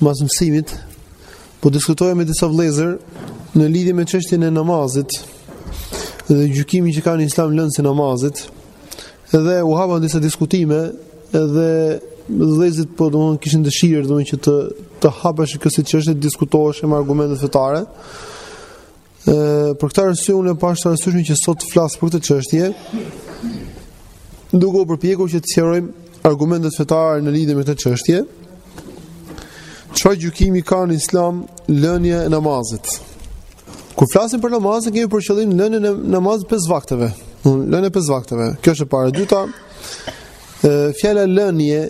Mas mësimit, po diskutoja me disa vëllezër në lidhje me çështjen e namazit dhe gjykimi që ka në islam lënësi i namazit edhe u hapën disa diskutime edhe vëllezërit po domthon kishin dëshirë domthon që të të hapesh kjo si çështje të diskutohesh me argumente fetare Ë për këtë arsye unë e pashë të arsyeshme që sot të flas për këtë çështje, duke u përpjekur që të sqarojmë argumentet fetare në lidhje me këtë çështje. Çfarë gjykimi ka në Islam lënia e namazit? Kur flasim për namazin, kemi për qëllim lënien e namazit të pesë vakteve. Lënia e pesë vakteve. Kjo është e para, e dyta. Ë fjala lënie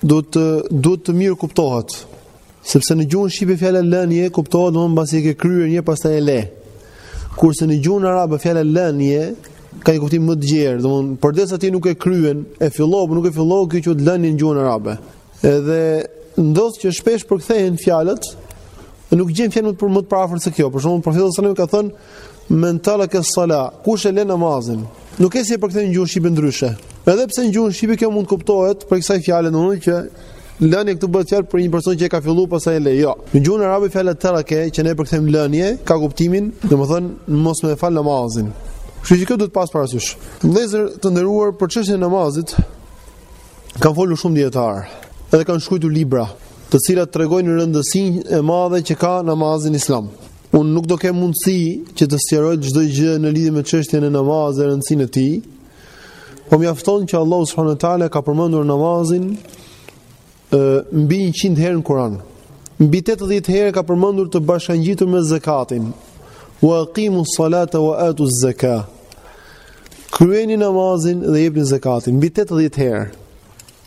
duhet të mirëkuptohet. Sepse në gjuhën shqipe fjala lënie kuptohet domthonë mbasi e ke kryer një pastaj e lë. Kurse në gjuhën arabe fjala lënie ka një kuptim më të gjerë, domthonë përderisa ti nuk e kryen, e fillon apo nuk e fillon, kjo quhet lënie në gjuhën arabe. Edhe ndodh që shpesh përkthehen fjalët, nuk gjen fjalë më të përafërt se kjo. Për shembull, profeti sallallahu alajhi wasallam ka thënë Men taraka sala, kush e lë namazin? Nuk ke si e përkthen në gjuhën shqipe ndryshe. Edhe pse në gjuhën shqipe kjo mund kuptohet prej kësaj fjale domethënë që lënia këtu bëhet fjalë për një person që e ka filluar pastaj e lë. Jo. Në gjuhën arabe fjala taraka që ne përkthejmë lënie ka kuptimin, domethënë mos me fal namazin. Kështu që kjo duhet pas parasysh. Vëllezër të nderuar për çështjen e namazit kanë folur shumë dietar. Edhe kanë shkruar libra, të cilat tregojnë rëndësinë e madhe që ka namazi në Islam. Unë nuk do kem mundësi që të sqaroj çdo gjë në lidhje me çështjen e namazit dhe rëndësinë e tij. Po mjafton që Allahu subhanahu wa taala ka përmendur namazin ë mbi 100 herë në Kur'an. Mbi 80 herë ka përmendur të bashkangjitur me zakatin. Wa aqimu ssalata wa atu zaka. Kryeni namazin dhe jepni zakatin mbi 80 herë.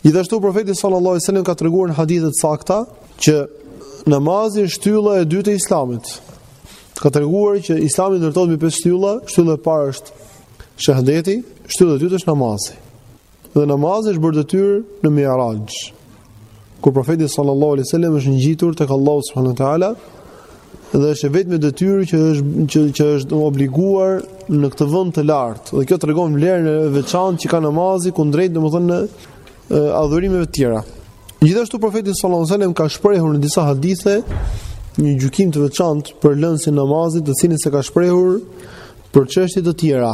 Gjithashtu profeti sallallahu alajhi wasallam ka treguar në hadithe të sakta që namazi është shtylla e dytë e Islamit. Ka treguar që Islami ndërtohet mbi pesë shtylla, shtylla e parë është shahadeti, shtylla e dytë është namazi. Dhe namazi është bërë detyrë në Mi'raj. Kur profeti sallallahu alajhi wasallam është ngjitur tek Allahu subhanahu wa taala, dhe është e vetmja detyrë që është që, që është obliguar në këtë vend të lartë. Dhe kjo tregon vlerën e veçantë që ka namazi kundrejt domethënë ë adhurimeve të tjera. Gjithashtu profeti sallallahu alajhi wasallam ka shprehur në disa hadithe një gjykim të veçantë për lënësin e namazit, të cilin s'e ka shprehur për çështje të tjera.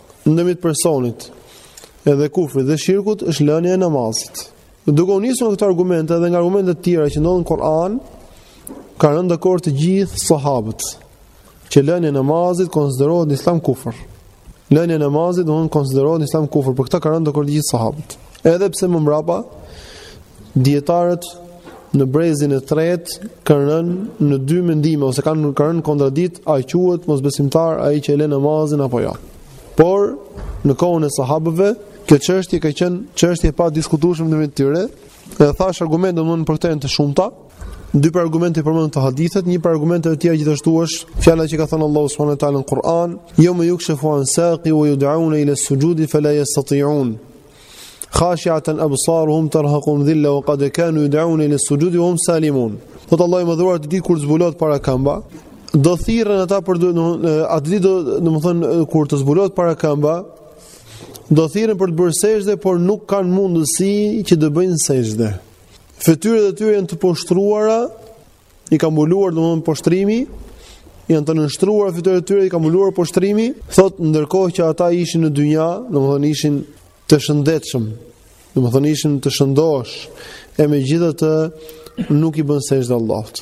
ndërmjet personit edhe kufrit dhe shirkut është lënia e namazit. Duke u nisur nga këto argumente dhe nga argumente të tjera që ndodhen në Kur'an, kanë rënë dakord të gjithë sahabët që lënia e namazit konsiderohet në Islam kufër. Lënia e namazit konsiderohet në Islam kufër, për këtë kanë rënë dakord të gjithë sahabët. Edhe pse më mbrapa dijetarët në brezin e tretë kanë rënë në dy mendime ose kanë kanë rënë kontradikt, a quhet mosbesimtar ai që e lë namazin apo jo. Ja. Por në kohën e sahabëve, kjo çështje ka qenë çështje e padiskutueshme ndërmjet tyre. Edhe thash argumente domthonë për këtë të shumta. Dy prej argumenteve përmendëm te hadithet, një prej argumenteve të tjera gjithashtu është fjala që ka thënë Allahu subhanahu wa taala në Kur'an, "Yawma yukshafu an saqi wa yud'auna ila as-sujudi fala yastati'un." khashiatan absaruhum tarhaqum dhilla wa qad kanu yud'auna ila sujudi wa hum salimun thotë Allahu i madhëruar atë ditë kur zbulohet pra këmba do thirrën ata për atë ditë do domethënë kur të zbulohet pra këmba do thirrën për të bërë sexhde por nuk kanë mundësi që të bëjnë sexhde fytyrat e tyre janë të poshtruara i ka mbuluar domthon poshtrimi janë të nënshtruara fytyrat e tyre i ka mbuluar poshtrimi thot ndërkohë që ata ishin në dynja domthon ishin të shëndetshëm domthon ishin të shëndosh e megjithatë nuk i bënin sexhde Allahut.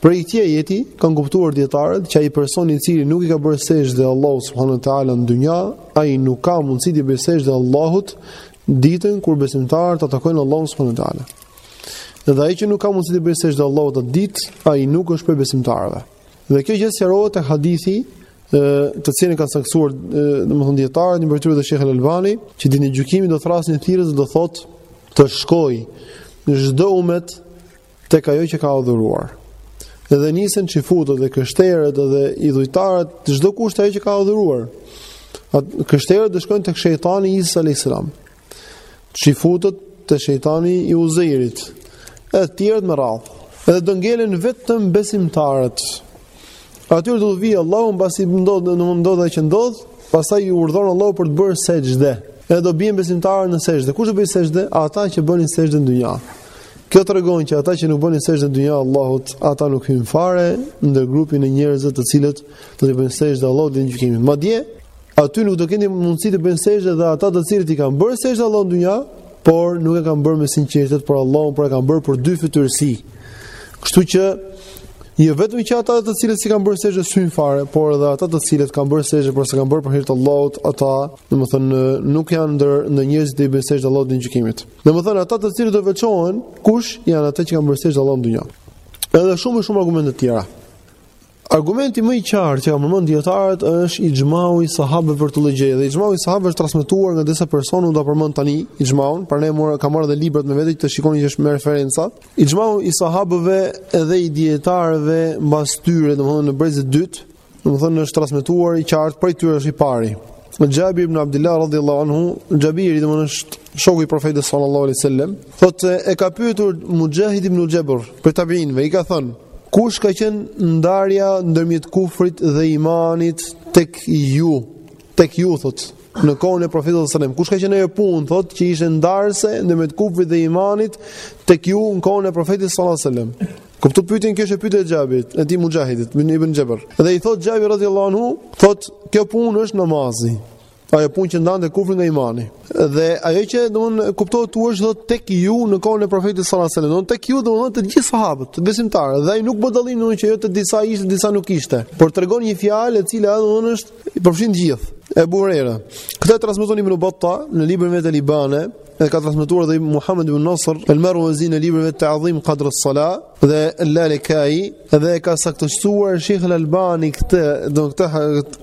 Prej këtij ajeti, kanë kuptuar dijetarët, që ai person i cili nuk i ka bërë sexhde Allahut subhanu ta'ala në dynja, ai nuk ka mundësi t'i bëjë sexhde Allahut ditën kur besimtarët ta takojnë Allahun subhanu ta'ala. Dhe ai që nuk ka mundësi të bëjë sexhde Allahut atë ditë, ai nuk është prej besimtarëve. Dhe kjo gjë sqarohet te hadithi të cilin e kanë saktësuar domethënë dijetarët ndërmjet tyre dhe Sheikh Al-Albani, që ditën e gjykimit do thërrasë një thirrës dhe do thotë të shkojnë çdo umet tek ajo që ka adhuruar. Dhe nisen çifutët dhe krishterët dhe idhujtarët çdokush te ajo që ka adhuruar. Krishterët do shkojnë tek shejtani i Isa alayhis salam. Çifutët te shejtani i Uzeirit, e të tjerët me radhë. Edhe do ngelen vetëm besimtarët. Atyre do të vijë Allahu mbasi ndodh, domethënë ndodhia që ndodh, pastaj i urdhëron Allahu për të bërë sexhde. Edhe do bien besimtarët në sexhde. Kush do bëjë sexhde? Ata që bënin sexhde në dynja. Kjo tregon që ata që nuk bënin sexhde në dynja Allahut, ata nuk hynë fare ndër grupin e njerëzve të cilët do t'i bëjnë sexhde Allahut ditën e gjykimit. Madje, Aty nuk do kenë mundësi të bëjnë sexhde dhe ata të cilët i kanë bërë sexhde Allahut në dynja, por nuk e kanë bërë me sinqeritet për Allahun, por e kanë bërë për dyfytyrësi. Kështu që jo vetëm që ata të cilët s'i kanë bërë sexhde s'hyjnë fare, por edhe ata të cilët kanë bërë sexhde por s'e kanë bërë për hir të Allahut, ata, domethënë, nuk janë ndër njerëzit që i bëjnë sexhde Allahut ditën e gjykimit. Domethënë, ata të cilët do veçohen, kush janë ata që kanë bërë sexhde Allahut në dynja. Edhe shumë e shumë argumente të tjera. Argumenti më i qartë që përmendin dijetarët është ixhmau i sahabëve për këtë gjë dhe ixhmau i sahabëve është transmetuar nga disa persona, unë do ta përmend tani ixhmaun, prandaj mora kam marrë dhe librat me vete që të shikoni që është me referenca. Ixhmau i sahabëve edhe i dijetarëve mbas tyre, domethënë në brezin e dytë, domethënë është transmetuar i qartë prej tyre është i pari. Në Xhabir ibn Abdullah radhiyallahu anhu, Xhabiri domethënë është shoku i profetit sallallahu alaihi wasallam, thotë e ka pyetur Mujahid ibn Jabr prej tabiinëve, i ka thënë, kush ka qenë ndarja ndërmjet kufrit dhe imanit tek ju, tek ju thotë në kohën e profetit sallallahu alaihi wasallam, kush ka qenë ajo punë thotë që ishte ndarëse ndërmjet kufrit dhe imanit tek ju në kohën e profetit sallallahu alaihi wasallam. Kuptoe pyetjen kjo është pyetje e Xhabirit, e këtij Mujahidit, ibn Jabr. Dhe i thotë Xhabiri radhiyallahu anhu, thotë kjo punë është namazi. Ajo punë që ndante kufrin nga imani. Dhe ajo që domthon kuptohet këtu është thotë tek ju në kohën e profetit sallallahu alajhi wasallam, tek ju domthon te gjithë sahabët, te besimtarët, dhe ai nuk bën dallim domthon që jo te disa ishte, disa nuk ishte, por tregon një fjalë e cila domthon është i përfshin të gjithë. Ebu Hurejra. Këtë e transmeton Ibn Battah në librin e vet El-Ibane, e ka transmetuar dhe Muhammed ibn Nasr al-Marwazi në librin e tij Ta'zim Qadr as-Salah dhe Lalekai dhe e ka saktësuar Sheikh al-Albani këtë do këtë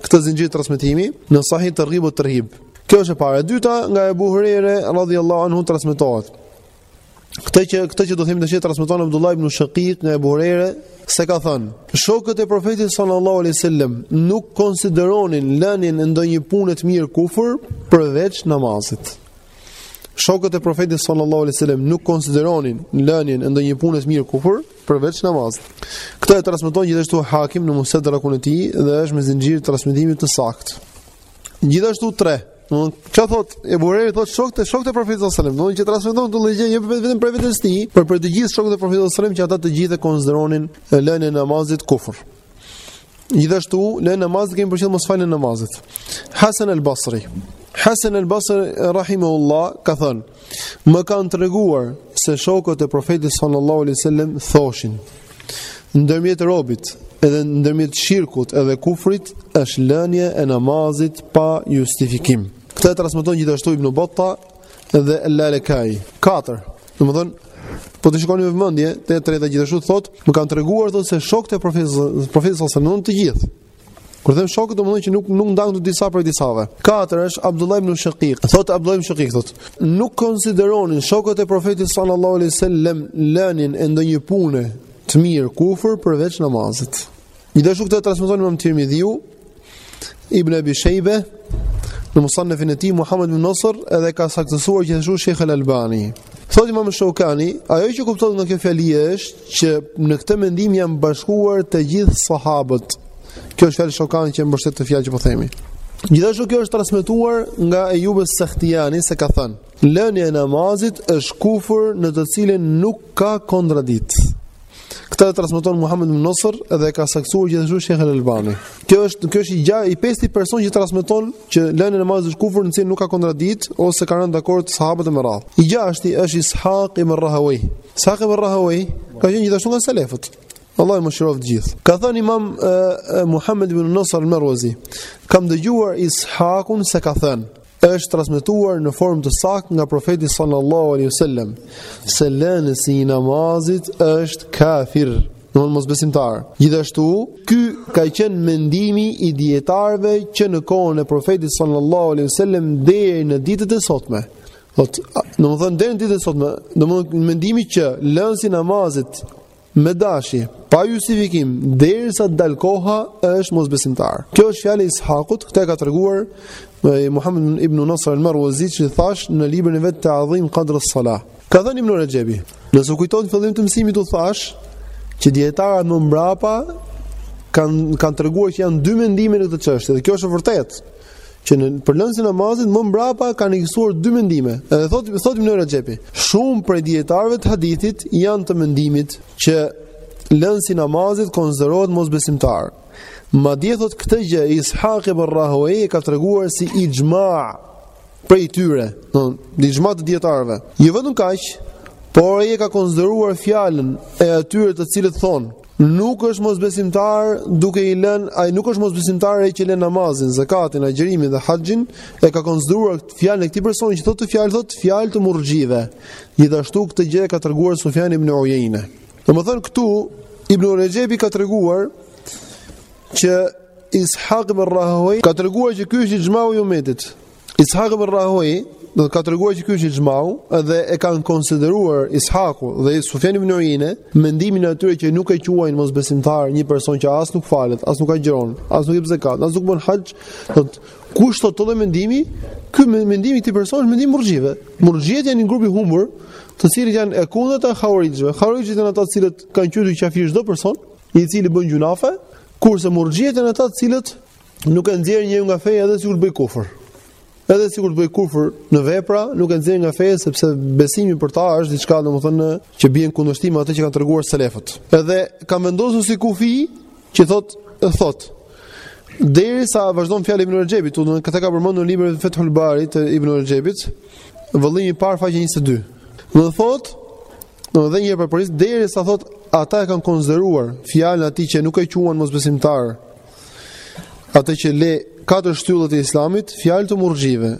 këtë zinxhir transmetimi në Sahih Targhib wa Tarhib. Kjo është e para. E dyta nga Ebu Huraira radhiyallahu anhu transmetohet. Këtë që këtë që do të themi tash e transmeton Abdullah ibn Shaqiq nga Ebu Huraira se ka thënë shokët e profetit sallallahu alaihi wasallam nuk konsideronin lënien e ndonjë pune të mirë kufër përveç namazit. Shokët e Profetit sallallahu alaihi wasallam nuk konsideronin lënien e ndonjë pune të mirë kufër përveç namazit. Këtë e transmeton gjithashtu Hakim në Mustedrekun e tij dhe është me zinxhir transmetimi të saktë. Gjithashtu 3 Do të thotë thot, Ebu Hurejra thot shokët e shokët e profetit sallallahu alajhi wasallam, do të thotë transmeton këtë gjë jo vetëm vetëm për veten e tij, por për të gjithë shokët e profetit sallallahu alajhi wasallam që ata të gjithë e konsideronin lënien e namazit kufër. Gjithashtu, lënien e namazit kemi për qëllim mosfaljen e namazit. Hasan el Basri. Hasan el Basri, rahimahullah, ka thënë, më kanë treguar se shokët e profetit sallallahu alai sallam thoshin, ndërmjet robit edhe ndërmjet shirkut edhe kufrit është lënia e namazit pa justifikim. Këtë e transmeton gjithashtu ibn Batta dhe el Lalekaj. 4. Domthon Po të shikoni me vëmendje, te treta gjithashtu thotë, më kanë treguar thotë se shokët e profetit profetit sallallahu alajhi wasallam të gjithë. Kur them shokët, domthon që nuk nuk ndan këtu disa prej disave. Katër është Abdullah ibn Shaqiq. Thot Abdullah ibn Shaqiq thot, nuk konsideronin shokët e profetit sallallahu alaihi wasallam lënien e ndonjë pune të mirë kufër përveç namazit. Gjithashtu këtë e transmeton Imam Tirmidhiu, Ibn Abi Shaybe, në musannefin e tij Muhammed ibn Nasr edhe ka saktësuar gjithashtu Sheikh Al-Albani. Thotë Imam Shawkani, ajo që kuptohet nga kjo fjali është që në këtë mendim janë bashkuar të gjithë sahabët. Kjo është fjala e Shawkanit që e mbështet këtë fjalë që po themi. Gjithashtu kjo është transmetuar nga Ejub al-Sakhtiyani se ka thënë: Lënia e namazit është kufër në të cilën nuk ka kontraditë. Këtë e transmeton Muhammed ibn Nasr dhe e ka saktësuar gjithashtu Sheikh Al-Albani. Kjo është kjo është i gjaj i pesti person që transmeton që lënia e namazit është kufër në të cilin nuk ka kontradiktë ose kanë rënë dakord sahabët e mëdhenj. I gjashti është Ishaq ibn Rahawi. Ishaq ibn Rahawi ka qenë gjithashtu nga selefët. Allahu i mëshiroftë të gjithë. Ka thënë imam uh, Muhammed ibn Nasr al-Marwazi, kam dëgjuar Ishaqun që ka thënë, është transmetuar në formë të saktë nga profeti sallallahu alaihi wasallam se lënësi i namazit është kafir, do të mos besimtar. Gjithashtu, ky ka qenë mendimi i dijetarëve që në kohën e profetit sallallahu alaihi wasallam deri në ditët e sotme. Do të, domethënë deri në ditët e sotme, domethënë mendimi që lënësi i namazit Me dashje, pa justifikim, derisa të dalë koha, është mosbesimtar. Kjo është fjala e Ishakut, këtë e ka treguar eh, Muhammed ibn Nasr al-Marwazi që thashë në librin e vet Tadhim Qadr as-Salah. Ka thënë Ibn Rajebi, nëse ju kujtohet në fillim të mësimit ju thashë që dijetarët më mbrapa kanë kanë treguar që janë dy mendime në këtë çështje dhe kjo është e vërtetë. që në për lënësin e namazit më mbrapa kanë ekzistuar dy mendime. Edhe thotë thotë Ibn Rajebi, shumë prej dijetarëve të hadithit janë të mendimit që lënësi i namazit konsiderohet mosbesimtar. Madje thotë këtë gjë Ishaq ibn Rahowi e ka treguar si ixhma. prej tyre, domethënë, ixhma të dijetarëve. Jo vetëm kaq, por ai e ka konsideruar fjalën e atyre të cilët thonë, nuk është mosbesimtar duke i lënë ai nuk është mosbesimtar ai që lën namazin, zakatin, agjërimin dhe haxhin, e ka konsideruar fjalën e këtij personi që thotë fjalë thotë fjalë të murxhive. Gjithashtu këtë gjë e ka treguar Sufjan ibn Uyeyne. Domethënë këtu Ibn Rajabi ka treguar që Ishaq ibn Rahoi ka treguar që ky është ixhmau i umetit. Ishaq ibn Rahoi domethënë ka treguar që ky është ixhmau dhe e kanë konsideruar Ishaku dhe Sufjan ibn Uyeyne mendimin e atyre që nuk e quajnë mosbesimtar një person që as nuk falet, as nuk agjeron, as nuk jep zakat, as nuk bën haxh, domethënë kush thotë edhe mendimi, ky mendimi i këtij personi është mendim murxhive. Murxhitë janë një grup i humbur, të cilët janë e kundërta e Havarixhëve. Havarixhët janë ata të cilët e kanë quajtur qafir çdo person, i cili bën gjynahe, Kurse murxhitë janë ata të cilët nuk e nxjerrin njeriun nga feja edhe sikur të bëjë kufër. Edhe sikur të bëjë kufër në vepra, nuk e nxjerrin nga feja sepse besimi për ta është diçka domethënë që bie në kundërshtim me atë që kanë treguar selefët. Edhe kanë vendosur si kufi që thotë thotë derisa vazhdon fjala e Ibn Rajabit, domethënë këtë e ka përmendur në librin e Fethul Barit të Ibn Rajabit, vëllimi i parë faqe 22. Dhe thotë Do edhe një herë përsëris deri sa thot ata e kanë konsideruar fjalën e atij që nuk e quan mosbesimtar. Atë që lë katër shtyllët e Islamit, fjalë të murxhive.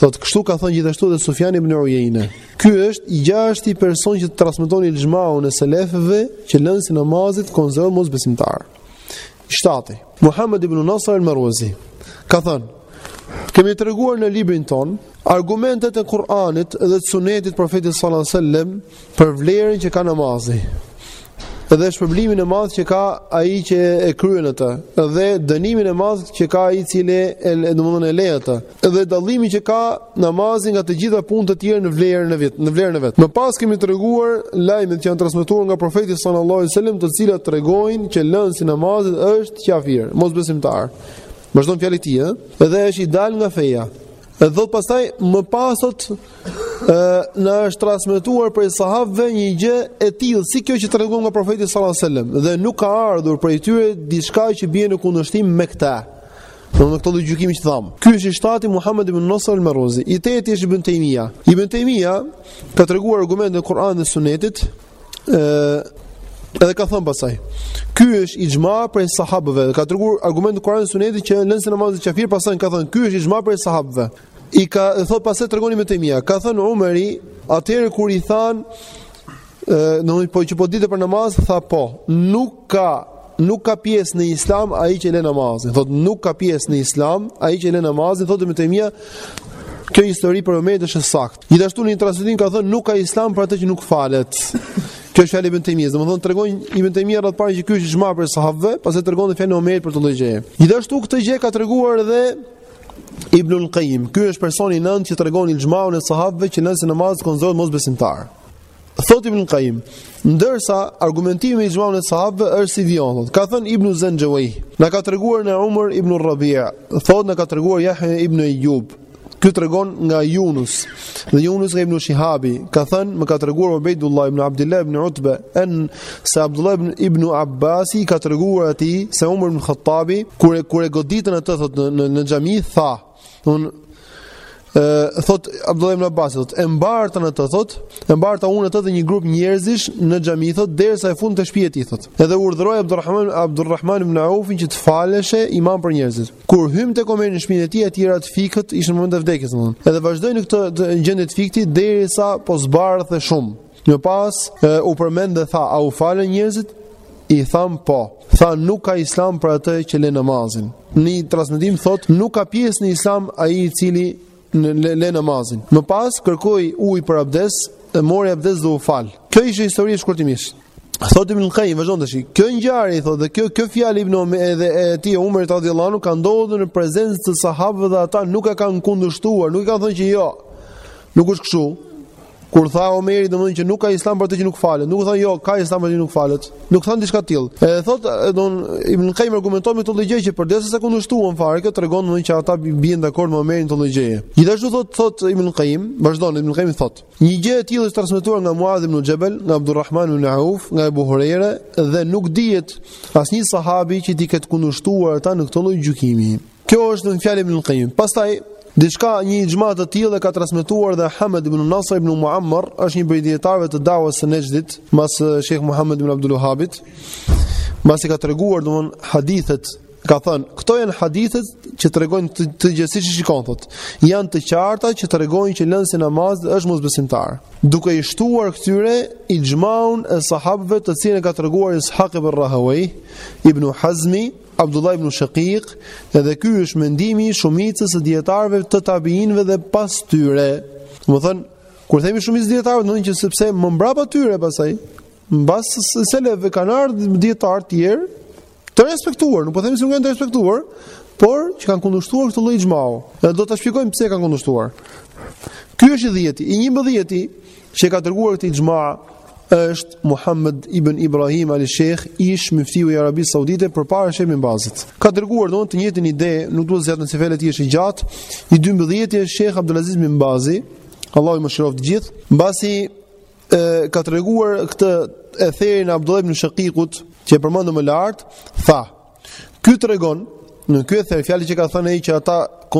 Thot kështu ka thënë gjithashtu dhe Sufjan ibn Uyeyne. Ky është i gjashti person që transmeton ixhmaun e selefëve që lënësi i namazit konsiderohet mosbesimtar. I shtati. Muhammed ibn Nasr al-Marwazi ka thënë: Kemi treguar në librin tonë argumentet e Kur'anit dhe të Sunetit të Profetit sallallahu alajhi wasallam për vlerën që ka namazi. Dhe shpërblimin e madh që ka ai që e kryen atë, dhe dënimin e madh që ka ai i cili domethënë e lë atë. dhe dallimin që ka namazi nga të gjitha punët e tjera në vlerën e vet, në vlerën e vet. Më pas kemi treguar lajmet që janë transmetuar nga profeti sallallahu alajhi wasallam, të cilat tregojnë që lënësi i namazit është kafir, mosbesimtar. Vazhdon fjala e tij, ë? Edhe është i dalë nga feja. Dhe thot pastaj më pas thot ë na është transmetuar prej sahabëve një gjë e tillë si kjo që treguam nga profeti sallallahu alajhi wasallam dhe nuk ka ardhur prej tyre diçka që bie në kundërshtim me këtë. Domethënë këto dy gjykime që thamë. Ky është i shtati Muhammed ibn Nasr al-Marwazi. I teti është Ibn Taymija. Ibn Taymija ka treguar argumente prej Kur'anit dhe Sunetit, ë edhe ka thënë pastaj. Ky është ixhma prej sahabëve. Ka treguar argumente prej Kur'anit dhe Sunetit që lënësi i namazit është kafir pastaj ka thënë ky është ixhma prej sahabëve. I ka thot pastaj tregon Ibn Taymija. Ka thënë Umeri, atëherë kur i thanë Në po që po del namaz tha po, nuk ka nuk ka pjesë në Islam ai që lë namazin. Thot nuk ka pjesë në Islam ai që lë namazin, thotë ibn Taymiyyah kjo histori prej Omerit është e saktë. Gjithashtu në një transmetim ka thënë nuk ka Islam për atë që nuk falet. Kjo është fjala e ibn Taymiyyah. Domethënë tregon ibn Taymiyyah herë të parë që ky është ixhma prej sahabëve, pastaj tregon dhe fjalën e Omerit për këtë lloj gjëje. Gjithashtu këtë gjë e ka treguar edhe Ibnul Qayyim. Ky është personi i nëntë që tregon ixhmaun e sahabëve që lënësi i namazit konsiderohet mosbesimtar. Thot Ibn Qayyim, ndërsa argumentimi me ixhmaun e sahabëve është si vijon. Ka thënë Ibn Zanjawi, na ka treguar ne Umar ibn Rabi'a, thot na ka treguar Yahya ibn Ayyub. Ky tregon nga Yunus dhe Yunus nga ibn Shihabi, ka thënë më ka treguar Ubaydullah ibn Abdullah ibn Utba, an se Abdullah ibn Ibn Abbasi i ka treguar atij se Umar ibn Khattabi kur e kur e goditën atë thot në në, në xhami tha Unë thot Abdullah ibn Abbas thot e mbarta unë atë thot e mbarta unë atë dhe një grup njerëzish në xhami thot derisa e futëm te shtëpia e tij thot edhe urdhëroi Abdulrahman Abdulrahman ibn Aufin që të faleshe imam për njerëzit kur hymë tek Omeri në shtëpinë e tij atij i ra të fikët ishin momentet e vdekjes domthon edhe vazhdoi në këtë gjendje të fikëti derisa po zbardhte shumë Më pas u përmend dhe tha, a u falën njerëzit? I thanë po. Tha nuk ka islam për atë që le namazin. Në një transmetim thot nuk ka pjesë në islam ai i cili në le, le namazin. Më pas kërkoi ujë për abdes, e mori abdes dhe u fal. Kjo ishte historia shkurtimisht. Thot Ibn Qayyim vazhdon tash. Kjo ngjarje thotë dhe kjo kjo fjalë Ibn Omer edhe e tij Umerit radhiyallahu anhu ka ndodhur në prezencë të sahabëve dhe ata nuk e kanë kundërshtuar, nuk e kanë thënë që jo. Nuk është kështu. Kur tha Omeri domthonjë që nuk ka islam për atë që nuk falet, nuk thanë jo, ka islam për atë që nuk falet. Nuk thanë diçka të tillë. Edhe thotë don Ibn Qayyim argumenton me këtë lloj gjë që përderisa s'e kundërshtuan fare, kjo tregon domthonjë që ata bien dakord me Omerin këtë lloj gjëje. Gjithashtu thotë thotë Ibn Qayyim, vazhdon Ibn Qayyim thotë, një gjë e tillë është transmetuar nga Muadh ibn Jabal, nga Abdulrahman ibn Auf, nga Abu Huraira dhe nuk dihet asnjë sahabi që t'i ketë kundërshtuar ata në këtë lloj gjykimi. Kjo është fjala e Ibn Qayyim. Pastaj diçka një ixhma të tillë e ka transmetuar dhe Hamad ibn Nasr ibn Muammar, është një prej dietarëve të Dawes së Nejdit, mbas Sheikh Muhammad ibn Abdul Wahhabit. Mbasi ka treguar domthon hadithet, ka thënë, këto janë hadithet që tregojnë të, të gjithë siç shikon thot. Janë të qarta që tregojnë që lënësi i namazit është mosbesimtar. Duke i shtuar këtyre ixhmaun e sahabëve të cilin e ka treguar Ishaq ibn Rahawi, Ibn Hazmi, Abdullah ibn Shaqiq, edhe ky është mendimi i shumicës së dietarëve të tabiinëve dhe pas tyre. Domethënë, kur themi shumica e dietarëve, domethënë që sepse më mbrapa tyre pasaj, mbas selefëve kanë ardhur dietarë të tjerë të respektuar, nuk po themi se nuk janë të respektuar, por që kanë kundërshtuar këtë lloj ixhmau. Dhe do ta shpjegojmë pse kanë kundërshtuar. Ky është i 10-ti, i 11-ti që ka treguar këtë ixhma është Muhammed ibn Ibrahim al-Sheikh, ish myftiu i Arabisë Saudite përpara Sheikh ibn Bazit. Ka treguar domthon të njëjtën ide, nuk duhet zgjatem se fjala e tij është e gjatë. I 12-ti është Sheikh Abdulaziz ibn Bazi, Allahu i mëshiroftë të gjithë. Mbasi e ka treguar këtë etherin e Abdullah ibn Shaqiqut, që e përmendëm më lart, tha: Ky tregon Në ky ether fjalë që ka thënë ai që ata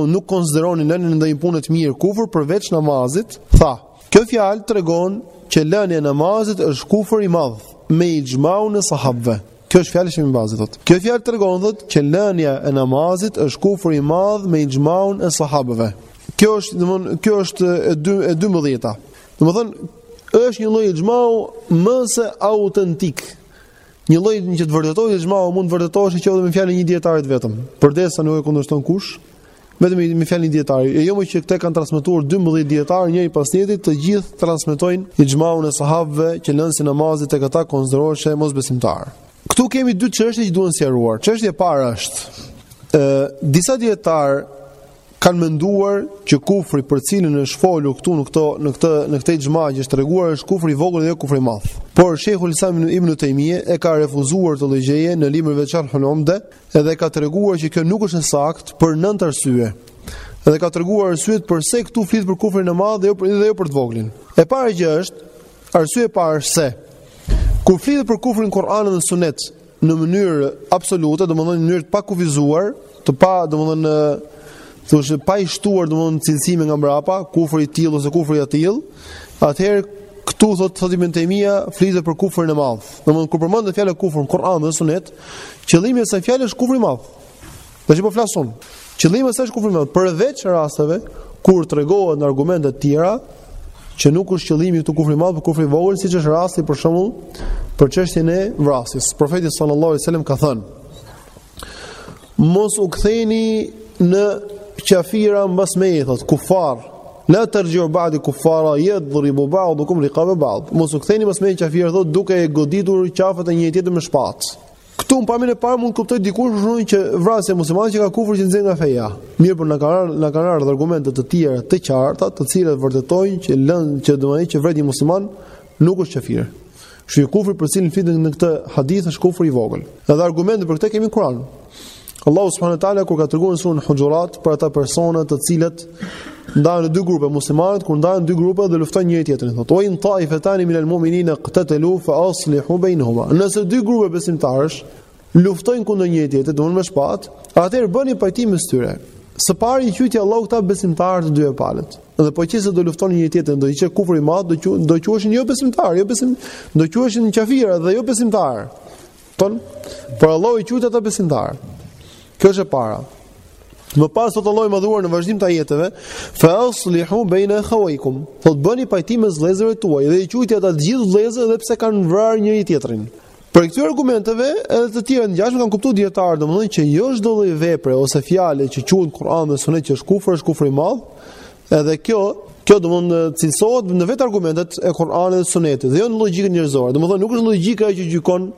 nuk konsideronin lënien e ndonjë pune të mirë kufër përveç namazit, tha. Kjo fjalë tregon që lënia e namazit është kufër i madh me ixhmaun e sahabëve. Kjo është fjala e Sheikh ibn Bazit thotë. Kjo fjalë tregon thotë që lënia e namazit është kufër i madh me ixhmaun e sahabëve. Kjo është, domthonë, kjo është e dy, e 12-ta. Domthonë, është një lloj ixhmau më se autentik. Një lloj që të vërtetohet ixhmau mund të vërtetohesh edhe qoftë me fjalën e një dietari vetëm, përderisa nuk e kundërshton kush, vetëm me fjalën e një dietari. E jo më që këtë e kanë transmetuar 12 dietarë njëri pas tjetrit, të gjithë transmetojnë ixhmaun e sahabëve që lënësi i namazit tek ata konsideroheshe mosbesimtar. Këtu kemi dy çështje që duhen sqaruar. Çështja e parë është ë disa dietarë kanë menduar që kufri për cilin është folur këtu në këto në këtë në këtë xhma që është treguar është kufri i vogël dhe jo kufri i madh. Por Shejhul Islam Ibn Tejmije e ka refuzuar këtë lloj gjëje në librin e vet Sharh al-Umda dhe ka treguar që kjo nuk është e saktë për nëntë arsye. Dhe ka treguar arsyet përse këtu flitet për kufrin e madh dhe jo për dhe jo për të voglin. E para që është arsye e parë se kur flitet për kufrin në Kur'an dhe Sunet, në mënyrë absolute, domethënë në mënyrë të pakufizuar, të pa domethënë thoshë pa i shtuar domethënë cilësime nga mbrapa, kufër i tillë ose kufër i atillë, atëherë këtu thotë thotë Ibn Tejmija flitet për kufrin e madh. Domthonë kur përmendet fjala kufër në Kur'an dhe Sunet, qëllimi i asaj fjale është kufri i madh. Dhe që po flas unë, qëllimi i saj është kufri i madh përveç rasteve kur tregohet me argumente të tjera që nuk është qëllimi këtu kufri i madh, por kufri i vogël, siç është rasti për shembull për çështjen e vrasjes. Profeti sallallahu alajhi wasallam ka thënë: Mos u ktheni në qafira mbas meje thot kufar la tarjiu ba'di kufara yadribu ba'dukum riqaba ba'd mos u ktheni mbas meje qafira thot duke e goditur qafat e njëri tjetrit me shpatë Këtu në pamjen e parë mund të kuptojë dikush për shkakun që vrasja e muslimanëve qenka kufër që nxjerr nga feja. Mirëpo na kanë ardhur na kanë ardhur argumente të tjera të qarta, të cilat vërtetojnë që lën që domethënë që vret një musliman nuk është qafir. Kështu që kufri për cilin flitet në këtë hadith është kufri i vogël. Edhe argumente për këtë kemi në Kur'an. Allahu subhanahu wa taala kur ka treguar në suren Hujurat për ata persona të cilët ndahen në dy grupe muslimanët kur ndahen në dy grupe dhe luftojnë njëri tjetrin thotë ue in taifetani min almu'minina qatatalu fa aslihu bainahuma nëse dy grupe besimtarësh luftojnë kundër njëri tjetrit domethënë me shpatë atëherë bëni pajtim mes tyre së pari i quajti Allahu këta besimtarë të dyja palët dhe po qëse do luftonin njëri tjetrin do ishte kufër i madh do do quheshin jo besimtarë jo besim do quheshin qafira dhe jo besimtarë Domethënë, por Allahu i quajti ata besimtarë. Kjo është e para. Më pas thotë Allahu i Madhëruar në vazhdim të ajeteve, fa aslihu baina akhawaykum. Po bëni pajtim mes vëllezërve tuaj dhe i quajti ata të gjithë vëllezër edhe pse kanë vrarë njëri tjetrin. Prej këtyre argumenteve edhe të tjera të ngjashme kanë kuptuar dijetarët, domethënë që jo çdo lloj vepre ose fjale që quhet në Kur'an dhe Sunet që është kufër, është kufër i madh, Edhe kjo, kjo domthonë cilësohet në vetë argumentet e Kur'anit dhe Sunetit, dhe jo në logjikën njerëzore. Domthonë nuk është logjika ajo që gjykon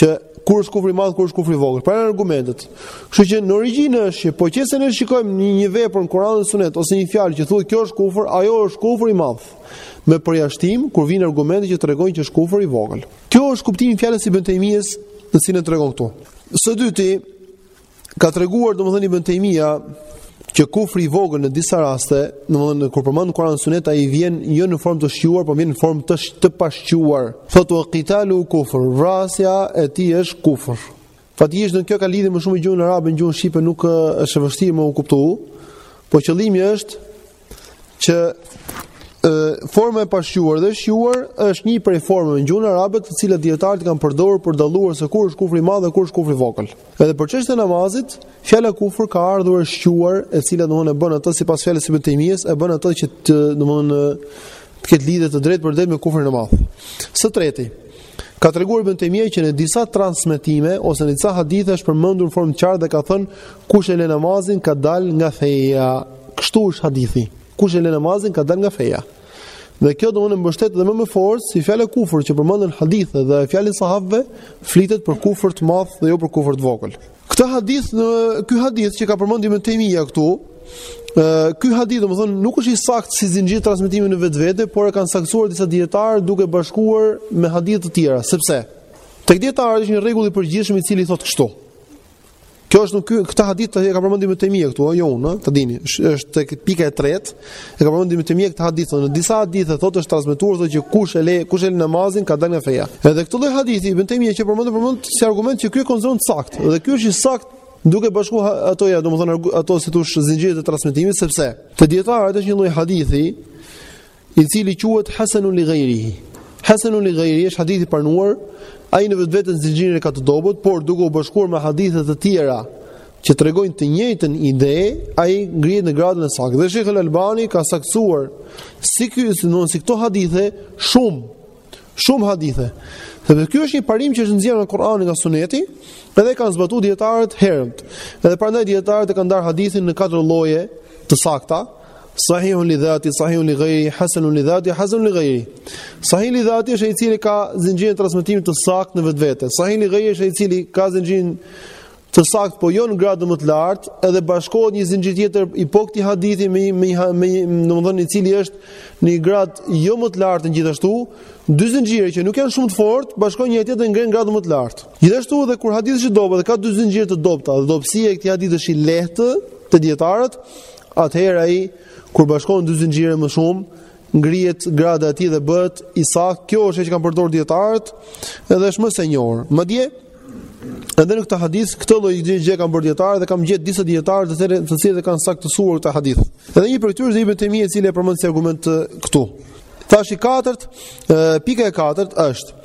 që kur është kufri i madh, kur është kufri i vogël. Por janë argumentet. Kështu që në origjinë është, po qëse ne shikojmë një, një vepër në Kur'an dhe Sunet ose një fjalë që thuhet kjo është kufër, ajo është kufër i madh. Me përjashtim kur vijnë argumente që tregojnë që është kufër i vogël. Ky është kuptimi i fjalës së Ibn Tejmijes, të cilën tregon këtu. Së dyti, Ka treguar domethënë Ibn Taymija që kufri i vogël në disa raste, domethënë kur përmend Kur'an Sunet ai vjen jo në formë të shquar, por vjen në formë të të pashquar. Thotë wa qitalu kufr, vrasja e tij është kufër. Faktikisht kjo ka lidhje më shumë me gjuhën arabe, në gjuhën shqipe nuk është e vështirë më u kuptu, por qëllimi është që forma e pashquar dhe shquar është një prej formave në gjuhën arabe të cilat dijetarët kanë përdorur për dalluar se kur është kufri i madh dhe kur është kufri i vogël. Edhe për çështjen e namazit, fjala kufër ka ardhur e shquar, e cila domthonë e bën atë sipas fjalës së Ibn Taymijës e bën atë që domthonë të ketë lidhje të drejtpërdrejtë me kufrin e madh. Së treti, Ka treguar Ibn Taymija që në disa transmetime ose në disa hadithe është përmendur në formë të qartë dhe ka thënë kush e lë namazin ka dal nga feja. Kështu është hadithi. Kush e lë namazin ka dal nga feja. Dhe kjo domethënë mbështet edhe më me forcë se fjala kufër që përmendet në hadithe dhe fjalë sahabëve flitet për kufër të madh dhe jo për kufër të vogël. Këtë hadith ky hadith që ka përmendur Ibn Taymija këtu, ë ky hadith domethënë nuk është i saktë si zinxhir transmetimi në vetvete, por e kanë saktësuar disa dijetarë duke bashkuar me hadithe të tjera, sepse tek dijetarët është një rregull i përgjithshëm i cili thotë kështu. Kjo është këtë hadith që ka përmendur Ibn Taymija këtu, jo unë, ta dini, është tek pika e tretë. E ka përmendur Ibn Taymija këtë hadith. Në disa hadithe thotë është transmetuar se që kush e le, kush e le namazin ka dalë nga feja. Edhe këtë lloj hadithi ibn Taymija që përmendën përmend si argument që ky e konsideron sakt. Dhe ky është i sakt duke bashku ato ja, domethënë ato si thosh zinxhirit e transmetimit sepse te dijetarët është një lloj hadithi i cili quhet hasanun li ghairihi. Hasanun li ghairihi është hadith i pranuar, ai në vetvete zinxhirin e ka të dobët, por duke u bashkuar me hadithe të tjera që tregojnë të njëjtën ide, ai ngrihet në gradën e saktë. Dhe Sheikh Al-Albani ka saktësuar si ky, domethënë si këto hadithe shumë shumë hadithe. Dhe ky është një parim që është nxjerrë nga Kur'ani nga Suneti, edhe kanë zbatuar dijetarët e hershëm. Edhe prandaj dijetarët e kanë ndar hadithin në katër lloje të sakta, Sahih li dhati, sahih li ghairi, hasan li dhati, hasan li ghairi. Sahih li dhati është ai i cili ka zinxhirin e transmetimit të saktë në vetvete. Sahih li ghairi është ai i cili ka zinxhirin Të saktë po jo në gradë më të lartë, edhe bashkohet një zinxhir tjetër i po këtij hadithi me me me domethënë i cili është në një grad jo më të lartë gjithashtu, dy zinxhirë që nuk janë shumë të fortë, bashkohen me një tjetër ngrihen në gradë më të lartë. Gjithashtu edhe kur hadithi është i dobët dhe ka dy zinxhirë të dobëta, dhe dobësia e këtij hadithi është e lehtë te dijetarët, atëherë ai kur bashkon dy zinxhirë më shumë, ngrihet grada e tij dhe bëhet i saktë. Kjo është ajo që kanë përdorur dietarët, edhe është më së njohur. Madje edhe në këtë hadith këtë lloj gjë gjë kanë bërë dietarët dhe kam gjetë disa dietarë të cilët të cilët e kanë saktësuar këtë hadith. Edhe një prej tyre është Ibn Tejmije i cili e përmend si argument këtu. Tash e katërta, pika e katërt është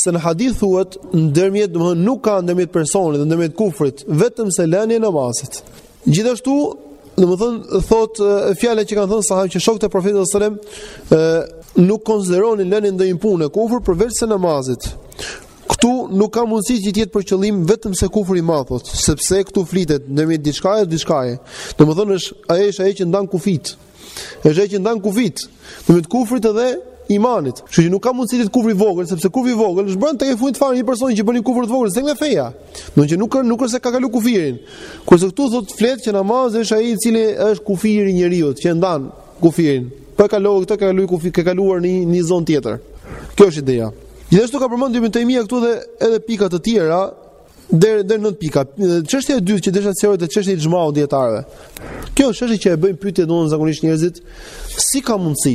se në hadith thuhet ndërmjet, domthonë nuk ka ndërmjet personit dhe ndërmjet kufrit, vetëm se lënia e namazit. Gjithashtu, domethënë, thot, fjala që kanë thënë sahabët që shokët e profetit alejhi selam, nuk konsideronin lënien e ndonjë pune kufër përveç se namazit. Këtu nuk ka mundësi që të jetë për qëllim vetëm se kufri i madh, thot, sepse këtu flitet ndërmjet diçkaje e diçkaje. Domethënë, është ajo që ndan kufijtë. Është ajo që ndan kufijtë, domethënë kufrit edhe imanit. Kështu që nuk ka mundësi të jetë kufri i vogël, sepse kufri i vogël është bën tek fundit fare një person që bën kufër të vogël, s'del nga feja. Domethënë nuk nuk është se ka kalu kufirin. Kurse këtu thot flet që namazi është ai i cili është kufiri i njeriut, që ndan kufirin. Po e kaloi këtë, ka kaluar kufi, ka kaluar në një zonë tjetër. Kjo është ideja. Gjithashtu ka përmendur Ibn Tejmija këtu dhe edhe pika të tjera, Deri deri në nëntë pika. Çështja e dytë që desha të sqaroj është çështja e ixhmaut të dietarëve. Kjo është çështje që e bëjnë pyetje domethënë zakonisht njerëzit, si ka mundësi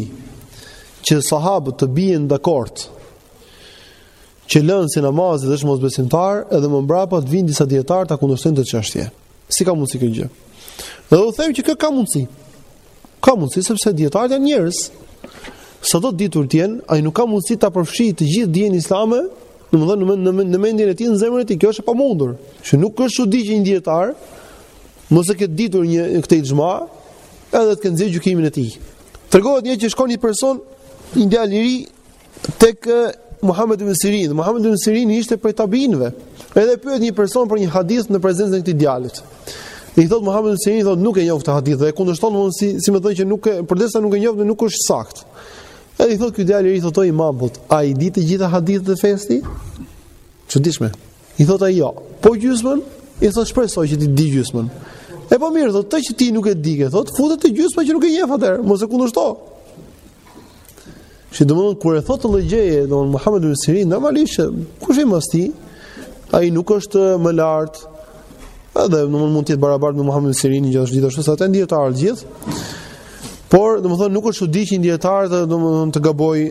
që sahabët të bien dakord që lënësi i namazit është mosbesimtar edhe më mbrapa të vijnë disa dietarë ta kundërshtojnë këtë çështje. Si ka mundësi kjo gjë? Dhe u them që kjo ka mundësi. Ka mundësi sepse dietarët janë njerëz. Sado të ditur të jenë, ai nuk ka mundësi ta përfshijë të gjithë dijen islame, domethënë në në në mendjen e tij, në zemrën e tij, kjo është e pamundur. Që nuk është çudi që një dietar mos e ketë ditur një këtë ixhma, edhe të ketë nxjerrë gjykimin e tij. Tregohet një që shkon një person, një djalë i ri, tek Muhammed ibn Sirin. Muhammed ibn Sirin ishte prej tabiinëve. Edhe e pyet një person për një hadith në prezencën e këtij djalit. I thot Muhammed ibn Sirin, thot nuk e njoh këtë hadith dhe e kundërshton domthon si si më thon që nuk e përderisa nuk e njoh dhe nuk është i saktë. Edhe i thot ky djalë i thot: O imam, a i di të gjitha hadithet e festi? Çuditshme. I thot ai jo. Po gjysmën? I thot shpresoj që t'i di gjysmën. E po mirë, thot, atë që ti nuk e di, thot, futet te gjysma që nuk e njeh atë. Mos e kundërshto. Që domethënë kur e thotë të lëgjeje, domethënë Muhamed ibn Sirin, normalisht kush i mos ti, ai nuk është më lart. Edhe domethënë mund të jetë barabart me Muhamed ibn Sirin gjithashtu gjithashtu sa të ndihet të ardhë gjithë. Por domethënë nuk është çudi që një dijetar të domethënë të gabojë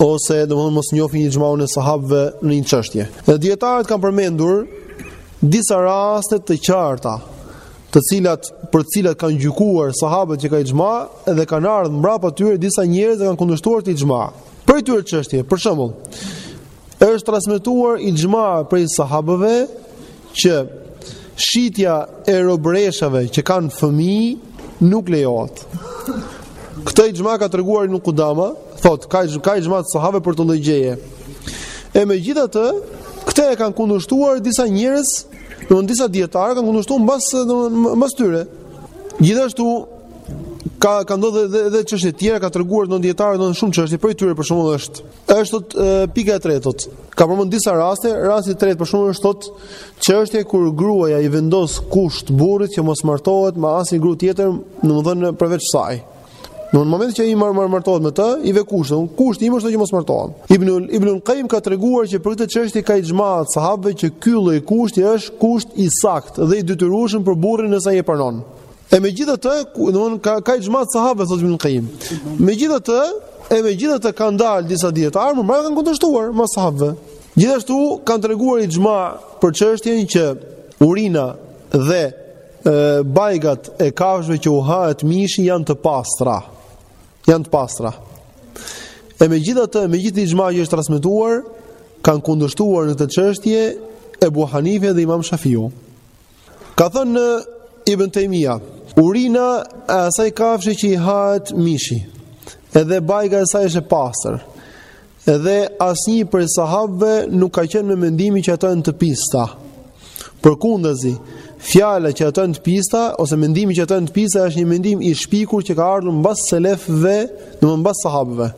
ose domethënë mos njohë një ixhmaun e sahabëve në një çështje. Dhe dietarët kanë përmendur disa raste të qarta, të cilat për të cilat kanë gjykuar sahabët që kanë ixhma, dhe kanë ardhur mbrapa atyre disa njerëz që kanë kundërshtuar këtë ixhma. Prej këtyre çështjeve, për shembull, është transmetuar ixhma prej sahabëve që shitja e robreshave që kanë fëmijë nuk lejohet. Këtë ixhma ka treguar Ibn Qudama, thotë ka ka ixhma të sahabëve për këtë lloj gjëje. E megjithatë, këtë e kanë kundërshtuar disa njerëz, domthonë disa dietarë kanë kundërshtuar mbas domthonë mbas tyre. Gjithashtu Ka ka ndodhur edhe edhe çështje të tjera, ka treguar ndonjë dietar ndonjë shumë çështje, prej tyre për shembull është është thot, pika e tretë thot. Ka përmend disa raste, rasti i tretë për shembull është thot çështje kur gruaja i vendos kusht burrit që mos martohet me asnjë grua tjetër, domethënë përveç saj. Në në moment që i marr marr martohet me të, i ve kushtin. Kushti im është që mos martohen. Ibn Ibn Qayyim ka treguar që për këtë çështje ka ixhma të sahabëve që ky lloj kushti është kusht i saktë dhe i detyrueshëm për burrin nëse ai e pranon. E megjithatë, domethënë, ka, ka ixhma të sahabëve, thotë Ibnul Kajim. Megjithatë, e megjithatë kanë dalë disa dietarë, më mbrapa kanë kundërshtuar, mbas sahabëve. Gjithashtu, kanë treguar ixhma për çështjen që urina dhe e, bajgat e kafshëve që u hahet mishi janë të pastra. Janë të pastra. E megjithatë, me gjithë ixhmanë që është transmetuar, kanë kundërshtuar në këtë çështje Ebu Hanife dhe Imam Shafiu. Ka thënë Ibn Taymija, urina e asaj kafshe që i hahet mishi, edhe bajga e saj është e pastër. Edhe asnjë prej sahabëve nuk ka qenë me mendimin që ato janë të pista. Përkundazi, fjala që ato janë të pista ose mendimi që ato janë të pista është një mendim i shpikur që ka ardhur mbas selefëve, domthonë mbas sahabëve.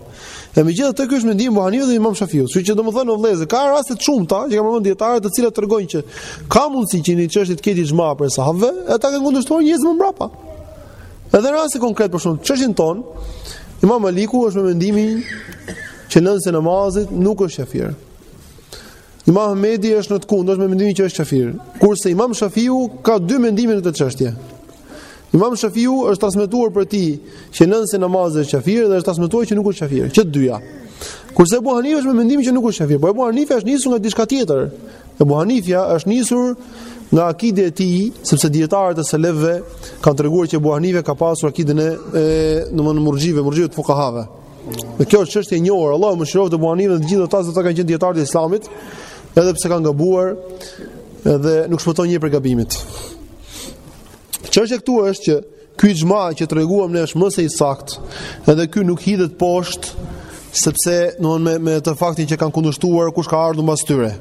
E megjithatë ky është mendimi i Ebu Hanifes dhe Imam Shafiut. Kështu që domethënë o vëllezër, ka raste të shumta që kanë përmendur dietarët të cilat tregojnë që ka mundësi që një çështje të ketë ixhma prej sahabëve, e atë e kanë kundërshtuar njerëz më mbrapa. Edhe rasti konkret për shembull çështjen tonë, Imam Maliku është me mendimin që lënësi i namazit nuk është kafir. Imam Ahmedi është në të kundërt me mendimin që është kafir. Kurse Imam Shafiu ka dy mendime në këtë çështje. Imam Shafiu është transmetuar prej tij që lënësi i namazit është kafir dhe është transmetuar që nuk është kafir, që të dyja. Kurse Abu Hanifa është me mendimin që nuk është kafir, por Abu Hanifa është nisur nga diçka tjetër. Abu Hanifa është nisur nga akideja e tij, sepse dietarët e selefëve kanë treguar që Abu Hanifa ka pasur akiden e, domthonë murxhive, murxhive të fuqahave. Dhe kjo është çështje e njohur. Allahu mëshiroftë Abu Hanifën dhe të gjithë ata që kanë qenë dietarë të Islamit, edhe pse kanë gabuar, edhe nuk shpëton njeri prej gabimit. Çështja këtu është që ky ixhma që treguam ne është më se i saktë, edhe ky nuk hidhet poshtë sepse domthonë me me këtë faktin që kanë kundërshtuar kush ka ardhur mbas tyre.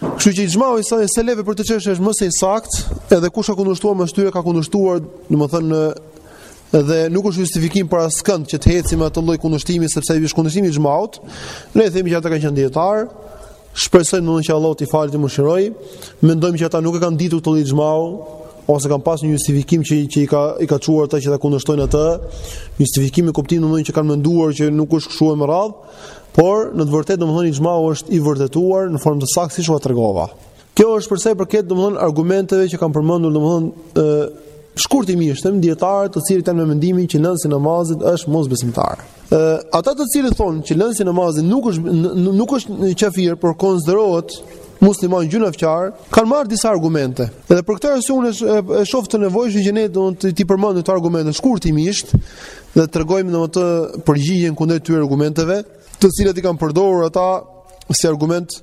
Kështu që ixhmai i sa selefëve për këtë çështje është më se i saktë, edhe kush ka kundërshtuar mbas tyre ka kundërshtuar, domethënë dhe nuk është justifikim për askënd që të heci me atë lloj kundërshtimi sepse ai është kundërshtimi i ixhmaut, ne themi që ata kanë qenë dijetarë, shpresojmë domethënë që Allahu t'i falë t'i mëshirojë, mendojmë që ata nuk e kanë ditur këtë lloj ixhmau ose kanë pas një justifikim që që i ka i ka çuar ata që ta kundërshtojnë atë, justifikim me kuptimin domethënë që kanë menduar që nuk është kështu e me radhë, por në të vërtetë domethënë ixhmau është i vërtetuar në formë të saktë siç u tregova. Kjo është për sa i përket domthon argumenteve që kanë përmendur domethënë shkurtimisht em dijetarët të cilët janë me mendimin që lënësi i namazit është mosbesimtar. Ë ata të cilët thonë që lënësi i namazit nuk është nuk është një qafir, por konsiderohet musliman gjynafqar, kanë marrë disa argumente. Edhe për këtë arsye unë e shoh të nevojshme që domethënë t'i përmendim këto argumente shkurtimisht dhe të tregojmë domethënë përgjigjen kundër këtyre argumenteve, të cilat i kanë përdorur ata si argument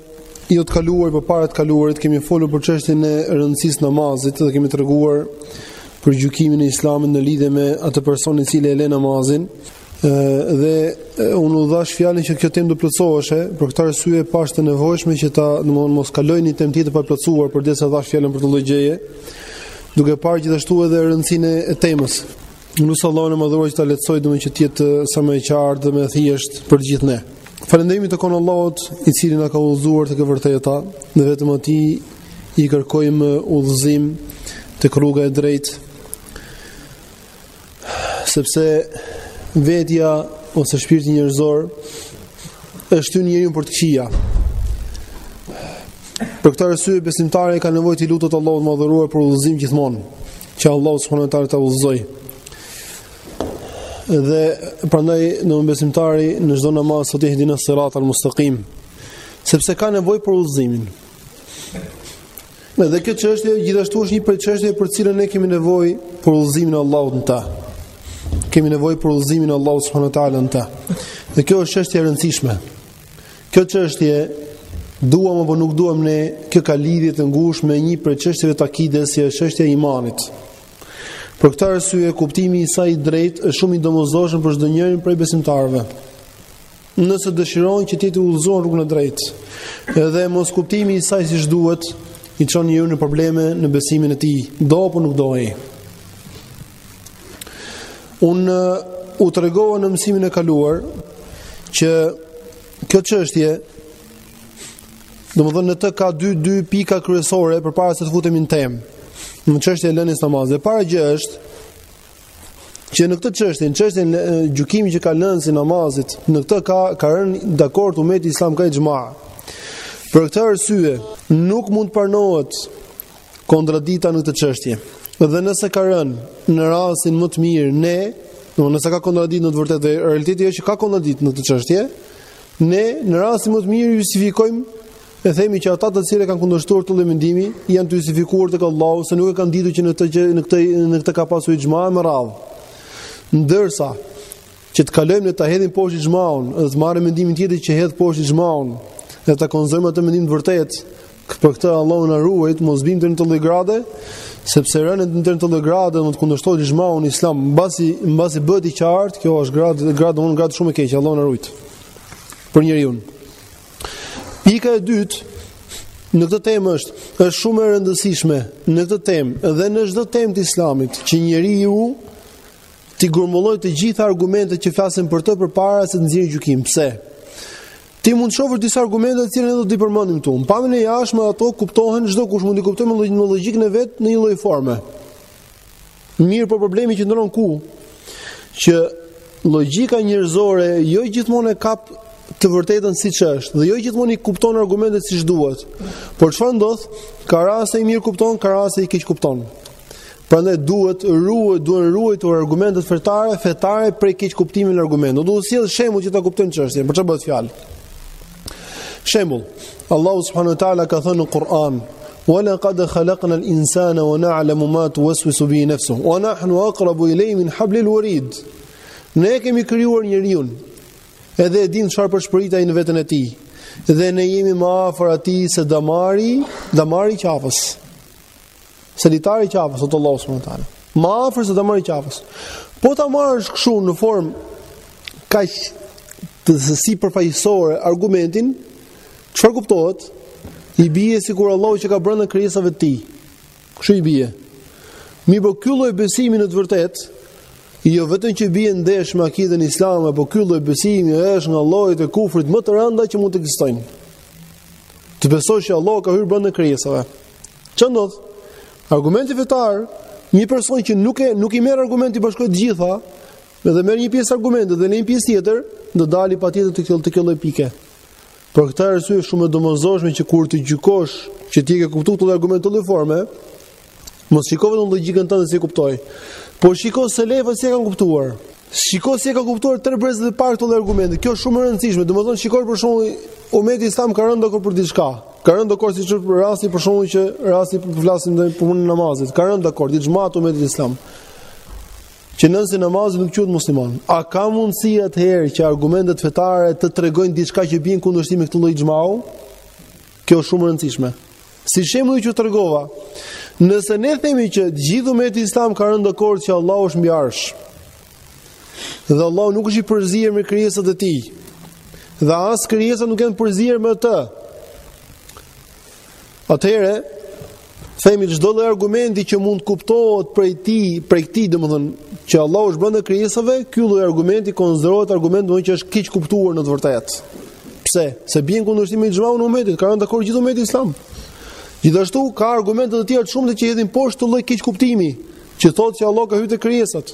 Jo të kaluar por para të kaluarit kemi folur për çështjen e rëndësisë së namazit dhe kemi treguar për gjykimin e Islamit në lidhje me atë person i cili e lë namazin. Ëh dhe unë u dhash fjalën që kjo temë do plotësoheshe, për këtë arsye pashë të nevojshme që ta, domthonë mos kaloj në një temë tjetër pa plotësuar përderisa dhash fjalën për këtë lloj gjëje, duke parë gjithashtu edhe rëndësinë e temës. Unë lus Allahun e madhëruar që ta lehtësojë domethënë që të jetë sa më e qartë dhe më e thjeshtë për gjithë ne. Falënderimi i takon Allahut i cili na ka udhëzuar tek e vërteta dhe vetëm atij i kërkojmë udhëzim tek rruga e drejtë sepse vetja ose shpirti njerëzor e shtyn njeriun për të këqija për këtë arsye besimtari ka nevojë t'i lutet Allahut të madhëruar për udhëzim gjithmonë Që Allahu subhanahu wa taala ta udhëzojë. Dhe prandaj domethënë besimtari në çdo namaz thotë ihdina as-sirat al-mustaqim, sepse ka nevojë për udhëzimin. Dhe kjo çështje gjithashtu është një prej çështjeve për të cilën ne kemi nevojë për udhëzimin e Allahut në ta. Kemi nevojë për udhëzimin e Allahut subhanahu wa taala në ta. Dhe kjo është çështje e rëndësishme. Kjo çështje duam apo nuk duam ne, kjo ka lidhje të ngushtë me një prej çështjeve të akides, si është çështja e imanit. Për këtë arsye, kuptimi i saj i drejtë është shumë i domosdoshëm për çdonjërin prej besimtarëve. Nëse dëshiron që të jetë i udhëzuar në rrugën e drejtë, dhe moskuptimi i saj siç duhet, e çon njeriun në probleme në besimin e tij, do apo nuk do ai. Un u tregova në mësimin e kaluar që kjo çështje domethënë në të ka dy dy pika kryesore përpara se të futemi në temë. Në çështjen e lënies së namazit, e para gjë është që në këtë çështje, në çështjen e gjykimit që ka lënësi i namazit, në këtë ka ka rënë dakord umeti islam ka ixhma. Për këtë arsye, nuk mund të pranohet kontradita në këtë çështje. Dhe nëse ka rënë në rastin më të mirë ne, do nëse ka kontraditë në të vërtetë, dhe realiteti është që ka kontraditë në këtë çështje, ne në rastin më të mirë justifikojmë e themi që ata të cilët kanë kundërshtuar këtë lloj mendimi janë të justifikuar tek Allahu se nuk e kanë ditur që në këtë në këtë në këtë ka pasur ixhma me radhë. Ndërsa që të kalojmë e ta hedhim poshtë ixhmaun dhe të marrim mendimin tjetër që hedh poshtë ixhmaun dhe ta konsiderojmë atë mendim të vërtetë për këtë Allahu na ruajt mos bim në këtë lloj grade sepse rënë në këtë lloj grade do të kundërshtojë ixhmaun islam mbasi mbasi bëhet i qartë kjo është gradë gradë domethënë gradë shumë e keq Allahu na ruajt për njeriu pika e dytë në këtë temë është është shumë e rëndësishme në këtë temë dhe në çdo temë të islamit që njeriu T'i grumbullojë të gjitha argumentet që flasin për të përpara se të nxjerrë gjykim. Pse? Ti mund të shohësh disa argumente të cilat ne do t'i përmendim këtu. Në pamjen e jashtme ato kuptohen çdokush mund t'i kuptojë me logjikën e vet në një lloj forme. Mirë, por problemi qëndron ku që logjika njerëzore jo gjithmonë e kap të vërtetën siç është dhe jo gjithmonë i kupton argumentet siç duhet. Por çfarë ndodh? Ka raste i mirëkupton, ka raste i keqkupton. Prandaj duhet ruaj, duhen ruajtur argumentet fetare, fetare prej keqkuptimit të argumentit. Do të sjell shembull që ta kuptojmë çështjen, për çfarë bëhet fjalë. Shembull, Allahu subhanahu wa taala ka thënë në Kur'an: "Wa laqad khalaqna al-insana wa na'lamu ma tuwaswisu bihi nafsuhu wa nahnu aqrabu ilayhi min hablil warid." Ne kemi krijuar njeriun. Edhe e dimë çfarë pëshpërit ai në veten e tij. Dhe ne jemi më afër atij se damari, damari i qafës. Se damari i qafës, thotë Allahu subhanahu wa taala. Më afër se damari i qafës. Po ta marrësh kështu në formë kaq sipërfaqësore argumentin, çfarë kuptohet? I bie sikur Allahu qenka brenda krijesave të tij. Kështu i bie. Mirëpo ky lloj besimi në të vërtetë, jo vetëm që bie ndesh me akiden islame, por ky lloj besimi është nga llojet e kufrit më të rënda që mund të ekzistojnë. Të besosh që Allahu ka hyrë brenda krijesave. Ça ndodh? Argumenti fetar, një person që nuk e nuk i merr argumentet t'i bashkojë të gjitha, dhe merr një pjesë argumente dhe lë një pjesë tjetër, do dali patjetër te kjo te kjo lloj pike. Për këtë arsye është shumë e domosdoshme që kur të gjykosh që ti ke kuptuar këtë argument në këtë lloj forme, mos shiko vetëm logjikën tënde si e kuptoj. Po shiko selefët si e kanë kuptuar. Shiko si e kanë kuptuar tre brezët e parë këto lloj argumente. Kjo është shumë e rëndësishme. Domethënë shiko për shembull Umeti Islam ka rënë dakord për diçka. Ka rënë dakord siç është rasti për shembull që rasti po flasim në punën e namazit. Ka rënë dakord ixhma Umeti Islam. Që lënësi i namazit nuk quhet musliman, a ka mundësi atëherë që argumentet fetare të tregojnë diçka që bie në kundërshtim me këtë lloj ixhmau? Kjo është shumë e rëndësishme. Si shembulli që u tregova, nëse ne themi që gjithë umeti islam ka rënë dakord që Allahu është mbi arsh. Dhe Allahu nuk është i përzier me krijesat e tij. Dhe as krijesat nuk janë përzier me të. Atëherë, themi çdo lloj argumenti që mund të kuptohet prej tij, prej këtij domethënë që Allahu është brenda krijesave, ky lloj argumenti konsiderohet argument domethënë që është keqkuptuar në të vërtetë. Pse? Se bie në kundërshtim me ixhmaun e umetit, ka rënë dakord gjithë umeti islam. Gjithashtu ka argumente të tjera të shumta që hedhin poshtë këtë lloj keqkuptimi, që thotë se Allahu ka hyrë te krijesat.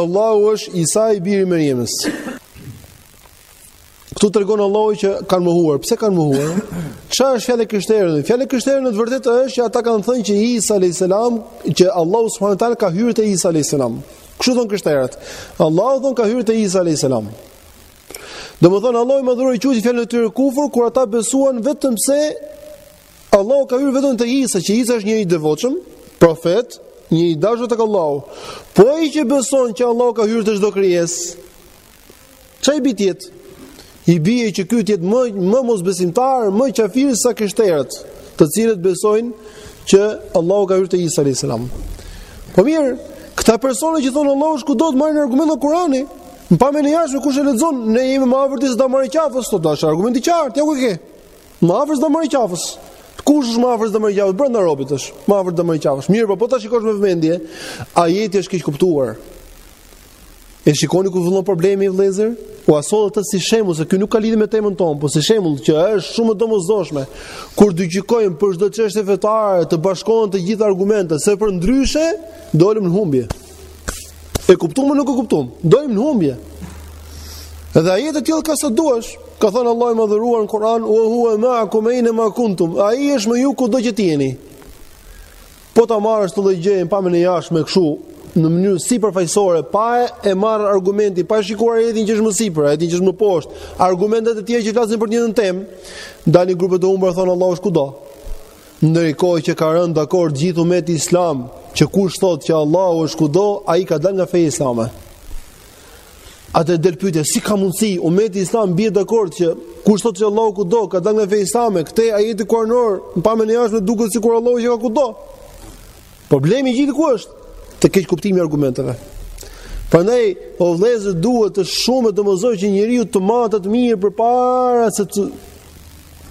Allahu është Isa i biri i Merjemes. Këtu tregon Allahu që kanë mohuar. Pse kanë mohuar? Çfarë është fjala e krishterë? Fjala e krishterë në të vërtetë është që ata kanë thënë që Isa alayhis salam, që Allahu subhanahu teala ka hyrë te Isa alayhis salam. Kështu thonë të krishterët. Allahu thonë ka hyrë te Isa alayhis salam. Domethënë Allahu i madhëruar e quajti fjalën e tyre kufër kur ata besuan vetëm se Allahu ka hyrë vetëm te Isa, që Isa është njeri i devotshëm, profet, një i dashur tek Allahu. Po ai që beson që Allahu ka hyrë te çdo krijesë, ça i bie të jetë. I bie që ky të jetë më më mosbesimtar, më kafir se të krishterët, të cilët besojnë që Allahu ka hyrë te Isa alayhis salam. Po mirë, këta persona që thonë Allahu është kudo të marrin argument në Kur'an, me pamjen e jashtme kush e lexon, ne jemi më afër se damari i qafës, thotë, është argument i qartë, ja ku ke. Më afër se damari i qafës. Kush është më afër se damari i qafës? Brenda robit është, më afër se damari i qafës. Mirëpo, po ta shikosh me vëmendje, ajeti është keqkuptuar. E shikoni ku fillon problemi, vëllezër? Ua solla këtë si shembull, se ky nuk ka lidhje me temën tonë, po si shembull që është shumë e domosdoshme. Kur do gjykojmë për çdo çështje fetare, të bashkohen të gjitha argumentet, se përndryshe, dolëm në humbje. E kuptuam nuk e kuptuam. Dolëm në humbje. Edhe ajete të tilla ka sa duash, ka thënë Allahu i madhëruar në Kur'an, "Wa huwa ma'akum aina ma kuntum." Ai është me ju kudo që të jeni. Po ta marrësh të lëgjën pamjen e jashtme kështu në mënyrë sipërfaqësore, pa e marrë argumentin, pa shikuar ajetin që është më sipër, ajetin që është më poshtë, argumentet e tjera që flasin për të njëjtën temë, dalin grupe të humbura thonë Allahu është kudo. Ndërkohë që ka rënë dakord gjithë umeti islam që kush thotë që Allahu është kudo, ai ka dalë nga feja islame. Atëherë del pyetja, si ka mundësi umeti islam bie dakord që kush thotë që Allahu kudo, ka dalë nga feja islame, kurse ajeti kuranor, në pamjen e jashtme duket sikur Allahu qenka kudo. Problemi i gjithë ku është? Te keqkuptimi i argumenteve. Prandaj, o vëllezër, duhet shumë domosdo që njeriu të matet mirë përpara se të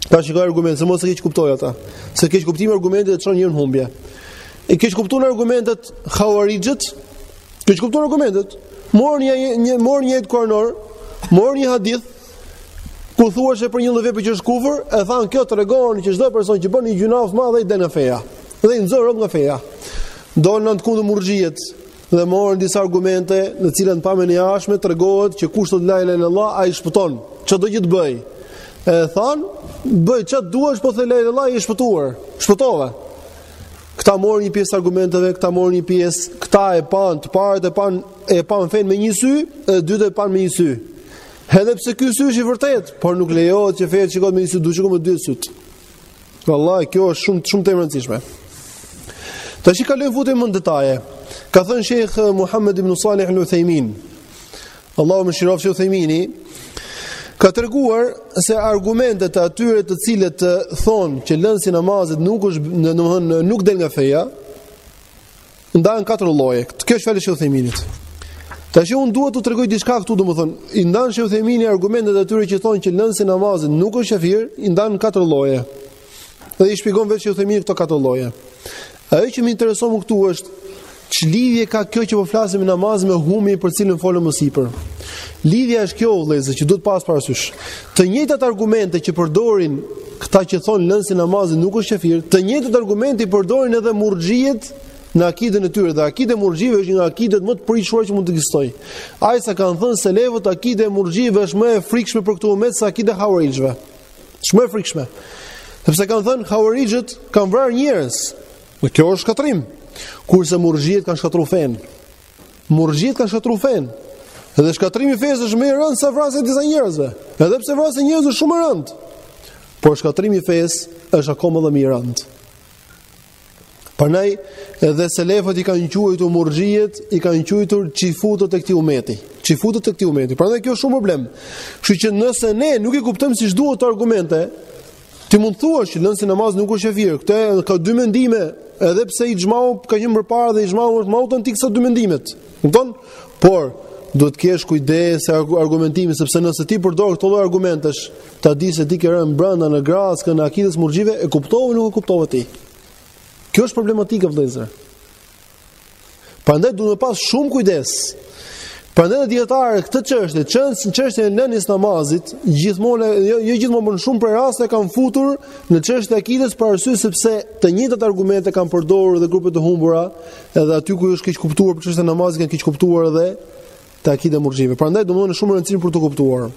Ta shikojë argumentin, se mos e keqkuptojë atë. Se keqkuptimi i argumenteve e çon njeriun në humbje. I keqkuptuan argumentet hauarixhët. Keqkuptuan argumentet. Morën një, një, morën një ajet kuranor, morën një hadith ku thuhet se për një lloj vepre që është kufër, e thanë kjo tregon që çdo person që bën një gjynah të madh del nga feja. Dhe i nxorën robt nga feja. Dolën në të kundërt murxhiet, Dhe morën disa argumente, në të cilat në pamje të jashtme tregohet që kush thotë la ilaha illallah ai shpëton, çdo gjë të bëjë. E thanë, bëj ça të duash, po the la ilaha illallah i shpëtuar. Shpëtova. Këta morën një pjesë argumenteve, këta morën një pjesë, këta e panë, të parët e panë, e panë fenë me një sy, të dytët e panë me një sy. Edhe pse ky sy është i vërtetë, por nuk lejohet që feja të shikohet me një sy, duhet të shikohet me dy sytë. Vallahi kjo është shumë, shumë temë e rëndësishme. Tash i kalojmë futemi në detaje. Ka thënë shejh Muhammed ibn Salih el-Uthejmin. Allahu e mëshiroftë, sheh Uthejmini ka treguar se argumentet e atyre të cilët thonë që lënësi i namazit nuk është, domethënë nuk del nga feja, Ndahen në katër lloje. Kjo është fjala e sheh Uthejminit. Tash unë dua t'u tregoj diçka këtu, domethënë, i ndan Sheh Uthejmini argumentet e atyre që thonë që lënësi i namazit nuk është qafir, i ndan në katër lloje. Dhe i shpjegon vetë Sheh Uthejmini këto katër lloje. Ajo që më intereson këtu është ç'lidhje ka kjo që po flasim për namazin me ixhmain për cilën folëm më sipër. Lidhja është kjo vëllezër që duhet pas parasysh. Të njëjtat argumente që përdorin këta që thonë lënësi i namazit nuk është qafir, të njëjtat argumente i përdorin edhe murxhiet në akiden e tyre dhe akidja e murxhive është nga akidet më të prishura që mund të ekzistojë. Aq sa kanë thënë selefët akidja e murxhive është më e frikshme për këtë umet se akidja e hauarixhve. Është më e frikshme. Sepse kanë thënë hauarixhët kanë vrarë njerëz. Dhe kjo është shkatërrim. Kurse murxhiet kanë shkatërruar fenë. Murxhiet kanë shkatërruar fenë. Edhe shkatërrimi i fesë është më i rëndë se vrasja e disa njerëzve. Edhe pse vrasja e njerëzve është shumë e rëndë, por shkatërrimi i fesë është akoma më i rëndë. Prandaj edhe selefët i kanë quajtur murxhiet, i kanë quajtur çifutët e këtij umeti. Çifutët e këtij umeti. Prandaj kjo është shumë problem. Kështu që nëse ne nuk i kuptojmë siç duhet këto argumente, Ti mund të thuash që lënësi i namazit nuk është qafir. Këtu ka dy mendime, edhe pse ixhmai ka qenë më parë dhe ixhmai është më autentik se dy mendimet. Kupton? Por duhet të kesh kujdes te argumentimi sepse nëse ti përdor këto lloj argumentesh, ta dish se ti ke rënë brenda në grackën e akides së murxhive e kuptove nuk e kuptove ti. Kjo është problematika vëllezër. Prandaj duhet me pas shumë kujdes. Prandaj dhe dijetarët këtë çështje, çështjen, çështjen e lënies së namazit, gjithmonë jo jo gjithmonë por në shumë prej rasteve e kanë futur në çështjet e akides për arsye sepse të njëjtat argumente kanë përdorur edhe grupet e humbura, edhe aty ku është keqkuptuar për çështjen e namazit kanë keqkuptuar edhe te akidja e murxhive. Prandaj domodin është shumë e rëndësishme për të kuptuar.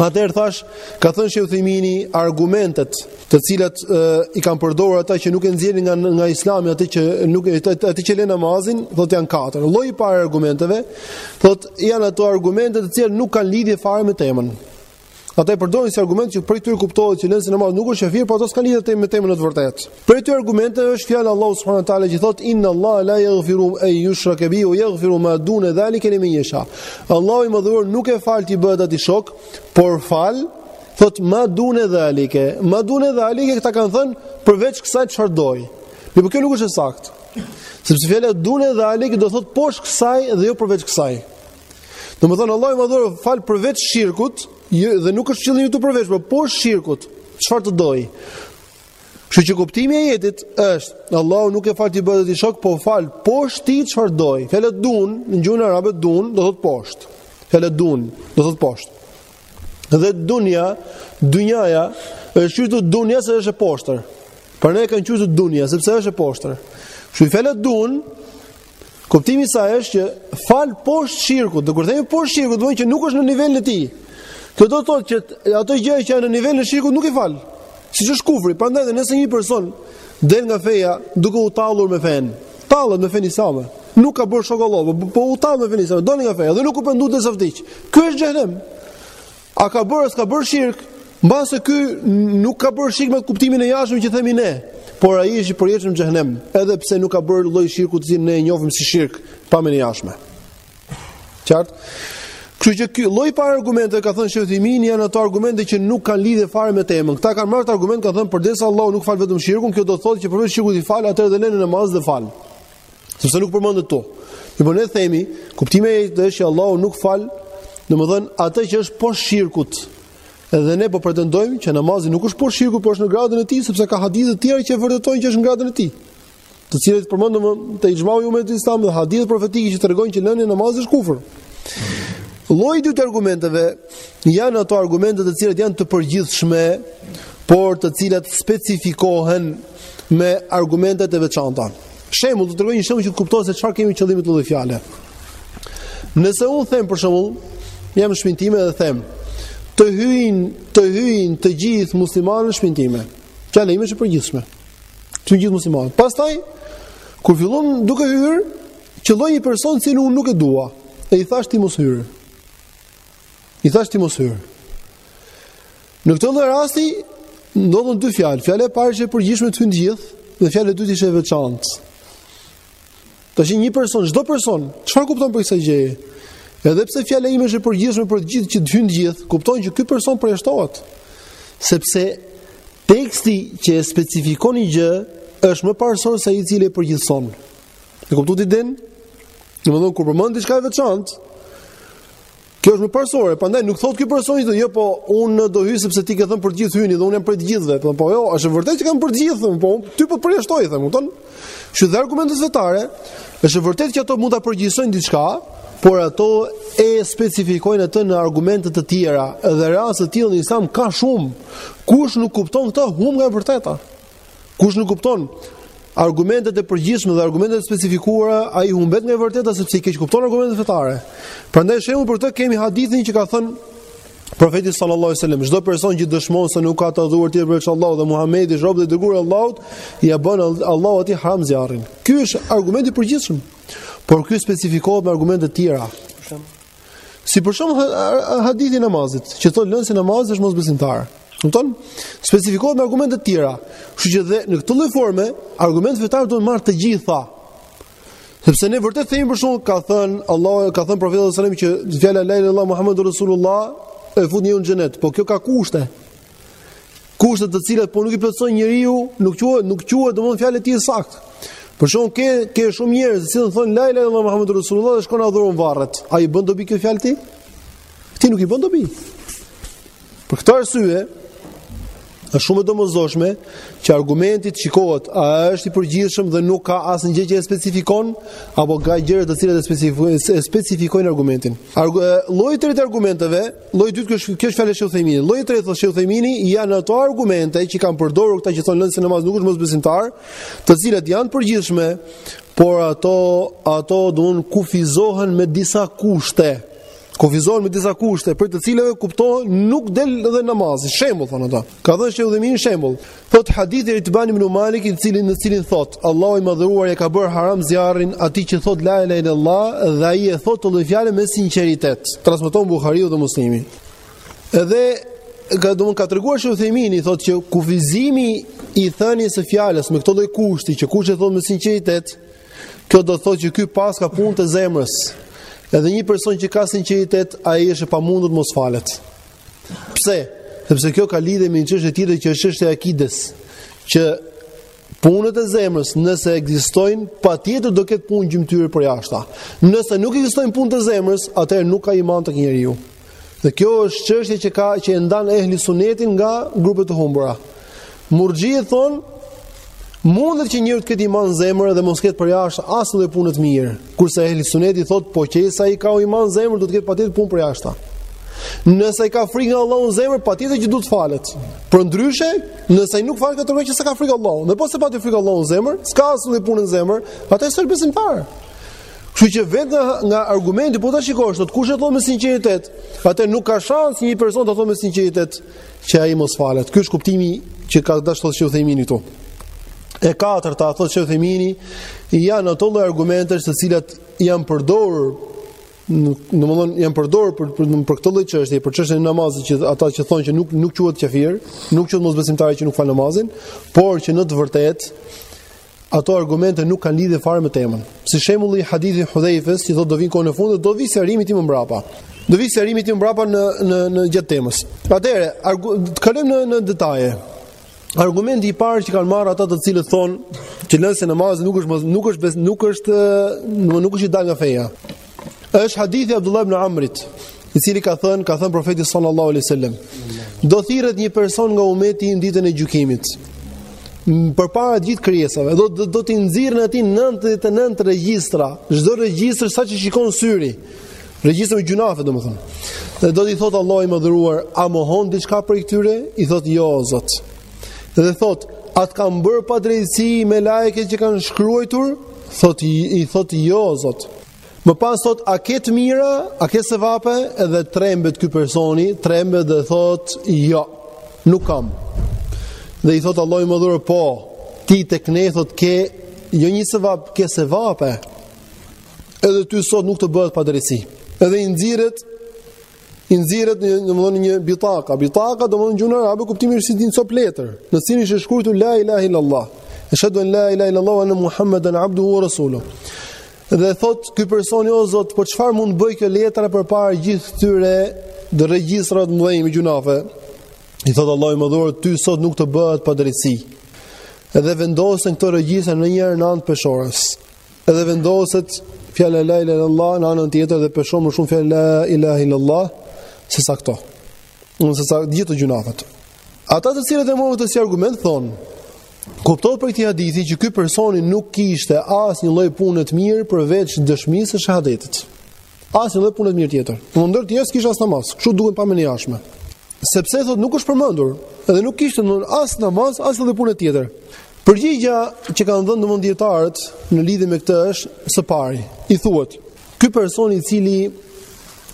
Atëherë thash, ka thënë Shejh Uthejmini, argumentet të cilat i kanë përdorur ata që nuk e nxjerrin nga nga Islami atë që nuk e atë që lë namazin, thotë janë katër. Lloji i parë i argumenteve, thotë janë ato argumente të cilat nuk kanë lidhje fare me temën. Ata i përdorin si argument që prej tyre kuptohet që lënësi i namazit nuk është qafir, por ato s'kan lidhje me temën në të vërtetë. Prej këtyre argumenteve është fjala e Allahut subhanahu wa taala që thotë inna Allah la yaghfiru an yushraka bihi wa yaghfiru ma duna zalika liman yasha. Allahu i madhëruar nuk e fal t'i bëhet atij shok, por fal thot ma dune dhalike, ma dune dhalike këta kanë thënë përveç kësaj çfarë të dojë. Mirëpo kjo nuk është e saktë. Sepse fjala dune dhalike do thot poshtë kësaj dhe jo përveç kësaj. Domethënë, Allahu i madhëruar fal përveç shirkut, dhe nuk është qëllimi te përveç, por poshtë shirkut, çfarë të dojë? Kështu që kuptimi i ajetit është Allahu nuk e fal t'i bëhet atij shok, po fal poshtë tij çfarë të dojë. Fjala dun, në gjuhën arabe dun do thot poshtë. Fjala dun do thot poshtë. Dhe dunja, dunjaja është quajtur dunja se është e poshtër. Prandaj e kanë quajtur dunja sepse është e poshtër. Kështu fjala dun Kuptimi i saj është që fal poshtë shirkut, dhe kur themi poshtë shirkut, do të thotë që nuk është në nivelin e tij. Kjo do të thotë që ato gjëra që janë në nivelin e shirkut nuk i fal. Siç është kufri, prandaj dhe nëse një person del nga feja duke u tallur me fenë, tallet me fenë islame, nuk ka bërë shok Allahut, po, po u tall me fenë islame, doli nga feja dhe nuk u pendu derisa vdiq. Ky është në xhehenem. A ka bërë, s'ka bërë shirk? Mbase ky nuk ka bërë shirk me kuptimin e jashtëm që themi ne, por ai është i përjetshëm në xhehenem, edhe pse nuk ka bërë lloj shirku të cilin ne e njohim si shirk, pamje e jashtme. Qartë? Kështu që ky lloji i parë i argumenteve ka thënë Shejh Uthejmini janë ato argumente që nuk kanë lidhje fare me temën. Kta kanë marrë argument, kanë thënë përderisa Allahu nuk fal vetëm shirkun, kjo do të thotë që përveç shirkut i fal atë edhe lënë namaz dhe fal. Sepse nuk përmendet këtu. Jo po ne themi, kuptimi është që Allahu nuk fal, domethënë atë që është poshtë shirkut. Edhe ne po pretendojmë që namazi nuk është poshtë shirkut, por është në gradën e tij sepse ka hadithe të tjera që vërtetojnë që është në gradën e tij. Të cilat përmendëm te ixhmai i umetit islam dhe hadithet profetike që tregojnë që lënia e namazit është kufër. Lloji i dytë i argumenteve janë ato argumente të cilat janë të përgjithshme, por të cilat specifikohen me argumente të veçanta. Shembull, do të tregoj një shembull që të kuptohet se çfarë kemi qëllim me këtë fjalë. Nëse un them për shembull, jam në shpinën time dhe them, të hyjn, të hyjn të gjithë muslimanët në shpinën time. Fjala ime është e përgjithshme. Të gjithë muslimanët. Pastaj kur fillojn duke hyrë, qëlloi një person që un nuk e dua, e i thash ti mos hyr. I thash ti mos hyr. Në këtë lloj rasti ndodhën dy fjalë. Fjala e parë që e përgjithshme të gjithë dhe fjala e dytë ishte e veçantë. Tash një person, çdo person, çfarë kupton prej kësaj gjëje? Edhe pse fjala ime është e përgjithshme për të gjithë që të hyjnë të gjithë, kupton që ky person përjashtohet. Sepse teksti që e specifikon një gjë është më parësor se ai i cili e përgjithëson. E kuptuat idenë? Domethënë kur përmend diçka e veçantë, Kjo është më parësore, prandaj nuk thotë ky person që jo po unë do hyj sepse ti ke thënë për të gjithë hyni dhe unë jam prej të gjithëve. Po po jo, është vërtet që thashë për të gjithë, po ty po përjashtoj them, kupton? Që dhe argumentet fetare, është vërtet që ato mund ta përgjithësojnë diçka, por ato e specifikojnë atë në argumente të tjera. Edhe raste të tilla në Islam ka shumë. Kush nuk kupton këtë, humb nga e vërteta. Kush nuk kupton argumentet e përgjithshme dhe argumentet e specifikuara, ai humbet nga e vërteta sepse i keqkupton argumentet fetare. Prandaj shembull për këtë kemi hadithin që ka thënë Profeti sallallahu alajhi wasallam, çdo person që dëshmon se nuk ka të adhuruar tjetër përveç Allahut dhe Muhamedi është rob dhe i dërguar i Allahut, ia bën Allahu atij haram zjarrin. Ky është argument i përgjithshëm. Por ky specifikohet me argumente të tjera. Si për shembull hadithi i namazit, që thotë lënësi i namazit është mosbesimtar. Kupton? Specifikohet me argumente të tjera. Kështu që dhe në këtë lloj forme, argumentet fetare duhen marrë të gjitha. Sepse ne vërtet themi për shembull ka thën Allah ka thën profeti sallallahu alajhi wasallam që fjala la ilaha illallah muhammedur rasulullah e fut njeriun në xhenet, po kjo ka kushte. Kushte të cilat po nuk i plotëson njeriu, nuk quhet nuk quhet domthon fjalë e tij sakt. Për shembull ke ke shumë njerëz që thonë thon la ilaha illallah muhammedur rasulullah dhe shkon adhuron varret. A i bën dobi kjo fjalë atij? Atij nuk i bën dobi. Për këtë arsye, është shumë e domosdoshme që argumenti të shikohet a është i përgjithshëm dhe nuk ka asnjë gjë që e specifikon apo ka gjëra të cilat e specifikojnë e specifikojnë argumentin. Lloji i tretë i argumenteve Lloji i dytë kjo është kjo është fjalë e Sheh Utheminit. Lloji i tretë thotë Sheh Uthemini janë ato argumente që kanë përdorur këta që thonë lënësi i namazit nuk është mosbesimtar, të cilat janë të përgjithshme, por ato ato do kufizohen me disa kushte. Kufizohen me disa kushte, prej të cilave kuptohet nuk del edhe namazi. Shembull thonë ata. Ka dhënë Sheh Uthemini shembull. Thot hadithi i Itban ibn Malik, i cili në të cilin thot, Allahu i madhëruar e ka bërë haram zjarrin atij që thot la ilaha illallah dhe ai e thot këtë fjalën me sinqeritet. Transmeton Buhariu dhe Muslimi. Edhe ka domun ka treguar Sheh Uthemini thot që kufizimi i thënies së fjalës me këtë lloj kushti që kush e thot me sinqeritet, kjo do të thotë që ky pas ka punë të zemrës. Edhe një person që ka sinqeritet, ai është e pamundur të mos falet. Pse? Sepse kjo ka lidhje me një çështje tjetër që është çështja e akides, që punët e zemrës nëse ekzistojnë, patjetër do ketë punë gjymtyrësh përjashta. Nëse nuk ekzistojnë punët e zemrës, atëherë nuk ka iman tek njeriu. Dhe kjo është çështje që ka që e ndan ehli sunetin nga grupet e humbura. Murxhiet thon, mundet që njeriu të ketë iman në zemër dhe mos ketë përjashta asnjë punë të mirë. Kurse ehli suneti thot, po qe se ai ka iman në zemër do të ketë patjetër punë përjashta. Nëse ai ka frikë nga Allahu në zemër, patjetër që duhet të falet. Përndryshe, nëse ai nuk falet tregon që s'ka frikë Allahu, dhe po s'e pati frikë Allahu në zemër, s'ka asnjë punë në zemër, ai s'është besimtar. Kështu që vetë nga, nga argumenti po ta shikosh, thotë kush e thon me sinqeritet, atë nuk ka shans një person ta thotë me sinqeritet që ai mos falet. Ky është kuptimi që ka dashur të thotë Sheikh Uthemini këtu. E katërta thotë Sheikh Uthemini janë ato lloj argumentesh të cilat janë përdorur domthon janë përdorur për për, për këtë lloj çështje, për çështjen e namazit që ata që thonë që nuk nuk quhet kafir, nuk quhet mosbesimtar ai që nuk fal namazin, por që në të vërtetë Ato argumente nuk kanë lidhje fare me temën. Si shembulli i hadithit të Hudhejfes, që thotë do vinë kohën e fundit, do vi sqarimi i tij mbrapa. Do vi sqarimi i tij mbrapa në në në gjatë temës. Atëherë, të kalojmë në në detaje. Argumenti i parë që kanë marrë ata të cilët thonë që lënësi i namazit nuk është nuk është nuk është nuk është i dalë nga feja. Është hadithi i Abdullah ibn Amrit, i cili ka thënë, ka thënë profeti sallallahu alaihi wasallam, do thirret një person nga ummeti im ditën e gjykimit përpara gjithë krijesave. Do do, do t'i nxirren atij 99 regjistra, çdo regjistër sa ç'i shikon syri. Regjistra me gjynahe, domethënë. Dhe do t'i thotë Allahu i madhëruar, a mohon diçka prej këtyre? Ai thotë jo, Zot. Dhe thotë, a të kanë bërë padrejtësi melaiket që kanë shkruar? Thot i, i thot i jo, zot. Më pas thot, a ke të mira, a ke sevape, edhe trembet ky personi, trembet dhe thot, jo, nuk kam. Dhe i thot, Allahu i madhëruar, po, ti tek ne, thot, ke, jo një sevap, ke sevape, edhe ty sot nuk të bëhet padrejtësi. Edhe i nxirret, i nxirret një domthonë një bitaka. Bitaka domthonë në gjuhën arabe kuptimi është si një copë letër, në të cilën është shkruar la ilaha illallah. Ashhadu an la ilaha illallah wa anna Muhammeden abduhu wa rasuluhu. Dhe thot ky personi o Zot, po çfarë mund të bëjë kjo letra përpara gjithë këtyre regjistrave të mëdhenj me gjynahe? I thot Allahu i madhëruar, ty sot nuk të bëhet padrejtësi. Edhe vendosen këto regjistra në njërën anë të peshores. Edhe vendoset fjala la ilaha illallah në anën tjetër dhe peshon më shumë fjala la ilaha illallah se sa këto, se sa gjithë ato gjynahet. Ata të cilët e morën këtë si argument thon, kuptohet prej këtij hadithi që ky personi nuk kishte asnjë lloj pune të mirë përveç dëshmisë së shahadetit. Asnjë lloj pune të mirë tjetër. Ndër të, s'kishte as namaz. Kështu duket në pamje jashtme. Sepse thot nuk është përmendur dhe nuk kishte as namaz, as lloj pune tjetër. Përgjigja që kanë dhënë domethënë dijetarët në lidhje me këtë është së pari. I thuhet, ky person i cili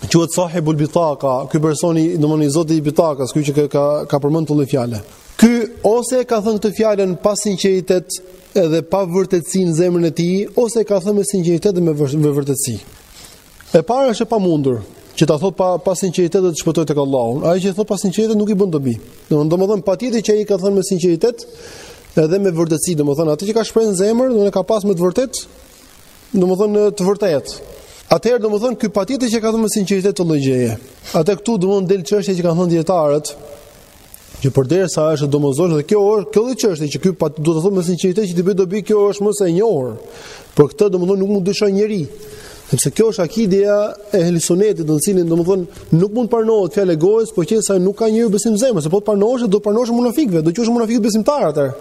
quhet sahibul bitaka, ky personi domethënë i zoti i bitakas, ky që ka ka përmend këtë lloj fjale. Ky ose e ka thënë këtë fjalën pa sinqeritet edhe pa vërtetësi në zemrën e tij, ose e ka thënë me sinqeritet dhe me vërtetësi. E para është e pamundur që ta thotë pa pa sinqeritet dhe të shpëtoj tek Allahu. Ai që thot pa sinqeritet nuk i bën dobi. Domethënë domethën patjetër që ai ka thënë me sinqeritet edhe me vërtetësi, domethënë atë që ka shprehë në zemër, domethënë ka pas me të vërtetë, domethënë të vërtetë. Atëherë domethënë ky patjetër që ka thënë me sinqeritet këtë lloj gjëje. Atëherë këtu domethënë del çështja që kanë thënë dijetarët, Që përderisa është e domosdoshme dhe kjo është kjo lloj çështje që ky patjetër do ta thotë me sinqeritet që t'i bëjë dobi kjo është më se e njohur. Për këtë domethënë nuk mund të dyshojë njeri. Sepse kjo është akidja e Ehli Sunnetit, në të cilën domethënë nuk mund të pranohet fjala e gojës, po qe se nuk ka njeriu besim në zemër, se po të pranohej do t'u pranohej munafikëve, do të ishin munafikët besimtarë atëherë.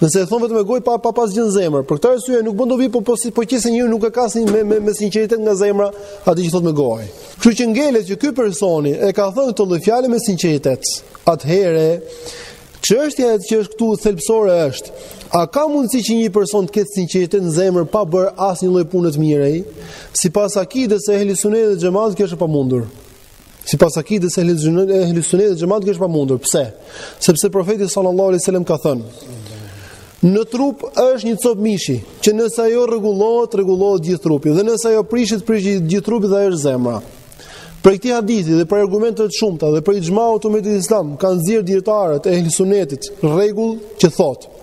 Nëse e thon vetëm me gojë pa pa pas gjë në zemër. Për këtë arsye nuk bën dobi po po si po qe se njeriu nuk e ka si me me me sinqeritet nga zemra atë që thot me gojë. Kështu që ngelet që ky personi e ka thënë këtë lloj fjale me sinqeritet. Atëherë, çështja që është këtu thelbësore është, a ka mundësi që një person të ketë sinqeritet në zemër pa bërë asnjë lloj pune të mirë ai? Sipas akides së Ehli Sunnetit dhe Xhematit, kjo është e pamundur. Sipas akides së Ehli Sunnetit dhe Xhematit, kjo është e pamundur. Pse? Sepse profeti sallallahu alajhi wasallam ka thënë: Në trup është një copë mishi, që nëse ajo rregullohet, rregullohet gjithë trupi dhe nëse ajo prishet, prishet gjithë trupi dhe ajo është zemra. Prej këtij hadithi dhe prej argumenteve të shumta dhe prej ixhmait të umetit islam kanë nxjerr dijetarët e Ehli Sunnetit rregull që thotë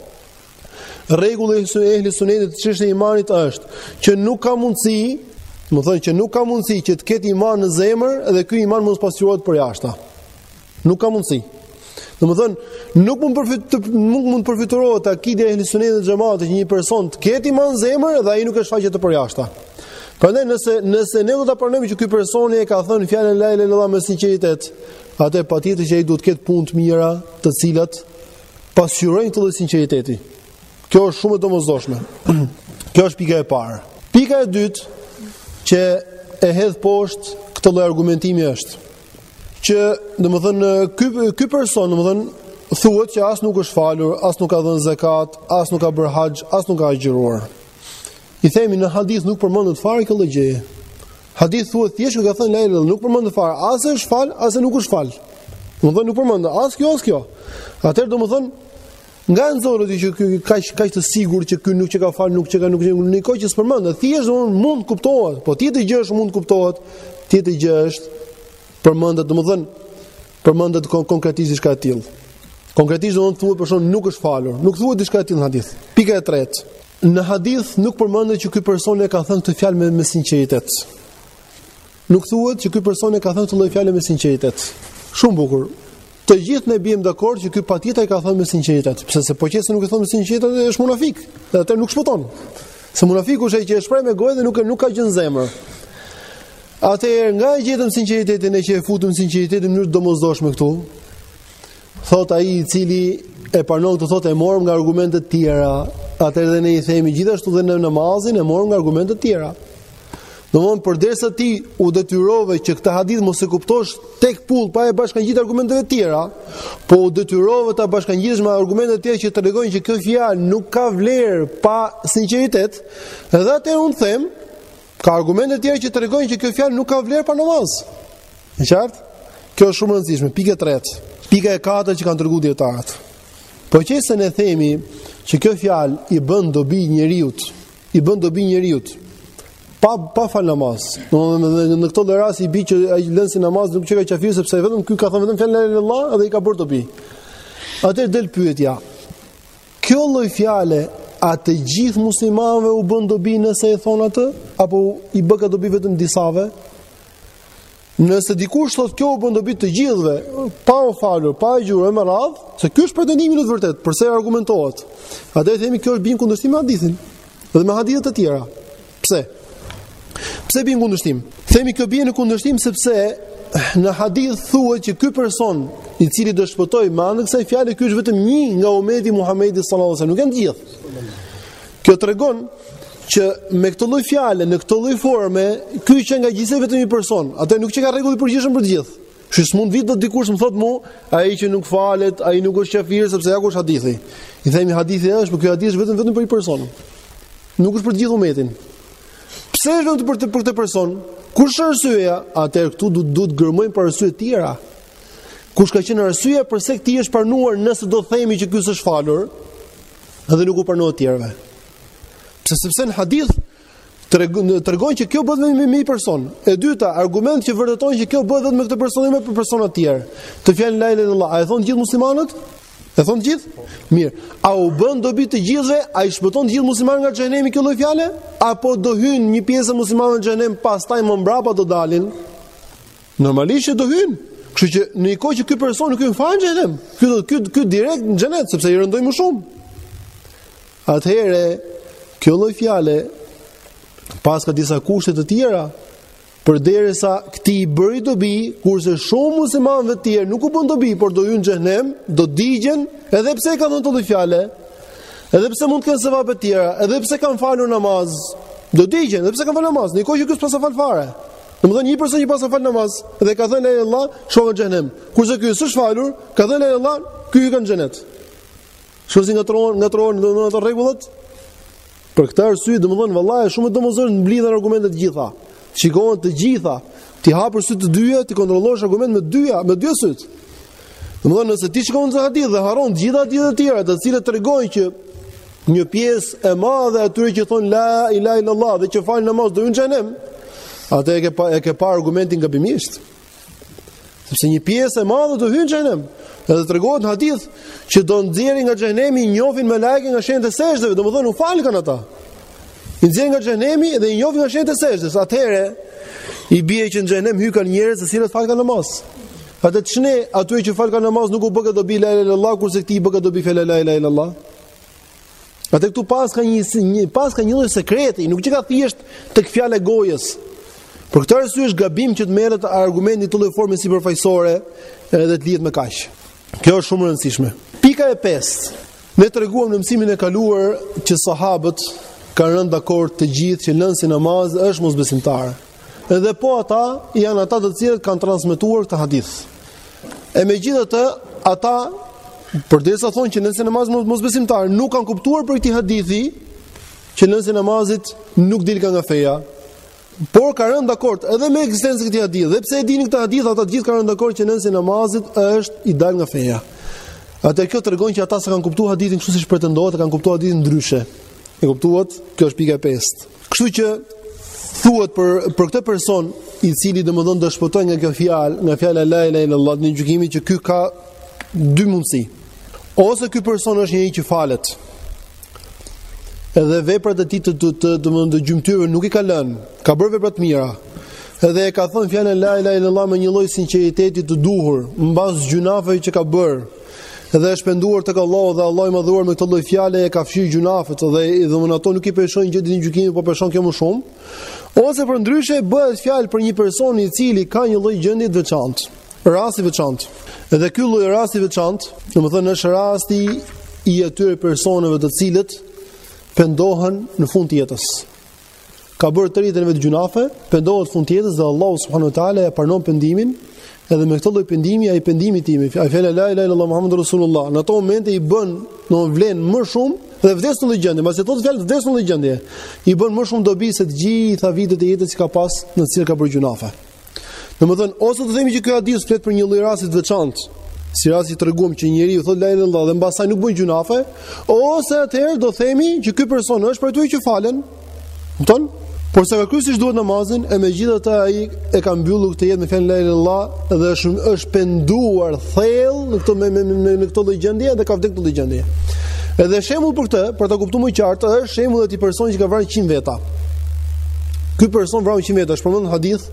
Rregulli i Ehli Sunnetit te çështja e imanit është që nuk ka mundësi, domethënë që nuk ka mundësi që të ketë iman në zemër dhe ky iman mos pasqyrohet përjashta. Nuk ka mundësi. Domethënë, nuk mund përfyt nuk mund të përfytyrohet te akidja e Ehli Sunnetit dhe Xhematit që një person të ketë iman në zemër dhe ai nuk e shfaq atë përjashta. Prandaj nëse nëse ne do ta pranojmë që ky personi e ka thënë fjalën la ilaha illallah me sinqeritet, atëherë patjetër që ai duhet të ketë punë të mira, të cilat pasqyrojnë këtë lloj sinqeriteti. Kjo është shumë e domosdoshme. Kjo është pika e parë. Pika e dytë që e hedh poshtë këtë lloj argumentimi është që domethënë ky ky person domethënë thuhet që as nuk është falur, as nuk ka dhënë zekat, as nuk ka bërë haxh, as nuk ka agjëruar. I themi në hadith nuk përmendet fare kjo lloj gjëje. Në hadith thuhet thjesht që ka thënë la ilaha illallah, nuk përmendet fare, as është fal, as nuk është fal. Domethënë nuk përmendet as kjo, as kjo. Atëherë domethënë Nga e nxore ti që ky kaq kaq të sigurt që ky nuk qenka fal, nuk që ka nuk që nuk ka që s'përmend. Thjesht un mund kuptohet, po ti të gjë është mund kuptohet, ti të gjë është përmendet, domethën përmendet kon- konkretisht diçka e tillë. Konkretisht domethën thuhet për shkak nuk është falur, nuk thuhet diçka e tillë në hadith. Pika e tretë. Në hadith nuk përmendet që ky person e ka thënë këtë fjalë me, me sinqeritet. Nuk thuhet që ky person e ka thënë këtë lloj fjalë me sinqeritet. Shumë bukur. Të gjithë ne biem dakord që ky patjetër e ka thënë me sinqeritet, sepse po qe se nuk e thon me sinqeritet, është munafik. Dhe atëherë nuk shpëton. Se munafiku është ai që e shpreh me gojë dhe nuk e nuk ka gjë në zemër. Atëherë nga e gjetëm sinqeritetin e që e futëm sinqeritetin në mënyrë të domosdoshme këtu. Thot ai i cili e pranon do thotë e morëm nga argumente të tjera. Atëherë dhe ne i themi gjithashtu edhe ne namazin e morëm nga argumente të tjera. Domethënë përderisa ti u detyrove që këtë hadith mos e kuptosh shkëput pa e bashkangjit argumenteve të tjera, po u detyrove ta bashkangjish me argumente të tjera që tregojnë që kjo fjalë nuk ka vlerë pa sinqeritet, edhe atëherë un them ka argumente të tjera që tregojnë që kjo fjalë nuk ka vlerë pa namaz. E qartë? Kjo është shumë e rëndësishme. Pika e tretë, pika e katërt që kanë treguar dijetarët. Po qe se ne themi që kjo fjalë i bën dobi njeriut i bën dobi njeriut. Pa pa fal namaz. Domethënë në këtë lloj rasti i bi që ai lënësi namazit nuk qenka kafir sepse vetëm ky ka thënë vetëm fjalën la ilaha illallah dhe i ka bërë dobi. Atëherë del pyetja. Kjo lloj fjale a të gjithë muslimanëve u bën dobi nëse e thonë atë apo i bëka dobi vetëm disave? Nëse dikush thotë kjo u bën dobi të gjithëve, pa u falur, pa agjëruar e me radhë, se ky është pretendimi në të vërtetë, përse argumentohet? Atëherë themi kjo është bie në kundërshtim me hadithin dhe me hadithe të tjera. Pse? Pse bie në kundërshtim? Themi kjo bie në kundërshtim sepse në hadith thuhet që ky person i cili do shpëtojë me anë të kësaj fjale ky është vetëm një nga umeti i Muhamedit sallallahu alaihi wasallam, nuk janë të gjithë. Kjo tregon që me këtë lloj fjale, në këtë lloj forme, ky qenka gjithsej vetëm një person, atëherë nuk qenka rregull i përgjithshëm për të gjithë. Kështu s'mund vijë dot dikush më thotë mua, ai që nuk falet, ai nuk është kafir sepse ja ku është hadithi. I themi hadithi është, por ky hadith është vetëm vetëm për një person. Nuk është për të gjithë umetin. Pse është vetëm për të për këtë person? Kush është arsyeja? Atëherë këtu duhet duhet gërmojmë për arsye të tjera. Kush ka qenë arsyeja përse këtij është pranuar nëse do të themi që ky s'është falur? dhe nuk u pranohet tjerëve. Pse? Sepse në hadith tregon që kjo bëhet vetëm me një person. E dyta, argument që vërteton që kjo bëhet vetëm me këtë person dhe jo me persona të tjerë. Këtë fjalën la ilaha illallah, a e thonë të gjithë muslimanët? E thonë të gjithë? Mirë. A u bën dobi të gjithëve? A i shpëton të gjithë muslimanët nga xhehenemi kjo lloj fjale? Apo do hyjnë një pjesë e muslimanëve në xhehenem, pastaj më mbrapa do dalin? Normalisht që do hyjnë. Kështu që në një kohë që ky person nuk hyn fare në xhenem, ky do hy ky direkt në xhenet sepse i rëndoi më shumë. Atëherë, kjo lloj fjale paska disa kushte të tjera, përderisa këtij i bëri dobi, kurse shumë muslimanëve të tjerë nuk u bën dobi, por do hyjnë në xhenem, do digjen, edhe pse e kanë thënë këtë fjalë, edhe pse mund të kenë sevape të tjera, edhe pse kanë falur namaz, do digjen, edhe pse kanë falur namaz, në një kohë që ky s'paska fal fare. Domethënë një person që paska fal namaz dhe ka thënë la ilaha illallah, shkon në xhenem. Kurse ky s'është falur, ka thënë la ilaha illallah, ky hyn në xhenet. Shih si ngatërrohen, ngatërrohen, domethënë ato rregullat. Për këtë arsye, domethënë vallahi është shumë e domosdoshme të mblidhen argumentet të gjitha. Shikohen të gjitha. T'i hapur sytë të dyja, t'i kontrollosh argumentet me dyja, me dyja sytë. Domthonë nëse ti shikon këtë hadith dhe harron gjithë hadithet e tjera të cilat tregojnë që një pjesë e madhe atyre që thon la ilaha illallah dhe që fal namaz do hyjnë në xhenem, atë e ke pa, e ke pa argumentin gabimisht. Sepse një pjesë e madhe do hyjnë në xhenem. Edhe tregohet në hadith që do nxjerrin nga xhenemi njofin melaiket nga shenjat e sexhdeve, domethënë u falkan ata. I nxjerr nga xhenemi dhe i njoft nga shenjat e sexhdes. Atëherë i bie që në xhenem hykan njerëz të cilët falën namaz. Atëherë çne atyre që falën namaz nuk u bëka dobi la ilaha illallah kurse këtij i bëka dobi fjala la ilaha illallah. Atëherë këtu paska një, një paska një lloj sekreti, nuk qenka thjesht tek fjala e gojës. Për këtë arsye është gabim që të merret argumenti në këtë lloj forme sipërfaqësore edhe të lihet me kaq. Kjo është shumë e rëndësishme. Pika e pestë. Ne treguam në mësimin e kaluar që sahabët kanë rënë dakord të gjithë që lënësi i namazit është mosbesimtar. Edhe po ata janë ata të cilët kanë transmetuar këtë hadith. E megjithatë, ata përderisa thonë që lënësi i namazit është mosbesimtar, nuk kanë kuptuar prej këtij hadithi që lënësi i namazit nuk dilka nga feja. Por kanë rënë dakord edhe me ekzistencën e këtij hadithi, dhe pse e dinin këtë hadith, ata të gjithë kanë rënë dakord që lënësi i namazit është i dalë nga feja. Atëherë kjo tregon që ata s'e kanë kuptuar hadithin kështu siç pretendohet, e kanë kuptuar hadithin ndryshe. E kuptuat? Kjo është pika e pestë. Kështu që thuhet për për këtë person i cili domethënë do shpëtojë nga kjo fjalë, nga fjala la ilaha illallah, ditën e gjykimit që ky ka dy mundësi. Ose ky person është njeri që falet, Edhe veprat e tij të të të të të gjymtyrëve nuk i ka lënë. Ka bërë vepra të mira. Edhe e ka thënë fjalën la ilaha illallah me një lloj sinqeriteti të duhur, mbas gjunafeve që ka bërë. Edhe është penduar tek Allahu dhe Allahu i madhëruar me këtë lloj fjale ia ka fshirë gjunafet dhe domethënë ato nuk i peshojnë gjë ditën e gjykimit, po peshon kjo më shumë. Ose përndryshe bëhet fjalë për një person i cili ka një lloj gjendje të veçantë. Rast i veçantë. Edhe ky lloj rasti i veçantë, domethënë është rasti i atyre personave të cilët pendohen në fund të jetës. Ka bërë tërë jetën e vet gjunahe, pendohet në fund të jetës dhe Allahu subhanahu wa taala e pranon pendimin, edhe me këtë lloj pendimi ai pendimi i tij, ajo fjalë la ilaha illallah muhammedur rasulullah, në ato momente i bën, do të vlen më shumë dhe vdes në gjendje, pasi thotë fjalë vdes në gjendje. I bën më shumë dobi se të gjitha vitet e jetës që ka pas në cilat ka bërë gjunahe. Domethënë, ose do të themi që ky hadith flet për një lloj rasti të veçantë, si rasti që treguam që njeriu thotë la ilaha illallah dhe mbasaj nuk bën gjynahe, ose atëherë do themi që ky person është për ato që falen. Kupton? Por s'e ka kryer siç duhet namazin, e megjithatë ai e ka mbyllur këtë jetë me fjalën la ilaha illallah dhe është është penduar thellë në këtë me, me, me, në këtë lloj gjendje dhe ka vdekur këtë lloj gjendje. Edhe shembull për këtë, për ta kuptuar më qartë, është shembulli i atij personi që ka vrarë 100 veta. Ky person vrau 100 veta, është përmendur në hadith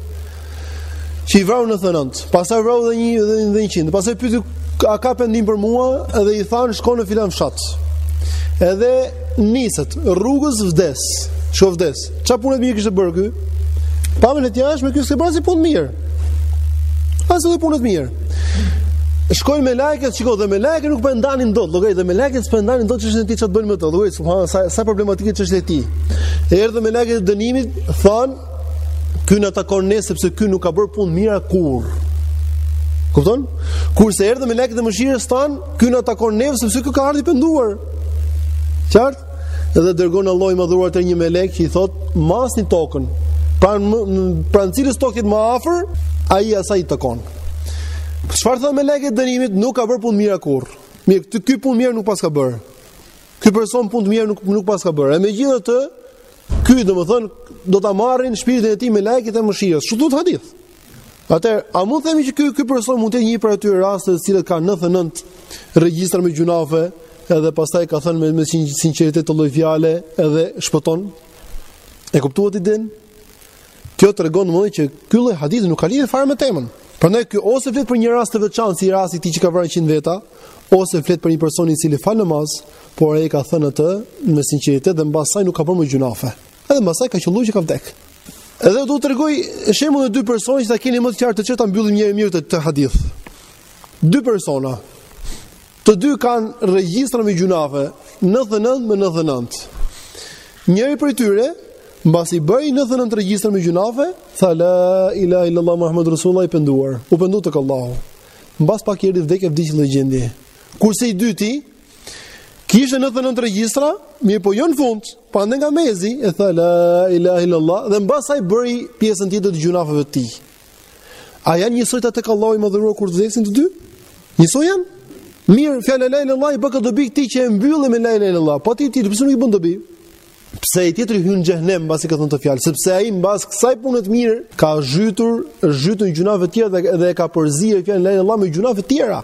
që i vrau nëntëdhjetë e nëntë. Pastaj vrau edhe një dhe njëqind. Pastaj pyeti a ka pendim për mua dhe i thanë shko në filan fshat. Edhe niset rrugës vdes. Shiko vdes. Çfarë punë t'mirë kishte bërë ky? Pa mend, thjesht me, ky s'ka bërë asnjë punë t'mirë. As edhe një punë t'mirë. Shkojnë melajket, shiko dhe melajket nuk po e ndanin dot, llogarit dhe melajket s'po e ndanin dot çështjen e tij ça t'bëjnë me të. Llogarit subhanallah sa sa problematike çështja e tij. Erdhën melajket e dënimit, thanë ky na takon ne sepse ky nuk ka bërë punë t'mira kurr. Kupton? Kurse erdhën melajket e mëshirës thanë ky na takon ne sepse ky ka ardh i penduar. Qartë? Dhe dërgon Allah i madhëruar një melek që i thotë, matni tokën, pranë pranë cilës tokë është më afër, ai asaj i takon. Çfarë thonë melekët e dënimit, nuk ka bërë punë t'mira kurrë. Mirë, ky ky punë t'mirë nuk paska bërë. Ky person punë të mirë nuk, nuk paska bërë. E megjithatë, ky domethënë, do ta marrin shpirtin e tij melekët e mëshirës. Kështu thotë hadithi. Atëherë, a mund të themi që ky ky person mund të jetë një prej atyre rasteve të cilët kanë 99 regjistra me gjynahe, edhe pastaj ka thënë me, me sinqeritet këtë lloj fjalë, edhe shpëton? E kuptuat idenë? Kjo tregon domosdoshmërisht që ky lloj hadithi nuk ka lidhje fare me temën. Prandaj ky ose flet për një rast të veçantë si rasti i atij që ka vrarë 100 veta, ose flet për një person i cili fal namaz, por ai ka thënë atë me sinqeritet dhe mbas saj nuk ka bërë më gjynahe. Edhe mbasaj ka qëlluar që ka vdek. Edhe do t'ju tregoj shembullin e dy personave që ta keni më të qartë që ta mbyllim njëherë e mirë këtë, këtë hadith. Dy persona. Të dy kanë regjistra me gjynahe, 99 me 99. Njëri prej tyre mbasi bëri 99 regjistra me gjynahe, tha la ilaha illallah muhammedur rasulullah i penduar. U pendu tek Allahu. Mbas pak i erdhi vdekja vdiq në atë gjendje. Kurse i dyti, Kishte 99 regjistra, mirë po jo në fund, po andej nga mezi, e tha la ilahe illallah, dhe mbas saj bëri pjesën tjetër të gjunafeve të tij. A janë njësoj ata tek Allahu i madhëruar kur të vdesin të dy? Njësoj janë? Mirë, fjala la ilahe illallah i bëka dobi këtij që e mbylli me la ilahe illallah, po atij tjetrit pse nuk i bën dobi? Pse ai tjetri hyn në xhehenem mbasi ka thënë këtë fjalë, sepse ai mbas kësaj pune të mirë ka zhytur, është zhytur gjunafe të tjera dhe, dhe e ka përzier fjalën la ilahe illallah me gjunafe të tjera.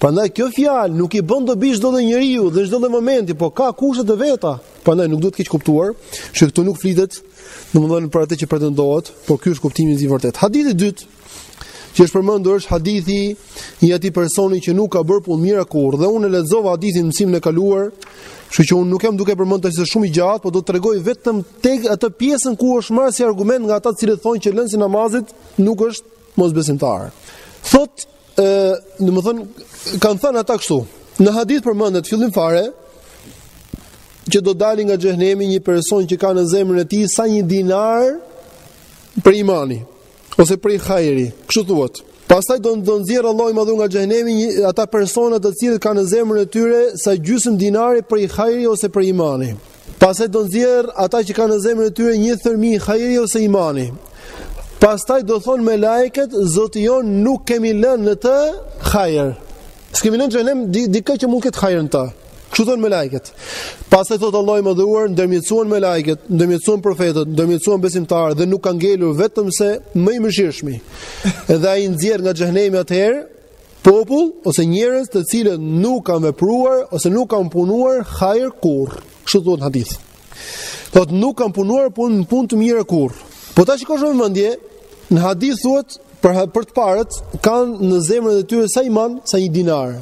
Prandaj kjo fjalë nuk i bën dobi çdo lloj njeriu dhe çdo lloj momenti, po ka kushte të veta. Prandaj nuk duhet të keqkuptohet, që këtu nuk flitet, domethënë për atë që pretendohet, por ky është kuptimi i vërtetë. Hadithi i dytë që është përmendur është hadithi i atij personi që nuk ka bërë punë mira kurrë dhe unë e lexova hadithin në mësimin e kaluar, kështu që unë nuk jam duke përmend tash se shumë i gjatë, por do të tregoj vetëm tek atë pjesën ku është marrë si argument nga ata të cilët thonë që lënësi i namazit nuk është mosbesimtar. Thot, ë, domethënë kanë thënë ata kështu. Në hadith përmendet në fillim fare që do dalë nga xhehenemi një person që ka në zemrën e tij sa një dinar prej imani. ose prej hajri. Kështu thuhet. Pastaj do nxjerr Allahu i madhëruar nga xhehenemi ata persona të cilët kanë në zemrën e tyre sa gjysmë dinari prej hajri ose prej imani. Pastaj do nxjerr ata që kanë në zemrën e tyre një thërrmi hajri ose imani. Pastaj do thon melajket, Zoti jon nuk kemi lënë në të hajër. S'kemi lënë në xhehenem dikë që mund të ketë hajër në ta. Kështu thon melajket. Pastaj thot Allahu i madhëruar, ndërmjetësuan melajket, ndërmjetësuan profetët, ndërmjetësuan besimtarët dhe nuk ka ngelur vetëmse më i mëshirshmi. Dhe ai nxjerr nga xhehenemi atëherë popull ose njerëz të cilët nuk kanë vepruar ose nuk kanë punuar hajër kurr. Kështu thot hadithi. Thot nuk kanë punuar punë punë të mira kurr. Po ta shikosh me mendje, në hadith thuhet për për të parët kanë në zemrën e tyre sa iman, sa një dinar.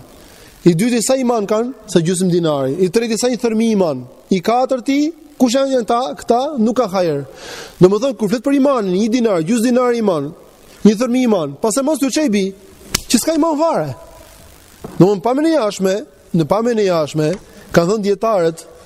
I dyti sa iman kanë? Sa gjysmë dinari. I treti sa një thërrmi iman? I katërti, kush janë ata? Këta nuk ka hajër. Domethënë, kur flet për iman, një dinar, gjysmë dinari iman, një thërrmi iman, pastaj mbas tij çfarë bi, që s'ka iman fare. Domethënë në pamjen e jashme, në pamjen e jashme, kanë thënë dijetarët,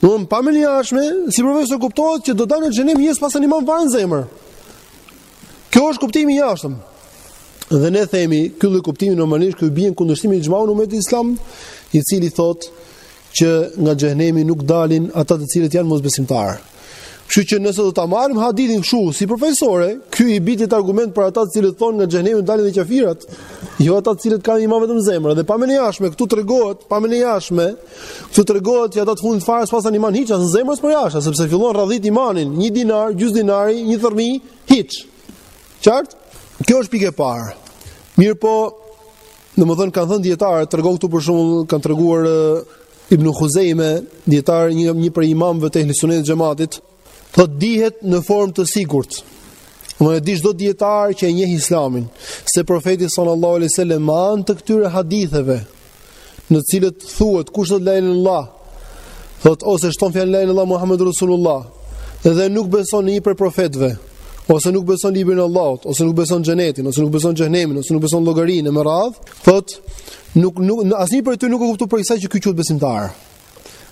Në pamjen e jashtme, si përveç se kuptohet që do dalin nga xhehenemi njerëz pa asnjë iman fare në zemër. Kjo është kuptimi i jashtëm. Dhe ne themi, ky lloj kuptimi normalisht që bie në kundërshtim me ixhmaun e umetit islam, i cili thotë që nga xhehenemi nuk dalin ata të cilët janë mosbesimtarë. Kështu që nëse do ta marrim hadithin kështu sipërfaqësore, ky i bie të jetë argument për ata të cilët thonë nga xhehenemi dalin dhe qafirat, jo ata të cilët kanë iman vetëm në zemër. Dhe pamja e jashtme këtu tregohet, pamja e jashtme, këtu tregohet që ata të fundit fare s'paskan iman hiç as në zemër as përjashta, sepse fillon radhit imanin, një dinar, gjys dinari, një thërrmi, hiç. Qartë? Kjo është pika e parë. Mirëpo, domethënë kanë thënë dijetarët, tregon këtu për shembull kanë treguar Ibnu Huzejme, dijetar një një prej imamëve të Ehli Sunnetit Xhematit, thotë dihet në formë të sigurt. Domethënë e di çdo dijetar që e njeh Islamin, se profeti sallallahu alaihi wasallam me anë të këtyre haditheve, në të cilat thuhet kush thotë la ilahe ilallah, thotë ose shton fjalën la ilahe ilallah Muhammedur Rasulullah, dhe nuk beson në një prej profetëve, ose nuk beson librin e Allahut, ose nuk beson xhenetin, ose nuk beson xhehenemin, ose nuk beson llogarinë me radhë, thotë Nuk nuk asnjë prej tyre nuk e kuptoi prej saj që ky quhet besimtar.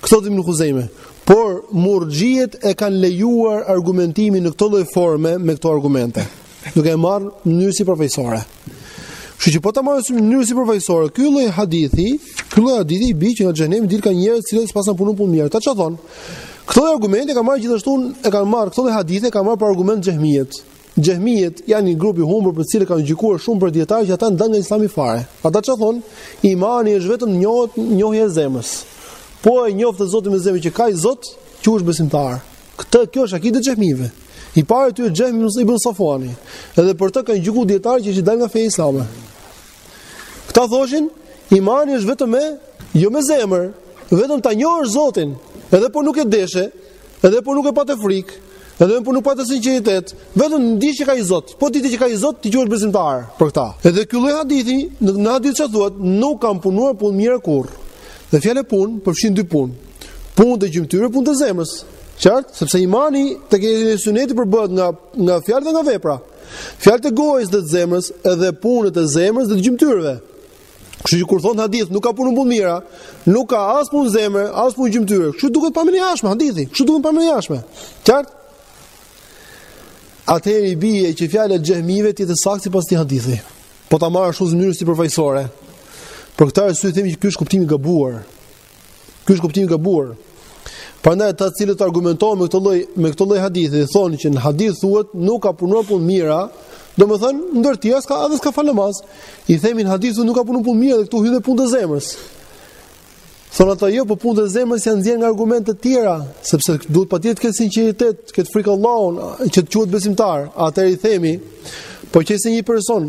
Thotë dhe Ibnu Huzejme. Por murxhijet e kanë lejuar argumentimin në këtë lloj forme me këto argumente. Duke e marrë në mënyrë sipërfaqësore. Kështu që po ta marrësh në mënyrë sipërfaqësore, ky lloj hadithi, ky lloj hadithi i bie që nga xhehenemi dilkan njerëz që s'paskan punuar punë mirë. Ata çfarë thonë? Këto argumente kanë marrë gjithashtu, e kanë marrë këto lloj hadithe, kanë marrë për argument xhehmijet. Xhehmijet janë një grup i humbur për të cilët kanë gjykuar shumë prej dijetarëve që ata kanë dalë nga Islami fare. Ata çfarë thonë? Imani është vetëm njohët, njohja e zemrës. Po e njohe Zotin me zemër që ka një Zot, quhesh besimtar. Këtë kjo është akidja e xhehmive. I pari i tyre Xhehm ibn Safuani. Edhe për të kanë gjykuar dijetarët që është dal nga feja islame. Këta thoshin, imani është vetëm me njoh me zemër, vetëm ta njohësh Zotin. Edhe po nuk e deshe, Edhe po nuk e pate frikë, edhe po nuk pate sinqeritet, vetëm të dish që ka një Zot. Po dite që ka një Zot, ti quhesh besimtar për këta. Edhe ky lloj hadithi, në në hadith çfarë thuhet, nuk kanë punuar punë mirë kurrë. Dhe fjala punë përfshin dy punë. Punë të gjymtyrëve, punë të zemrës. Qartë? Sepse imani tek ehli suneti përbëhet nga nga fjalë dhe nga vepra. Fjalët e gojës dhe të zemrës, edhe punët e zemrës dhe të gjymtyrëve. Kështu që kur thotë hadithi, nuk ka punu punë të mira, nuk ka as punë zemre, as punë gjymtyrësh. Kështu duket në pamje të jashtme hadithi. Kështu duket në pamje të jashtme. Qartë? Atëherë i bie që fjala e xhehmive të jetë e saktë sipas këtij hadithi. Po ta marrësh në mënyrë sipërfaqësore. Për këtë arsye themi që ky është kuptim i gabuar. Ky është kuptim i gabuar. Prandaj ata të cilët argumentojnë me këtë lloj me këtë lloj hadithi thonë që në hadith thuhet nuk ka punuar punë të mira, domethënë ndër të tjera s'ka edhe s'ka fal namaz. I themi në hadith thuhet nuk ka punuar punë të mira dhe këtu hyjnë edhe punët e zemrës. Thonë ata jo, po punët e zemrës janë nxjerrë nga argumente të tjera, sepse duhet patjetër të ketë sinqeritet, të ketë frikë Allahun, që të quhet besimtar. Atëherë i themi, po qe se një person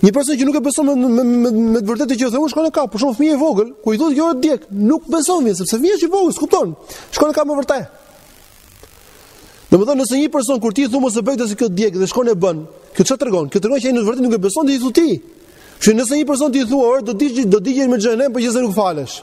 Një person që nuk e beson me me me, me të vërtetë që thonë shkon e kap, për shembull fëmijë i vogël, kur i thotë kjo të djeg, nuk beson mirë sepse fëmija është i vogël, kupton? Shkon e kap me vërtet. Domethënë nëse një person kur ti i thua mos e bëj se kjo djeg dhe shkon e bën, kjo çfarë tregon? Kjo tregon që ai në vërtetë nuk e beson atë që i thua ti. Që nëse një person ti i thua, "Ore, do dish do digjesh në xhehenem, po qe se nuk falesh."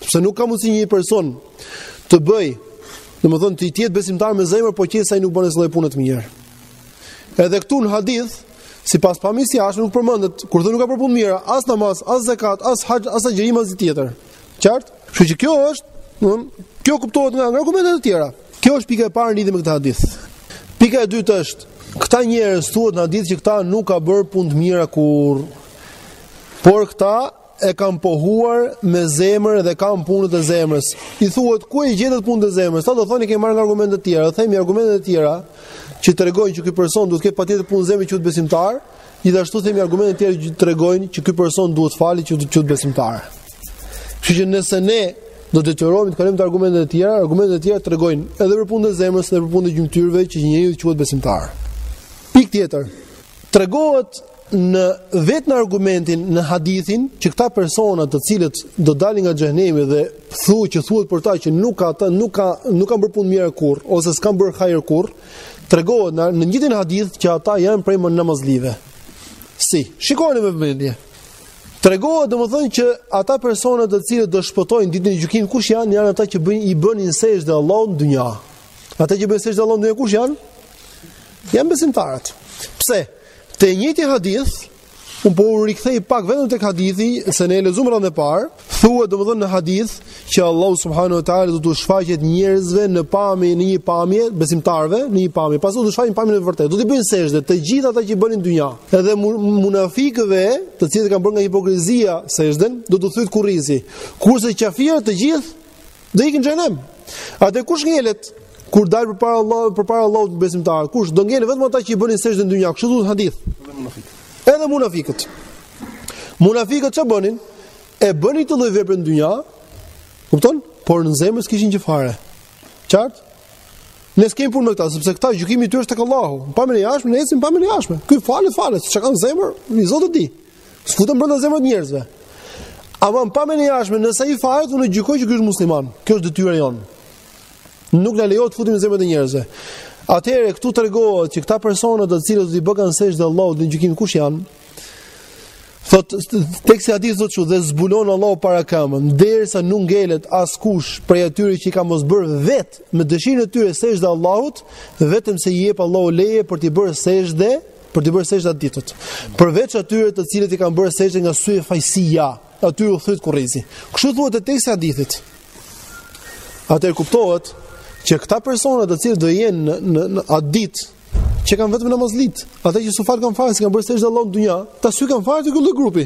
Sepse nuk ka mundësi një person të bëjë, domethënë të jetë besimtar me zemër, po qe se ai nuk bën asnjë lloj pune të mirë. Edhe këtu në hadith, sipas pamjes së jashtme nuk përmendet kur thonë nuk ka bërë punë të mira, as namaz, as zekat, as haxh, as agjërim as tjetër. Qartë? Kështu që kjo është, domethënë, kjo kuptohet nga argumente të tjera. Kjo është pika e parë lidhur me këtë hadith. Pika e dytë është, këta njerëz thuhet në hadith që këta nuk ka bërë punë të mira kurrë. Por këta e kanë pohuar me zemër dhe kanë punët e zemrës. I thuhet ku e gjetët punët e zemrës? Ata do thonë e kemi marrë nga argumente të tjera. Do themi argumente të tjera që tregojnë që ky person duhet të ketë patjetër punë zemre që të jetë besimtar, gjithashtu themi argumente të tjera që tregojnë që ky person duhet të falet që të quhet besimtar. Kështu që nëse ne do të detyrohemi të kalojmë te argumente të tjera, argumente të tjera tregojnë edhe për punët e zemrës dhe për punët e gjymtyrëve që njeriu të quhet besimtar. Pikë tjetër, Tregohet në vetë në argumentin në hadithin që këta persona të cilët do dalin nga xhehenemi dhe thu që thuhet për ta që nuk ka ata nuk ka nuk kanë bërë punë të mirë kurrë ose s'kan bërë hajër kurrë tregohet në të njëjtin hadith që ata janë prej namazlive si shikoni me vëmendje tregohet domethënë që ata persona të cilët do shpëtojnë ditën e gjykimit kush janë janë ata që bëjnë i bënin sexhde Allahut në dynja Ata që bëjnë sexhde Allahut në dynja kush janë? Janë besimtarët. Pse? Te njëjti hadith, unë po u rikthej pak vetëm tek hadithi se ne e lexuam herën e parë, thuhet domethënë në hadith që Allahu subhanahu wa taala do t'u shfaqet njerëzve në pamje në një pamje besimtarëve në një pamje, pastaj do të shfaqet në pamjen e vërtetë. Do t'i bëjnë sexhde të gjithë ata që bënin në dynja. Edhe munafikëve, të cilët kanë bërë nga hipokrizia sexhden, do t'u thyhet kurrizi. Kurse qafirët të gjithë do ikin në xhehenem. Atëherë kush ngelet kur dal përpara Allahut, përpara Allahut besimtar, kush do ngelet vetëm ata që i bënin sexhde në dynja, kështu thotë hadithi. Edhe munafikët. Munafikët çfarë bënin? E bënin këtë lloj vepre në dynja. Kupton? Por në zemër s'kishin gjë fare. Qartë? Ne s'kemi punë me këta, sepse këta gjykimi i tyre është tek Allahu. Pamjen e jashtme, ne ecim pamjen e jashtme. Ky falet, falet, çka ka në zemër, Zoti e di. S'futem brenda zemrës së njerëzve. Ama në pamjen e jashtme, nëse ai falet, unë gjykoj që ky është musliman. Kjo është detyra jonë. Nuk na lejohet të futemi në zemrat e njerëzve. Atëherë këtu tregohet që këta persona të cilët do t'i bëkan sexhde Allahut ditën e gjykimit kush janë? Thotë teksti i hadithit thotë dhe zbulon Allahu para këmbën, derisa nuk ngelet askush prej atyre që i kanë pas bërë vetë me dëshirën e tyre sexhde Allahut, vetëm se i jep Allahu leje për t'i bërë sexhde për të bërë sejdë atë ditët. Përveç atyre të cilët i kanë bërë sejdë nga syfaqësia, atyre u thyhet kurrizi. Kështu thuhet te teksti i hadithit. Atëherë kuptohet që këta persona të cilët do jenë në në atë ditë janë vetëm namazlitë, ata që s'u falkan fare, s'kanë bërë sejdë Allahut në dynja, ata s'hykan fare te ky grupi.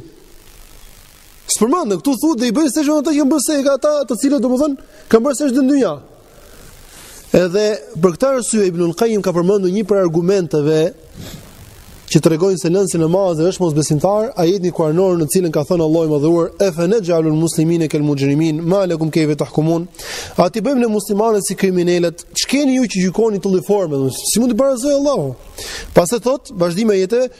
S'përmenden këtu thuhet dhe i bëjnë sejdë ata që kanë bërë sejdë, ata të cilët domethënë kanë bërë sejdë në dynja. Edhe për këtë arsye Ibn al-Qayyim ka përmendur një prej argumenteve që tregojnë se lënësi i namazit është mosbesimtar, ajetin kuranor në të cilin ka thënë Allahu i Madhuar, "E fa naj'alul muslimina kal mujrimin, ma lakum kayfa tahkumun?" A t'i bëjmë ne muslimanët si kriminelët? Ç'keni ju që gjykoni në këtë lloj forme? Si mund të barazojë Allahu? Pastaj thotë, vazhdimi i ajetit,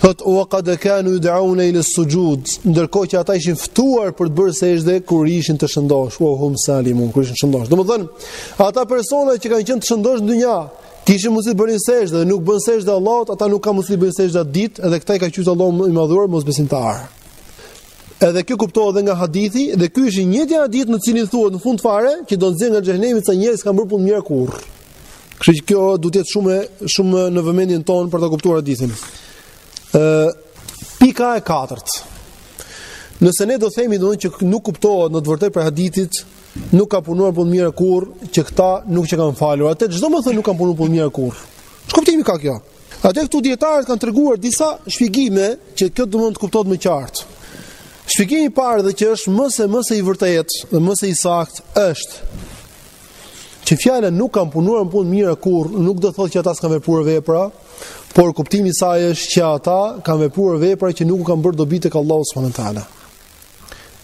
Thotë wa qad kanu yud'auna ila sujud, ndërkohë që ata ishin ftuar për të bërë sejdë kur ishin të shëndosh, wa hum salimun kur ishin të shëndosh. Domethënë, ata persona që kanë qenë të shëndosh në dynja, kishin mundësi të bënin sejdë dhe nuk bënë sejdë Allahut, ata nuk kanë mundësi të bëjnë sejdë atë ditë, edhe këta i ka quajt Allahu i madhuar mosbesimtar. Edhe kjo kuptohet edhe nga hadithi dhe ky është i njëjti hadith në cilin thuhet në fund fare që do nxjerr nga xhehenemi ca njerëz s'kanë bërë punë mirë kurrë. Kështu që kjo duhet të jetë shumë shumë në vëmendjen tonë për ta kuptuar hadithin. Ë pika e katërt. Nëse ne do themi domethënë që nuk kuptohet në të vërtetë prej hadithit, nuk kanë punuar punë mirë kurrë, që këta nuk qenkan falur. Atëherë ç'do me thënë nuk kanë punuar punë mirë kurrë. Ç'kuptim ka kjo? Atëherë këtu dijetarët kanë treguar disa shpjegime që kjo domethënë të kuptohet më qartë. Shpjegimi i parë dhe që është më se më se i vërtetë dhe më se i saktë është Që fjala nuk kanë punuar punë mira kurrë, nuk do thotë që ata s'kanë vepruar vepra, por kuptimi i saj është që ata kanë vepruar vepra që nuk u kanë bërë dobi tek Allahu subhanahu wa taala.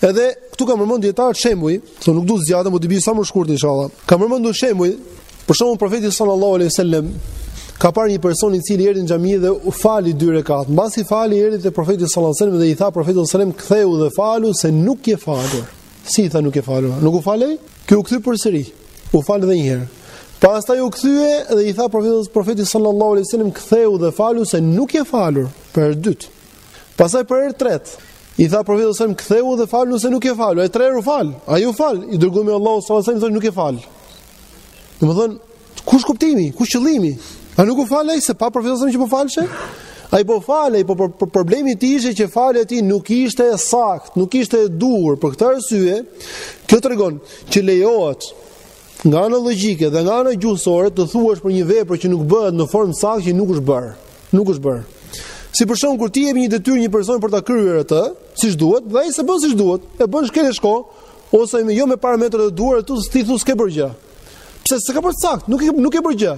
Edhe këtu kanë përmendur dijetarët shembuj, po nuk dua të zgjatem, do të bëj sa më shkurt inshallah. Kanë përmendur shembuj, për shembull profeti sallallahu alaihi wasallam ka parë një person i cili erdhi në xhami dhe u fali dy rekate. Mbasi u fal erdhi te profeti sallallahu alajhi wasallam dhe i tha profeti sallallahu alajhi wasallam kthehu dhe falu se nuk je falur. Si i tha nuk je falur? Nuk u fal ai? Ky u kthy përsëri. U fal edhe një herë. Pastaj u kthye dhe i tha profeti profeti sallallahu alaihi wasallam kthehu dhe falu se nuk je falur për herë të dytë. Pastaj për herë të tretë i tha profeti sallallahu alaihi wasallam kthehu dhe falu se nuk je falur. E tre herë u fal. Ai u fal. I dërguari i Allahut sallallahu alaihi wasallam thotë nuk je fal. Domethënë, kush është kuptimi, kush është qëllimi? A nuk u fal ai, s'e pa profeti që po faleshe? Ai po falej, po por, por problemi i tij ishte që falja e tij nuk ishte e saktë, nuk ishte e duhur, për këtë arsye, kjo tregon që lejohet nga ana logjike dhe nga ana gjuhësore të thuash për një vepër që nuk bëhet në formë të saktë që nuk është bërë. Nuk është bërë. Si për shembull kur ti i jep një detyrë një personi për ta kryer atë, siç duhet, dhe ai s'e bën siç duhet, e bën shkel e shko, Ose jo me parametrat e duhur, ti thu s'ke bërë gjë. Pse s'e ke bërë sakt? Nuk ke, nuk ke bërë gjë.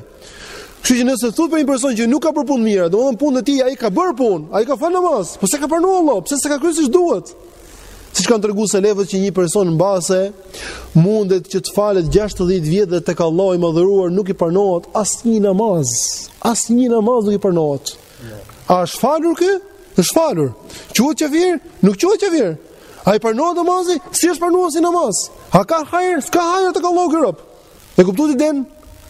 Kështu që nëse thotë për një person që nuk ka bërë punë të mira, domethënë punën e tij ai ka bërë punë, ai ka fal namaz, po s'e ka pranuar Allahu, pse s'e ka kryer siç duhet? Siç kanë treguar selefët që një person mbase mundet që të falet 60 vjet dhe tek Allahu i madhëruar nuk i pranohet asnjë namaz, asnjë namaz nuk i pranohet. A është falur ky? Është falur. Quhet qafir? Nuk quhet qafir. A i pranohet namazi? S'i është pranuar si namaz. A ka hajr? S'ka hajr tek Allahu ky rob. E kuptuat idenë?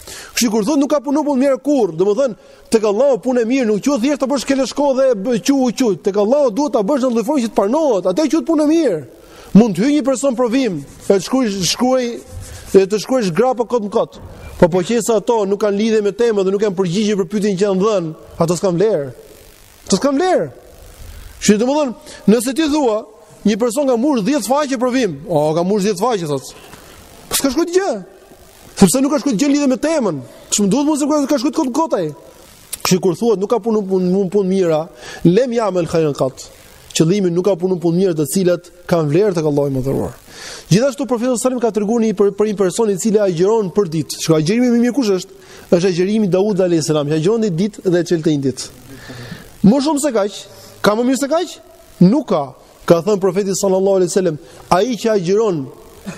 Kështu që kur thotë nuk ka punu punë të mirë kurrë, domethënë, tek Allahu punë e mirë, nuk quhet thjeshtë ta bësh shkel e shko dhe çu çu, tek Allahu duhet ta bësh në atë lloj forme që të pranohet, atëherë quhet punë e mirë. Mund të hyjë një person provim, e të shkruaj shkruaj e të shkruaj grrapa kot në kot. Po po qe se ato nuk kanë lidhje me temën dhe nuk kanë përgjigje për pyetjen që janë dhënë, ato s'kan vlerë. Ato s'kan vlerë. Që domethënë, nëse ti thua, një person ka mbush 10 faqe provim, o, ka mbush 10 faqe, thotë. Po s'ka shkruaj gjë. Sepse nuk ka shkruaj gjë lidhje me temën. Ç'më duhet mu se ka shkruaj kot në kot ai. Kështu kur thuhet nuk ka punu punë të mira, lem jamel khairën kat. Qëllimi nuk ka punu punë të mira të cilat kanë vlerë tek Allahu i madhëruar. Gjithashtu profeti sallallahu alajhi wasallam ka treguar një për, për një person i cili agjëron për ditë. Shiko, agjërimi më mirë kush është? Është agjërimi i Daud alayhis salam, që agjëron një ditë dhe çelte një ditë. Më shumë se kaq, ka më mirë se kaq? Nuk ka. Ka thënë profeti sallallahu alajhi wasallam, ai që agjëron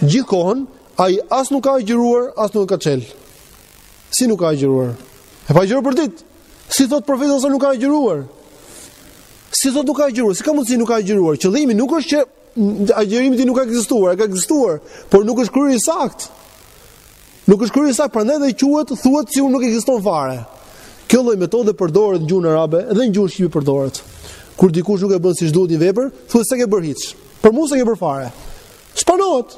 gjithë kohën, ai as nuk ka agjëruar, as nuk ka çel. Si nuk ka agjëruar? Epo ka agjëruar për ditë. Si thot profeti sallallahu alajhi wasallam nuk ka agjëruar. Si thot nuk ka agjëruar, si ka mundsi nuk ka agjëruar? Qëllimi nuk është që agjërimi i tij nuk ka ekzistuar, ka ekzistuar, por nuk është kryer i saktë. Nuk është kryer i saktë, prandaj dhe quhet thuhet sikur nuk ekziston fare. Kjo lloj metode përdoret në gjuhën arabe dhe në gjuhën shqipe përdoret. Kur dikush nuk e bën siç duhet një vepër, thuhet s'e ke bërë hiç. Për mua s'e ke bërë fare. S'pranohet.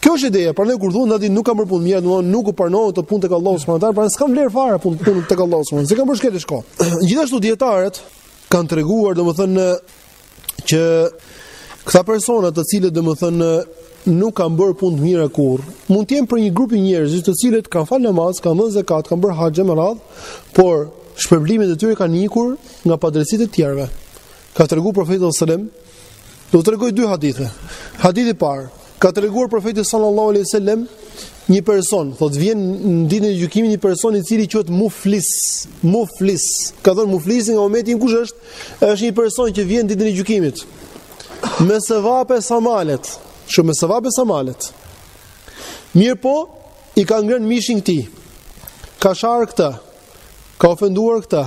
Kjo është ideja, prandaj kur thonë aty nuk kanë bërë punë mirë, do të thotë nuk u pranohet ajo punë tek Allahu subhanahu wa taala, prandaj s'ka vlerë fare puna, puna tek Allahu subhanahu wa taala. Se e kanë bërë shkel e shko. Gjithashtu dietarët kanë treguar domethënë që këta persona të cilët domethënë nuk kanë bërë punë të mira kurr, mund të jenë për një grup njerëzish të cilët kanë falë namaz, kanë dhënë zakat, kanë bërë haxh e me radh, por shpërblimet e tyre kanë ikur nga padrejtësitë e të tjerëve. Ka tregu profeti alejhi selam, do tregoj dy hadithe. Hadithi i parë, ka treguar profeti sallallahu alaihi sallam, një person, thot vjen në ditën e gjykimit një person i cili quhet muflis, muflis. Ka thënë muflisi nga umeti im kush është? Është një person që vjen ditën e gjykimit. Me sevape sa malet, shumë me sevape sa malet. Mirëpo, i ka ngrën mishin këtij. Ka sharë këtë. Ka ofenduar këtë.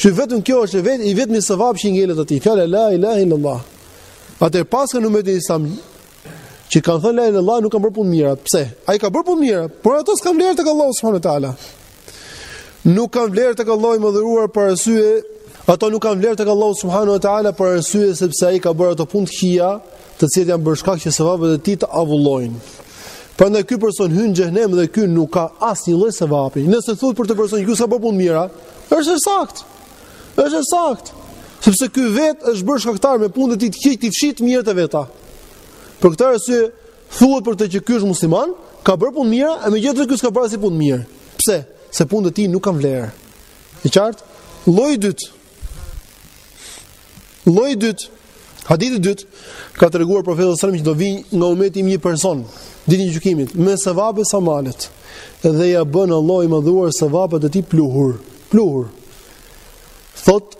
Që vetëm kjo është vetë i vetmi sevap që ngelet atij. Fjala la ilaha illallah. Ata pra ska në ummetin islam që kanë thënë la ilaha illallah nuk kanë bërë punë mira. Pse? Ai ka bërë punë mira, por ato s'kan vlerë tek Allahu subhanahu wa taala. Nuk kanë vlerë tek Allahu i madhëruar për arsye ato nuk kanë vlerë tek Allahu subhanahu wa taala për arsye sepse ai ka bërë ato punë të këqija të cilat janë bërë shkak që sevapet e tij të avullojnë. Prandaj ky person hyn në xhenem dhe ky nuk ka asnjë lloj sevapi. Nëse thuhet për atë person që ky s'ka bërë punë mira, është e saktë. Është e saktë. Sepse ky vet është bërë shkaktar me punën e tij të keq të fshijë të mirat të veta. Për këtë arsye thuhet për të që ky është musliman, ka bërë punë mira, e megjithëse ky s'ka bërë asnjë punë mirë. Pse? Se punët e tij nuk kanë vlerë. E qartë? Lloji i dytë, Lloji i dytë, hadithi i dytë ka treguar profeti sallallahu alajhi wasallam që do vijë nga ummeti një person ditën e gjykimit me sevape sa malet dhe ja bën Allahu i madhëruar sevapet e tij pluhur, pluhur. Thot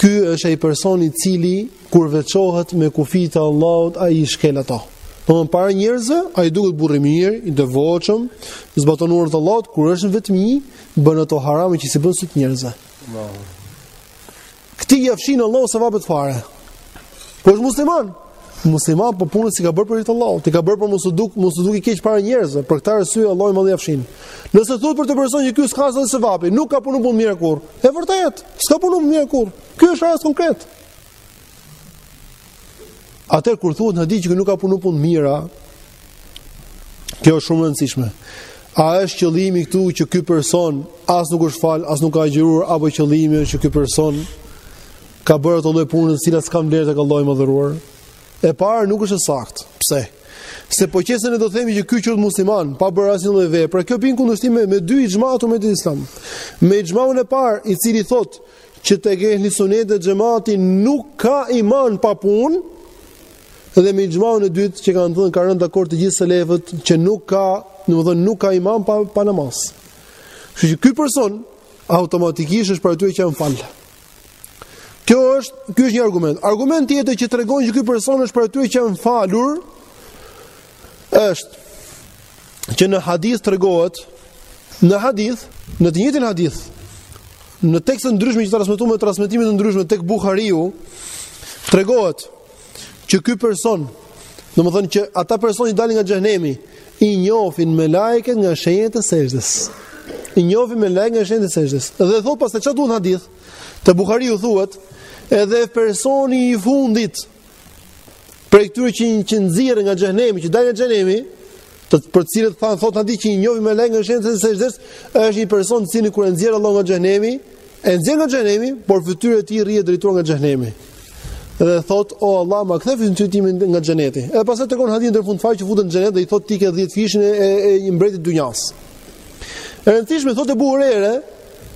ky është ai person i cili kur veçohet me kufijtë e Allahut ai i shkel ato. Po përpara njerëzve, ai duket burrë mirë, i devotshëm, zbaton urdhrat e Allahut, kur është vetëm, i bën ato harame që s'i bën n'sy t'njerëzve. Këtij ia fshin Allahu sevapet fare. Po është musliman. Musliman po punët s'i ka bërë për hir të Allahut, i ka bërë për mos u duk, mos u duk i keq para njerëzve. Për këtë arsye Allahu i madh ia fshin. Nëse thuhet për atë person që ky s'ka as edhe sevap, nuk ka punu punë mirë kurrë. E vërteta është, s'ka punu punë mirë kurrë. Ky është rast konkret. Atëherë kur thuhet në hadith që nuk ka punu punë mira, kjo është shumë e rëndësishme. A është qëllimi këtu që ky person as nuk është fal, as nuk ka agjëruar apo qëllimi është që ky person ka bërë ato lloj punësh të cilat s'kan vlerë tek Allahu i madhëruar? E para nuk është e saktë. Pse? Se po qe se ne do themi që ky qenka musliman, pa bërë asnjë lloj vepre, kjo bie në kundërshtim me, me dy ixhmat e Islamit. Me ixhmaun e parë, i cili thotë që tek ehli suneti dhe xhemati nuk ka iman pa punë dhe me ixhmaun e dytë që kanë thënë kanë rënë dakord të gjithë selefët që nuk ka, domethënë nuk ka iman pa pa namaz. Kështu që ky person automatikisht është prej atyre që janë fal. Kjo është, ky është një argument. Argumenti tjetër që tregon që ky person është prej atyre që janë falur, është që në hadith tregohet në hadith, në të njëjtin hadith, në tekste të ndryshme që është transmetu me transmetime të ndryshme tek Buhariu, tregohet që ky person, domethënë që ata persona që dalin nga xhenemi, i njohin melaiket nga shenjat e sexhdes. I njohin melaiket nga shenjat e sexhdes. Dhe thot pastaj ça thuhet në hadith, te Buhariu thuhet, edhe personi i fundit Prej këtyre që që nxirren nga xhenemi, që dalin nga xhenemi, të për të cilët thanë thotë hadithi që i njohin melaiket nga shenja e sejdës, është një person i cili kur e nxjerr Allahu nga xhenemi, e nxjerr nga xhenemi, por fytyra e tij rri e drejtuar nga xhenemi. Dhe thotë o Allah, ma kthe fytyrën time nga xheneti. Edhe pastaj tregon hadithin deri fund fare që futen në xhenet dhe i thotë ti ke 10 fishin e, e, e një mbreti të dynjas. E rëndësishme thotë Ebu Hurejre,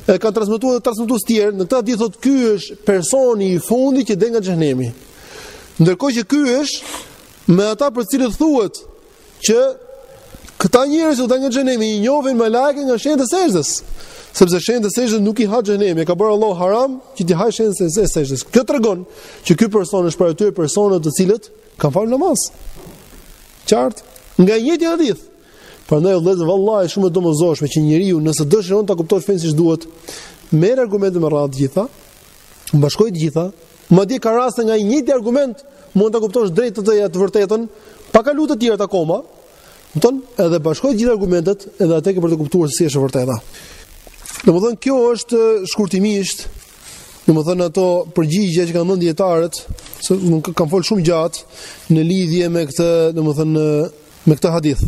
E kanë transmetuar edhe transmetues të tjerë, në këtë hadith thotë ky është personi i fundit që del nga xhenemi. Ndërkohë që ky është me ata për të cilët thuhet që këta njerëz që dalin nga xhenemi i njohin melaiket nga shenjat e sejdës, sepse shenjat e sejdës nuk i ha xhenemi, e ka bërë Allahu haram që t'i hajë shenjat e sejdës. Kjo tregon që ky person është prej atyre personave të cilët kanë falë namaz. Qartë? Nga i njëjti hadith, Prandaj vëllezër vallahi shumë e domosdoshme që njeriu nëse dëshiron ta kuptojë fenë siç duhet, merri argumentet me radhë të gjitha, bashkoji të gjitha, madje ka raste nga i njëjti argument mund ta kuptosh drejt të të vërtetën, pa kalu te tjerat akoma. Kupton? Edhe bashkoji të gjitha argumentet edhe atëherë për të kuptuar se si është e vërteta. Domethënë kjo është shkurtimisht domethënë ato përgjigje që kanë dhënë dijetarët, se kanë fol shumë gjatë në lidhje me këtë, domethënë me këtë hadith.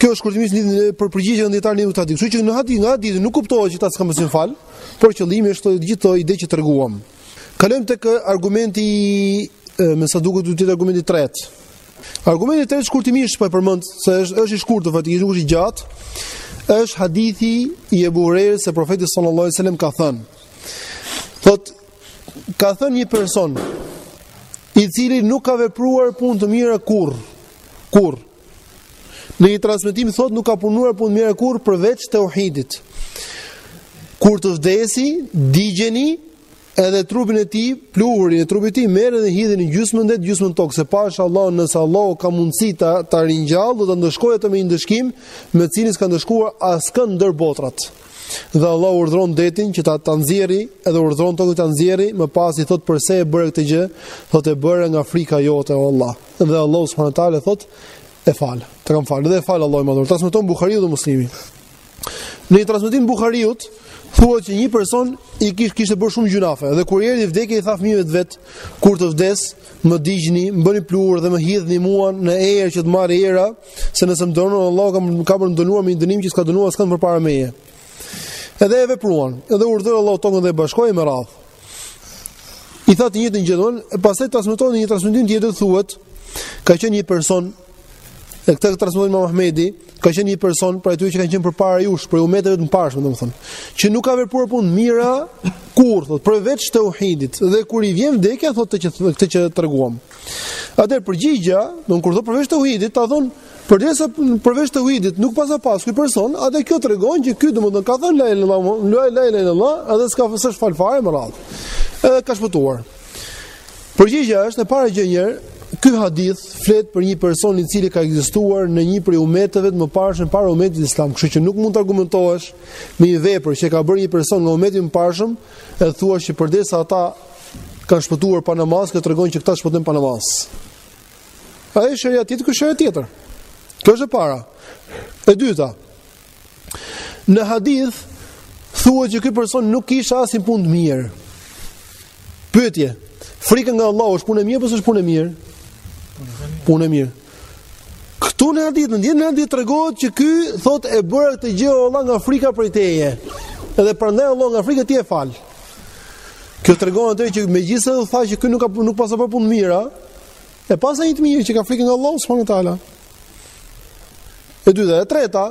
Kjo është shkurtimisht lidhje për përgjigjen e dijetarëve në këtë hadith. Kështu që në hadith, në hadith nuk kuptohet që ata s'kanë qenë falur, por qëllimi është të gjitha ato ide që treguam. Kalojmë tek argumenti me sa duket do jetë argumenti i tretë. Argumenti i tretë shkurtimisht po e përmend se është është i shkurtër faktikisht nuk është i gjatë. Është hadithi i Ebu Hurejrës se profeti sallallahu alajhi wasallam ka thënë. Thotë Ka thënë një person i cili nuk ka vepruar punë të mira kurrë. Kurrë. Në një transmetim thotë nuk ka punuar punë të mira kurrë përveç teuhidit. Kur të vdesë, digjeni edhe trupin e tij, pluhurin e trupit të tij merreni dhe hidheni gjysmën në det, gjysmën në tokë, se pasha Allahun nëse Allah ka mundësi ta ta ringjallë do ta ndëshkojë atë me një ndëshkim me cilin s'ka ndëshkuar askënd ndër botërat. Dhe Allah urdhëron detin që ta ta nxjerrë, edhe urdhëron tokën ta nxjerrë, më pas i thotë përse e bëre këtë gjë? Thotë e bëra nga frika jote o Allah. Dhe Allah subhanahu wa taala thotë e fal. Të kam fal. Dhe e fal Allahu i madhëruar. Transmeton Buhariu dhe Muslimi. Në një transmetim të Buhariut thuhet që një person i kish kishte bërë shumë gjynahe dhe kur i erdhi vdekja i tha fëmijëve të vet kur të vdes më digjni, më bëni pluhur dhe më hidhni mua në erë që të marrë era. Se nëse më dënon Allahu ka ka për të më dënuar me një dënim që s'ka dënuar askënd përpara meje. Edhe e vepruan, edhe urdhëroi Allahu tokën dhe e bashkoi me radhë. I tha të njëjtën gjë domun, e pastaj transmetohet në një transmetim tjetër thuhet, ka qenë një person e këtë e transmeton Imam Ahmedi, ka qenë një person për ato që kanë qenë përpara jush, për umeteve të mparshme, domethënë, që nuk ka vepruar punë të mira kurrë, thotë, përveç tauhidit. Dhe kur i vjen vdekja, thotë këtë që këtë që treguam. Të Atëherë përgjigja, domethënë kur thotë përveç tauhidit, këta thonë përderisa përveç tauhidit nuk paska pas ky person, atëherë kjo tregon që ky domethënë ka thënë la ilaha illallah, la ilaha illallah, edhe s'ka s'është fal fare me radhë. Edhe ka shpëtuar. Përgjigja është e para gjë njëherë, ky hadith flet për një person i cili ka ekzistuar në një prej umeteve të mëparshëm para umetit islam, kështu që nuk mund të argumentohesh me një vepër që ka bërë një person nga umeti i mëparshëm, E thua që përderisa ata kanë shpëtuar pa namaz, kjo tregon që këta shpëtojnë pa namaz. Ai sheriat tjetër, ky sheriat tjetër. Kjo është e para. E dyta, në hadith, thuhet që ky person nuk kishte asnjë punë të mirë. Pyetje, frika nga Allahu është punë e mirë, apo s'është punë e mirë? Punë e mirë. Këtu në hadith, në një hadith tregohet që ky thotë e bëra këtë gjë o Allah nga frika prej teje. Edhe prandaj Allahu nga frika e tij e fal. Kjo tregon atë që megjithëse u tha që ky nuk ka nuk paska bërë punë të mira, e paska një të mirë që ka frikën nga Allah subhanahu wa taala. E dyta, e treta,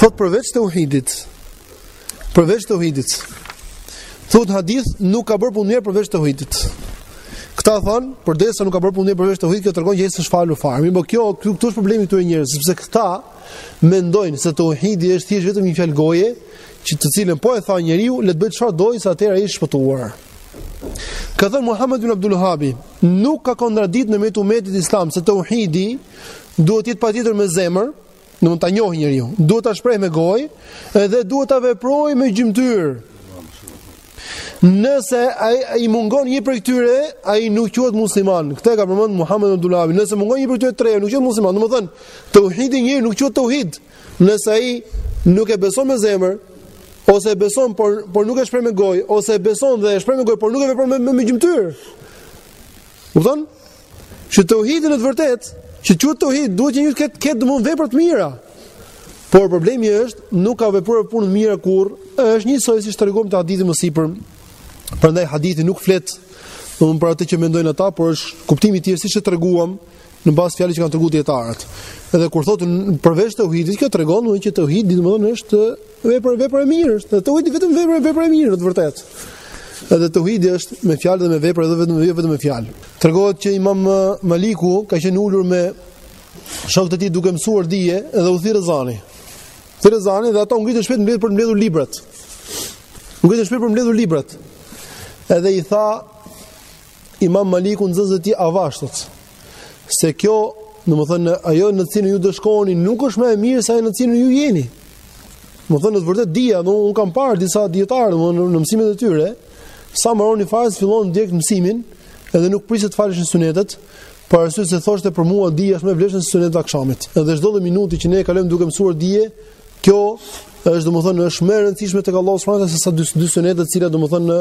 thotë përveç tauhidit. Përveç tauhidit. Thotë hadithi, nuk ka bërë punë të mirë përveç tauhidit. Këta thonë, përderisa nuk ka bërë punë të mirë përveç tauhidit, kjo tregon që ai s'është falur fare. Mirë, por kjo këtu është problemi te këta njerëz, sepse këta mendojnë se tauhidi është thjesht vetëm një fjalë goje, që të cilën po e tha njeriu, le të bëjë çfarë të dojë se atëherë ai është shpëtuar. Ka thënë Muhammed ibn Abdulvehabi, nuk ka kontradikt në mes umetit islam se tauhidi, Duhet të jetë patjetër me zemër, domethënë ta njohë njeriu. Duhet ta shprehë me gojë dhe duhet ta veprojë me gjymtyrë. Nëse ai i mungon një prej këtyre, ai nuk quhet musliman. Këtë ka përmend Muhamed ibn Abdulvehabi. Nëse mungon një prej këtyre tre, nuk quhet musliman. Domethënë, tauhidi i tij nuk quhet tauhid. Nëse ai nuk e beson me zemër ose e beson por por nuk e shpreh me gojë ose e beson dhe e shpreh me gojë por nuk e vepron me me, me gjymtyrë. Kupton? Që tauhidi në të vërtetë, që quhet tauhid, duhet që të ketë ketë domethënë vepra të mira. Por problemi është, nuk ka vepruar punë të mira kurrë, është njësoj siç treguam te hadithi më sipër, prandaj hadithi nuk flet, domethënë për atë që mendojnë ata, por është kuptimi tjetër siç e treguam, në bazë të fjalës që kanë treguar dietarët. Edhe kur thotë përveç tauhidit, kjo tregon edhe që tauhidi domethënë është Vepër vepër e mirë është. Teuhidi vetëm vepër vepër e mirë në të vërtetë. Edhe teuhidi është me fjalë dhe me vepër edhe vetëm jo vetëm me fjalë. Tregohet që Imam Maliku ka qenë i ulur me shokët e tij duke mësuar dije edhe u thirr ezani. Thirr ezani dhe ata u ngritën shpejt mbledh për të mbledhur librat. U ngritën shpejt për të mbledhur librat. Edhe i tha Imam Maliku me zë të avashtë, se kjo, domethënë, ajo në të cilën ju do shkoni, nuk është më e mirë sa ajo në të cilën ju jeni. Domethënë, në të vërtetë dija, dhe unë kam parë disa dijetarë në, në, në mësimet e tyre, sa mbaronin farzin, fillonin direkt mësimin, edhe nuk prisnin të faleshin sunetet, për arsye se thoshte për mua dija është më e vlefshme se sunetet e akshamit. Edhe çdo lloj minuti që ne e kalojmë duke mësuar dije, kjo është, domethënë, është më e rëndësishme tek Allahu, se sa dy, dy sunete të cilat, domethënë,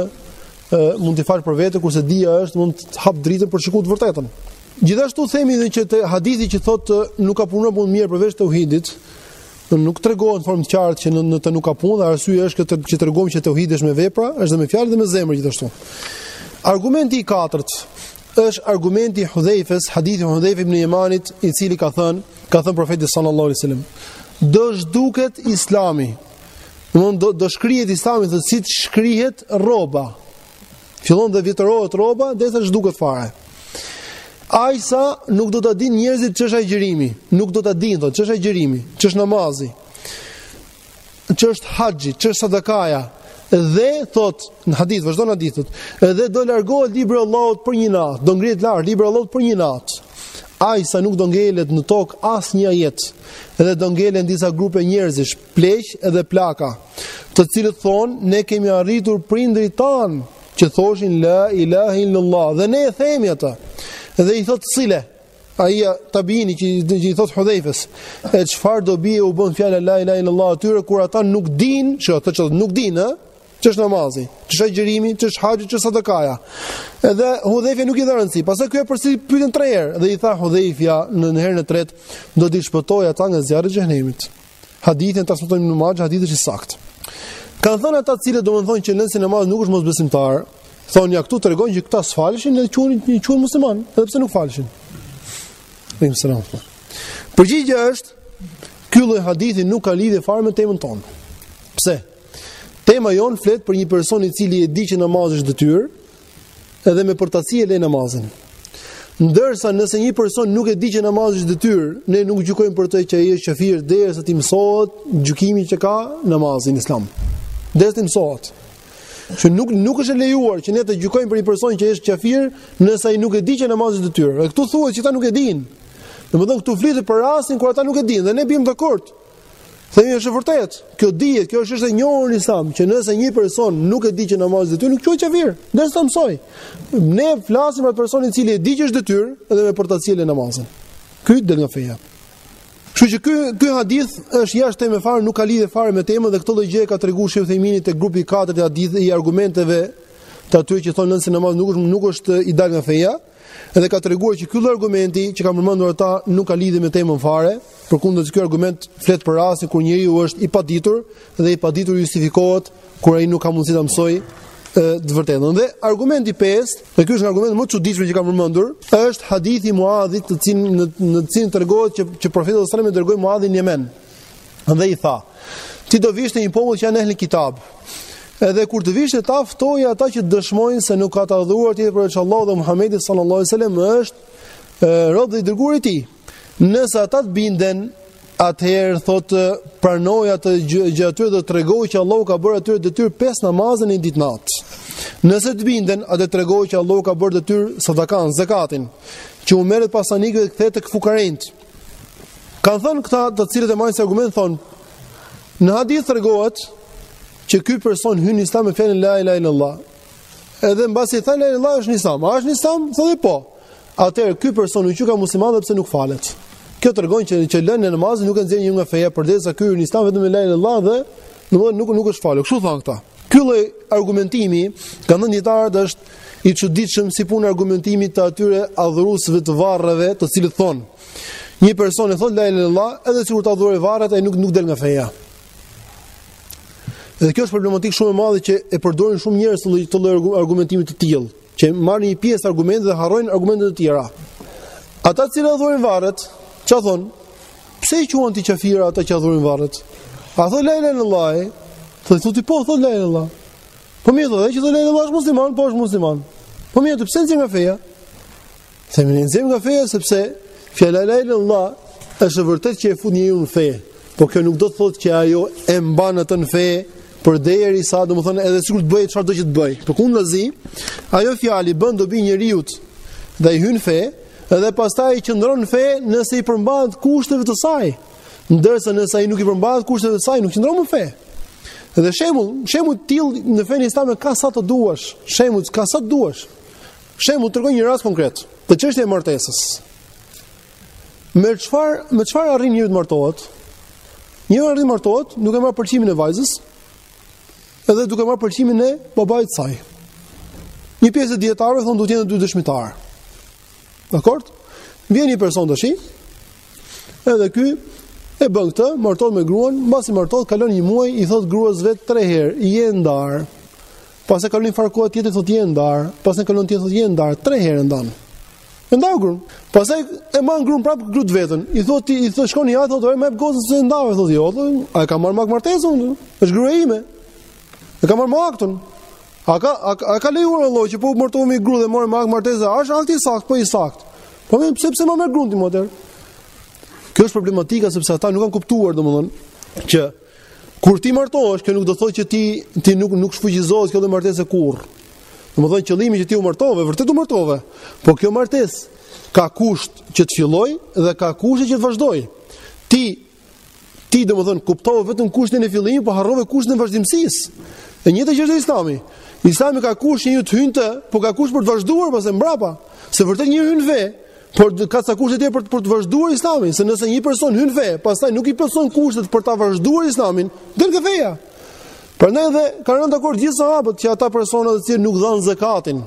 ë mund të falë për vete kurse dija është mund të hap dritën për shikuar të vërtetën. Gjithashtu themi edhe që te hadithi që thotë nuk ka punë më mirë përveç tauhidit, nuk tregohet në formë të qartë që në, në të nuk ka punë, arsyeja është këtë që tregon që tauhidi është me vepra, është dhe me fjalë dhe me zemër gjithashtu. Argumenti i katërt është argumenti i Hudhaifes, hadithi i Hudhaifes ibn Yamanit, i cili ka thënë, ka thënë profeti sallallahu alaihi wasallam, do zhduket Islami, Domethënë do do shkrihet Islami thotë si shkrihet rroba. Fillon dhe vjetërohet rroba derisa zhduket fare. Aq sa nuk do ta dinë njerëzit ç'është agjërimi, nuk do ta dinë thotë ç'është agjërimi, ç'është namazi. Ç'është haxhi, ç'është sadakaja. Dhe thotë në hadith, vazhdon hadithi thotë, edhe do largohet libri i Allahut për një natë, do ngrihet lart libri i Allahut për një natë. Aq sa nuk do ngelet në tokë asnjë ajet, dhe do ngelen disa grupe njerëzish, pleq dhe plaka, të cilët thonë, ne kemi arritur prindërit tanë, që thoshin, la ilaha illallah, dhe ne e themi atë, dhe i thotë Sile, ai tabiini që, që i thotë Hudhejfës, e çfarë dobie u bën fjala la ilaha illallah atyre, kur ata nuk dinë, që ata që nuk din, e, ç'është namazi, ç'është agjërimi, ç'është haxhi, ç'është sadakaja. Edhe Hudhejfa nuk i dha rëndësi. Pastaj ky e përsëriti pyetjen tre herë dhe i tha Hudhejfa në herën e tretë, do t'i shpëtojë ata nga zjarri i xhehenemit. Hadithin e transmeton Ibn Maxhe, hadithi është i saktë. Kanë thënë ata të cilët thonë që lënësi i namazit nuk është mosbesimtar, thonë ja këtu tregon që këta s'faleshin dhe quheshin quhen muslimanë, edhe pse nuk faleshin. Bim selam. Përgjigjja është ky lloj hadithi nuk ka lidhje fare me temën tonë. Pse? Tema jonë flet për një person i cili e di që namazi është detyrë, edhe me përtaci e le namazin. Ndërsa nëse një person nuk e di që namazi është detyrë, ne nuk gjykojmë për të që ai është kafir derisa t'i mësohet gjykimi që ka namazi në Islam. Derisa t'i mësohet. Që nuk nuk është e lejuar që ne të gjykojmë për një person që është kafir nëse ai nuk e di që namazi është detyrë. Dhe këtu thuhet që ata nuk e dinë. Domethënë këtu flitet për rastin kur ata nuk e dinë dhe ne biem dakord. Themi është e vërtetë. Kjo dihet, kjo është e njohur në Islam, që nëse një person nuk e di që namazi është detyrë, nuk quhet kafir. Deri sa ta mësojë. Ne flasim për personin i cili e di që është detyrë dhe me përtaci e lë namazin. Ky del nga feja. Kështu që ky ky hadith është jashtë teme fare, nuk ka lidhje fare me temën dhe këtë lloj gjëje e ka treguar Sheikh Uthejmini te grupi 4 i hadith i argumenteve të atyre që thonë lënësi i namazit nuk është nuk është i dalë nga feja, Dhe ka treguar që ky lloj argumenti që kanë përmendur ata nuk ka lidhje me temën fare, përkundrazi ky argument flet për rastin kur njeriu është i paditur dhe i padituri justifikohet kur ai nuk ka mundësi ta mësojë të vërtetën. Dhe argumenti 5, dhe ky është një argument më i çuditshëm që kanë përmendur, është hadithi i Muadhit, të cilin në në të cilin tregohet që që profeti sallallahu alajhi wasallam e dërgoi Muadhin në Yemen. Dhe i tha: Ti do vish te një popull që janë ehli kitab. Edhe kur të vish te ta ftoji ata që të dëshmojnë se nuk ka të adhuruar tjetër përveç Allahut dhe Muhamedi sallallahu alaihi wasallam është rob dhe i dërguar i tij. Nëse ata të binden, atëherë thotë pranoja këtë gjë atyre dhe tregoju që Allahu ka bërë atyre detyrë pesë namaze në ditë natë. Nëse të binden, atëherë tregoju që Allahu ka bërë detyrë sadakan, zekatin, që u merret pasanikëve dhe kthehet tek fukarenjtë. Kanë thënë këta të cilët e marrin si argument thonë në hadith tregohet që ky person hyn në Islam me fjalën la ilaha illallah. E dhe mbasi tha la ilaha illallah është në Islam. A është në Islam? Thonë po. Atëherë ky person u quka musliman edhe pse nuk falet. Kjo tregon që që lënia e namazit nuk e nxjerr njeriun nga feja përderisa ky hyn në Islam vetëm me la ilaha illallah dhe domthonë nuk nuk është falur. Kështu thonë këta. Ky lloj argumentimi, kanë thënë dijetarët është i çuditshëm si puna e argumentimit të atyre adhuruesve të varreve, të cilët thonë një person e thotë la ilaha illallah, edhe sikur t'i adhurojë varret, ai nuk nuk del nga feja. Dhe kjo është problematikë shumë e madhe që e përdorin shumë njerëz këtë lloj argumentimi të tillë, që marrin një pjesë argumentesh dhe harrojnë argumente të tjera. Ata që adhurojnë varret, çfarë thonë? Pse i quan ti qafira ata që adhurojnë varret? A thon la ilaha illallah? Po i thotë po thon la ilaha illallah. Po mirë, ai që thotë la ilaha illallah është musliman, po është musliman. Po mirë, pse i nxjerr nga feja? Themi i nxjerrim nga feja sepse fjala la ilaha illallah është vërtet që e fut njeriun në fe. Po kjo nuk do të thotë që ajo e mban atë në fe përderisa domethënë edhe sikur të bëjë çfarëdo që të bëjë. Përkundazi, ajo fjalë i bën dobi njeriut dhe ai hyn në fe, Edhe pastaj ai qëndron në fe nëse i përmbahet kushteve të saj, ndërsa nëse ai nuk i përmbahet kushteve të saj, nuk qëndron më në fe. Dhe shembull, shembull të tillë në fenë islame ka sa të duash, shembull ka sa të duash. Shembull tregoj një rast konkret, te çështja e martesës. Me çfarë me çfarë arrin njeriu të martohet? Njeriu arrin të martohet duke marrë pëlqimin e vajzës, edhe duke marrë pëlqimin e babait të saj. Një pjesë e dietarëve thonë duhet të jenë dy dëshmitarë. Dakor? Vjen një person tash. Edhe ky e bën këtë, martohet me gruan, mbasi martohet kalon një muaj, i thot gruas vet tre herë, je ndar. Pas e kalon një farë kohë tjetër thot je ndar, pas e kalon tjetër thot je ndar, tre herë ndan. E ndau grun. Pastaj e mban grun prap gru t'veten. I thotë ti, i thotë shkon i thotë do të më jep gocën se ndau, i thotë jo, thotë, a e kam marr me akt martesën? Është gruaja ime. E kam marr me aktin. A ka a, a ka lejuar Allah që po u martova me gru dhe morëm akt martesë, a është akti i saktë, po i saktë. Po më pse pse më merr grun time atë? Kjo është problematika sepse ata nuk kanë kuptuar domthon që Kur ti martohesh, kjo nuk do të thotë që ti ti nuk nuk shfuqizohet kjo lloj martese kurrë. Domethënë qëllimi që ti u martove, vërtet u martove. Po kjo martesë ka kusht që të filloj dhe ka kusht që të vazhdoj. Ti ti domethën kuptove vetëm kushtin e fillimit, po harrove kushtin e vazhdimësisë. E njëjta gjë është Islami. Islami ka kushtin që të hyn te, po ka kusht për të vazhduar pastaj mbrapa. Se vërtet një hyn fe, Por ka ca kushte tjera për të për të vazhduar Islamin, se nëse një person hyn fe, pastaj nuk i plotëson kushtet për ta vazhduar Islamin, del nga feja. Prandaj dhe kanë rënë dakord gjithë sahabët që ata persona të cilët nuk dhanë zakatin,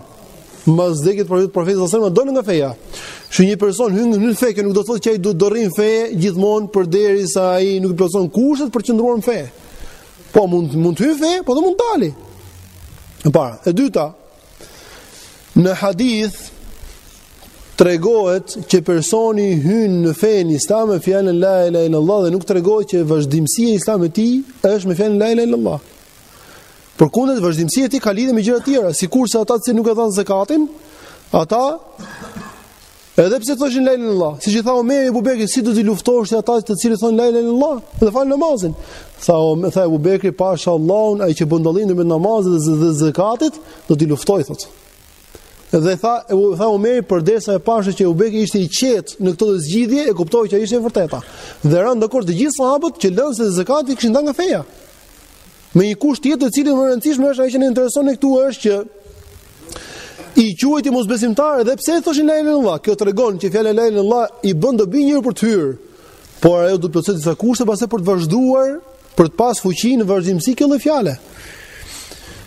mbas vdekjes së profetit sallallahu alajhi wasallam dolën nga feja. Që një person hyn në fe kjo nuk do të thotë që ai do të rrin fe gjithmonë përderisa ai nuk i plotëson kushtet për të qëndruar në fe. Po mund mund të hyjë fe, po dhe mund të dali. E para, e dyta, Në hadith tregohet që personi hyn në fenë islame me fjalën la ilaha illallah dhe nuk tregohet që vazhdimësia e islamit të tij është me fjalën la ilaha illallah. Përkundrazi vazhdimësia e tij ka lidhje me gjëra të tjera, sikurse ata të cilët nuk e dhanë zakatin, ata Edhe pse thoshin la ilaha illallah, siç i tha Omeri Abu Bekrit, si do t'i luftosh ti ata të cilët thonë la ilaha illallah dhe fal namazin. Tha Omer, tha Abu Bekri, pasha Allahun ai që bën dallimin ndërmjet namazit dhe zakatit, do t'i luftoj thot. Dhe tha, e tha Omeri përderisa e pashë që Abu Bekri ishte i qetë në këtë zgjidhje, e kuptova që ajo ishte e vërteta. Dhe ranë dakord të gjithë sahabët që lënësit e zakatit kishin dalë nga feja. Në një kusht tjetër i cili më i rëndësishmi është ai që ne intereson ne këtu është që i quajti mosbesimtarë dhe pse e thoshin la ilaha illallah. Kjo tregon që fjala la ilaha illallah i bën dobi njeriut për të hyrë. Por ajo duhet të plotësojë disa kushte pastaj për të vazhduar për të pas fuqi në vazhdimsi kjo lloj fjale.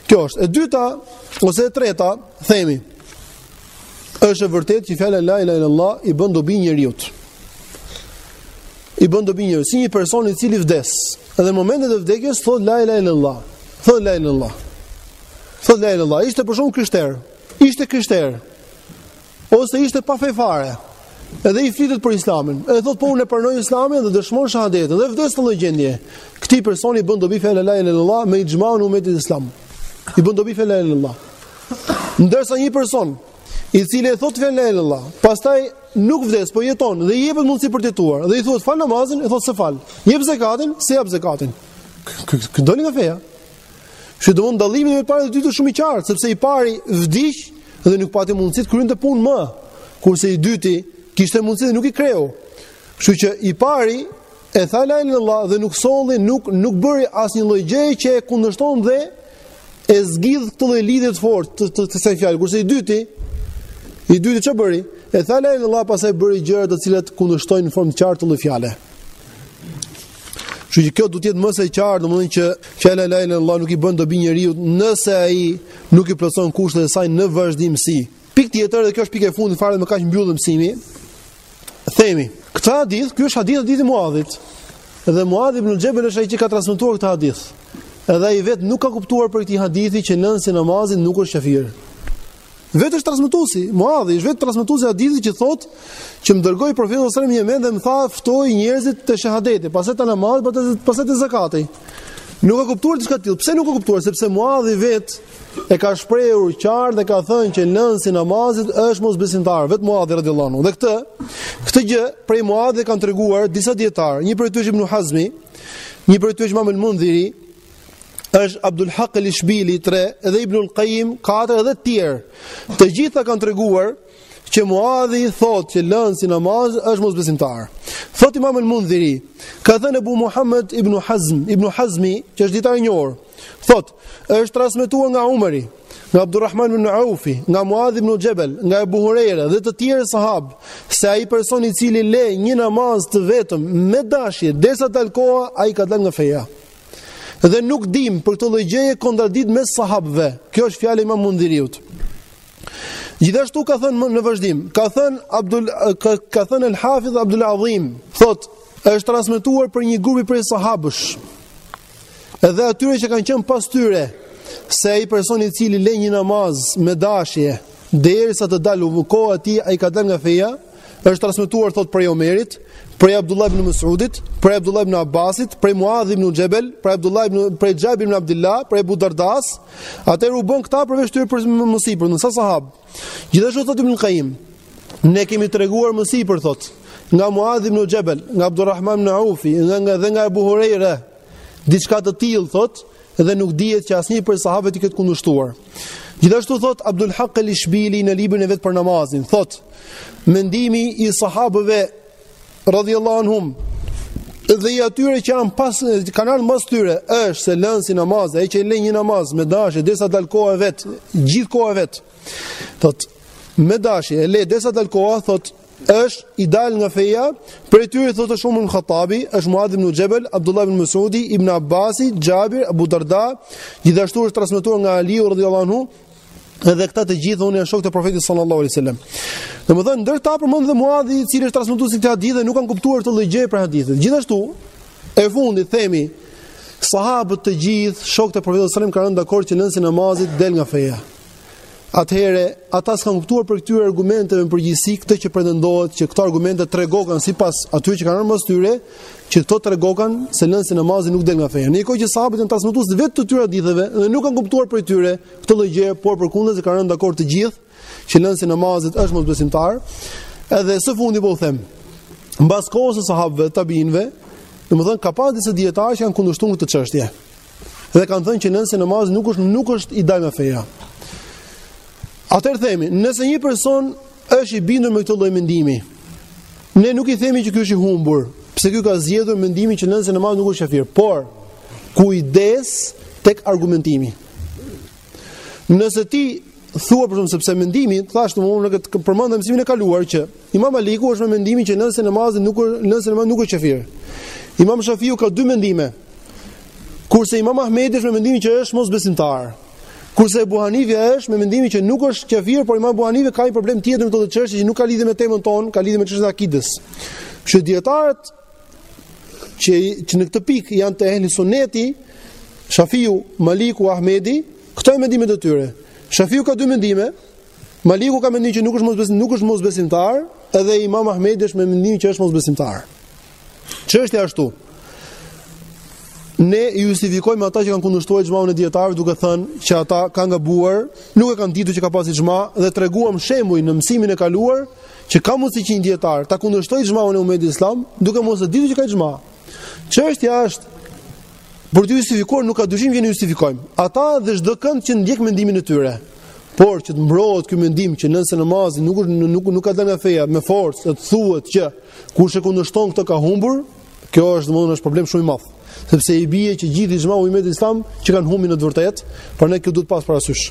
Kjo është e dyta ose e treta, themi. Është e vërtetë që fjala la ilaha illallah i bën dobi njeriut. I bën dobi njeriut si një person i cili vdes. Edhe në momentet e vdekjes thot la ilaha illallah. Thot la ilaha illallah. Thot la ilaha illallah. Ishte për shembull krishter. Ishte krishter. Ose ishte pa fe fare. Edhe i flitet për Islamin. Edhe thot po unë e pranoj Islamin dhe dëshmon shahadetin. Dhe vdes në këtë lloj gjendje. Këtij personi i bën dobi fjala la ilaha illallah me ixhmain e umetit islam. I bën dobi fjala la ilaha illallah. Ndërsa një person i cili e thot fjalën la ilaha illallah, pastaj nuk vdes, po jeton dhe i jepet mundësi për të jetuar dhe i thuhet fal namazin, e thot s'e fal. Jep zakatin, s'e jap zakatin. Ky del nga feja. Që domethënë dallimi mes të parit dhe të dytit është shumë i qartë, sepse i pari vdiq dhe nuk pati mundësi të kryente punë më, kurse i dyti kishte mundësi dhe nuk i kreu. Kështu që i pari e tha la ilaha illallah dhe nuk solli, nuk nuk bëri asnjë lloj gjëje që e kundërshton dhe e zgjidh këtë lloj lidhje të fortë të, të, të kësaj fjale. Kurse i dyti, i dyti çfarë bëri? E tha la ilaha illallah pastaj bëri gjëra të cilat kundërshtojnë në formë të qartë këtë lloj fjale. Kështu që kjo duhet të jetë më se e qartë, domethënë që fjala la ilaha illallah nuk i bën dobi njeriut nëse ai nuk i plotëson kushtet e saj në vazhdimsi. Pikë tjetër dhe kjo është pikë e fundit fare me kaq mbyllet mësimi. Themi, këtë hadith, ky është hadithi i Muadhit. Dhe Muadh ibn Jabal është ai që ka transmetuar këtë hadith. Edhe ai vet nuk ka kuptuar prej këtij hadithi që lënësi i namazit nuk është kafir. Vetë është transmetuesi, Muadhi është vetë transmetuesi i hadithit që thotë që më dërgoi profeti sallallahu alajhi wasallam dhe më tha ftoji njerëzit te shahadeti, pastaj te namazi, pastaj te zakati. Nuk e ka kuptuar diçka të tillë. Pse nuk e ka kuptuar? Sepse Muadhi vetë e ka shprehur qartë dhe ka thënë që lënësi i namazit është mosbesimtar, vetë Muadhi radhiyallahu anhu. Dhe këtë, këtë gjë prej Muadhit e kanë treguar disa dijetarë, një prej tyre Ibn Hazmi, një prej tyre Imam al-Mundhiri, është Abdul Haq al-Ishbili 3 dhe Ibn al-Qayyim 4 dhe të tjerë. Të gjithë kanë treguar që Muadhi thotë që lënësi i namazit është mosbesimtar. Thot Imam al-Mundhiri, ka thënë Abu Muhammad ibn Hazm, ibn Hazmi, që është dijetar i njohur, Thot, është transmetuar nga Umeri, nga Abdulrahman ibn Aufi, nga Muadh ibn Jabal, nga Abu Huraira dhe të tjerë sahabë, se ai person i cili le një namaz të vetëm me dashje derisa t'i dalë koha, ai ka dalë nga feja. Dhe nuk dim për këtë lloj gjëje kontradikt mes sahabëve. Kjo është fjala e Imam Mundhiriut. Gjithashtu ka thënë në vazhdim, ka thënë Abdul ka, ka thënë El Hafiz Abdul Azim, thotë, është transmetuar prej një grupi prej sahabësh, Edhe atyre që kanë qenë pas tyre, se ai person i cili lë një namaz me dashje derisa t'i dalë koha e tij ai ka dalë nga feja është transmetuar thot prej Omerit prej Abdullah ibn Mas'udit prej Abdullah ibn Abbasit prej Muadh ibn Jabal prej Abdullah ibn prej Jabir ibn Abdullah prej Abu Dardas atëherë u bënë këta përveç tyre përmendëm sipër sa sahabë Gjithashtu thotë Ibn Qayyim, ne kemi treguar më sipër thotë, nga Muadh ibn Jabal, nga Abdulrahman ibn Auf, nga nga dhe nga Abu Huraira, diçka të tillë thotë dhe nuk dihet që asnjë prej sahabëve t'i ketë kundërshtuar. Gjithashtu thotë Abdul Haq al-Ishbili në librin e vet për namazin, thotë Mendimi i sahabëve radhiyallahu anhum dhe i atyre që janë pas kanë ardhur mbas tyre është se lënësi i namazit ai që lë një namaz me dashje derisa del koha e vet gjithë koha e vet thot me dashje e lë derisa del koha thot është i dalë nga feja prej tyre thot është umer ibn khatabi është muadh ibn jabal abdullah ibn masudi ibn abbasi jabir abu darda gjithashtu është transmetuar nga ali radhiyallahu anhu Edhe këta të gjithë janë shokë të profetit sallallahu alaihi wasallam. Domethënë ndër ta përmend dhe Muadhi i cili është transmetues i këtij hadithi dhe nuk kanë kuptuar këtë lloj gjëje prej hadithit. Gjithashtu së fundi themi sahabët të gjithë shokët e profetit sallallahu alaihi wasallam kanë rënë dakord që lënësi i namazit del nga feja. Atëherë ata s'kan kuptuar prej këtyre argumenteve në përgjithësi këtë që pretendohet që këto argumente tregokan sipas atyre që kanë ardhur mbas tyre që këto tregokan se lënësi i namazit nuk del nga feja. Ndërkohë që sahabët janë transmetues vetë të këtyre haditheve dhe nuk kanë kuptuar prej tyre këtë lloj gjëje, por përkundrazi kanë rënë dakord të gjithë që lënësi i namazit është mosbesimtar. Edhe së fundi po u them, mbas kohës së sahabëve, tabiinëve, domethënë ka pas disa dietarë që kanë kundërshtuar këtë çështje. Dhe kanë thënë që lënësi i namazit nuk është nuk është i dalë nga feja. Atëherë themi, nëse një person është i bindur me këtë lloj mendimi, ne nuk i themi që ky është i humbur, pse ky ka zgjedhur mendimin që lënësi i namazit nuk është kafir, por kujdes tek argumentimi. Nëse ti thua për shkak sepse mendimi thashë, domethënë këtë përmendëm mësimin e kaluar që Imam Maliku është me mendimin që lënësi i namazit nuk lënësi i namazit nuk është kafir. Imam Shafiu ka dy mendime. Kurse Imam Ahmedi është me mendimin që është mosbesimtar. Kurse Abu Hanifa është me mendimin që nuk është kafir, por Imam Abu Hanifa ka një problem tjetër me këtë çështje që nuk ka lidhje me temën tonë, ka lidhje me çështjen e akidës. Që dietarët që që në këtë pikë janë të ehli sunetit, Shafiu, Maliku, Ahmedi, këto janë mendimet e tyre. Shafiu ka dy mendime. Maliku ka mendimin që nuk është mosbesim, nuk është mosbesimtar, edhe Imam Ahmedi është me mendimin që është mosbesimtar. Çështja është ashtu. Ne i justifikojmë ata që kanë kundërshtuar ixhmaun e dietarëve duke thënë që ata kanë gabuar, nuk e kanë ditur që ka pas ixhma dhe treguam shembuj në mësimin e kaluar Që ka mundësi që një dietar ta kundërshtojë ixhmaun e umetit islam, duke mos e ditur që ka ixhma. Çështja është për të justifikuar nuk ka dyshim që ne justifikojmë. Ata dhe çdo kënd që ndjek mendimin e tyre. Por që të mbrohet ky mendim që lënësi i namazit nuk është nuk nuk ka dalë nga feja me forcë, të thuhet që kush e kundërshton këtë ka humbur, kjo është domosdoshme është problem shumë i madh, sepse i bie që gjithë ixhmai i umetit islam që janë të humbur në të vërtetë, por ne këtu duhet pas parasysh.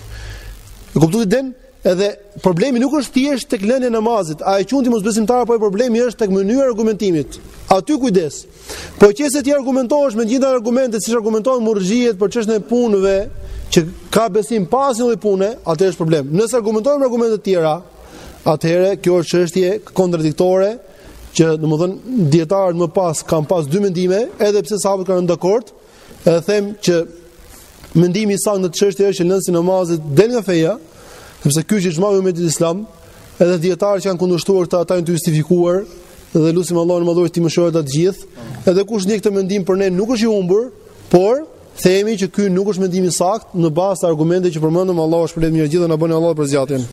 E kuptuat idenë? Edhe problemi nuk është thjesht tek lënia e namazit, a e quan ti mosbesimtar apo problemi është tek mënyra e argumentimit. Aty kujdes. Po qe se ti argumentohesh me gjithë ato argumente siç argumentojnë murxhiet për çështjen e punëve që ka besim pa asnjë lloj pune, atëherë është problem. Nëse argumentojmë me argumente të tjera, atëherë kjo është çështje kontradiktore që domethënë dietarët më pas kanë pas dy mendime, edhe pse sahabët kanë rënë dakord, e them që mendimi i saktë në këtë çështje është që lënësi i namazit del nga feja, sepse ky është ixhmai i umetit islam, edhe dietarët që kanë kundërshtuar këta ata janë të justifikuar dhe lutim Allahun e madhëruar t'i mëshirojë ata të gjithë, edhe kush ndjek këtë mendim për ne nuk është i humbur, por themi që ky nuk është mendimi i saktë në bazë të argumenteve që përmendëm Allahu ju shpërbleftë të gjithëve na bëni hallall për zgjatjen.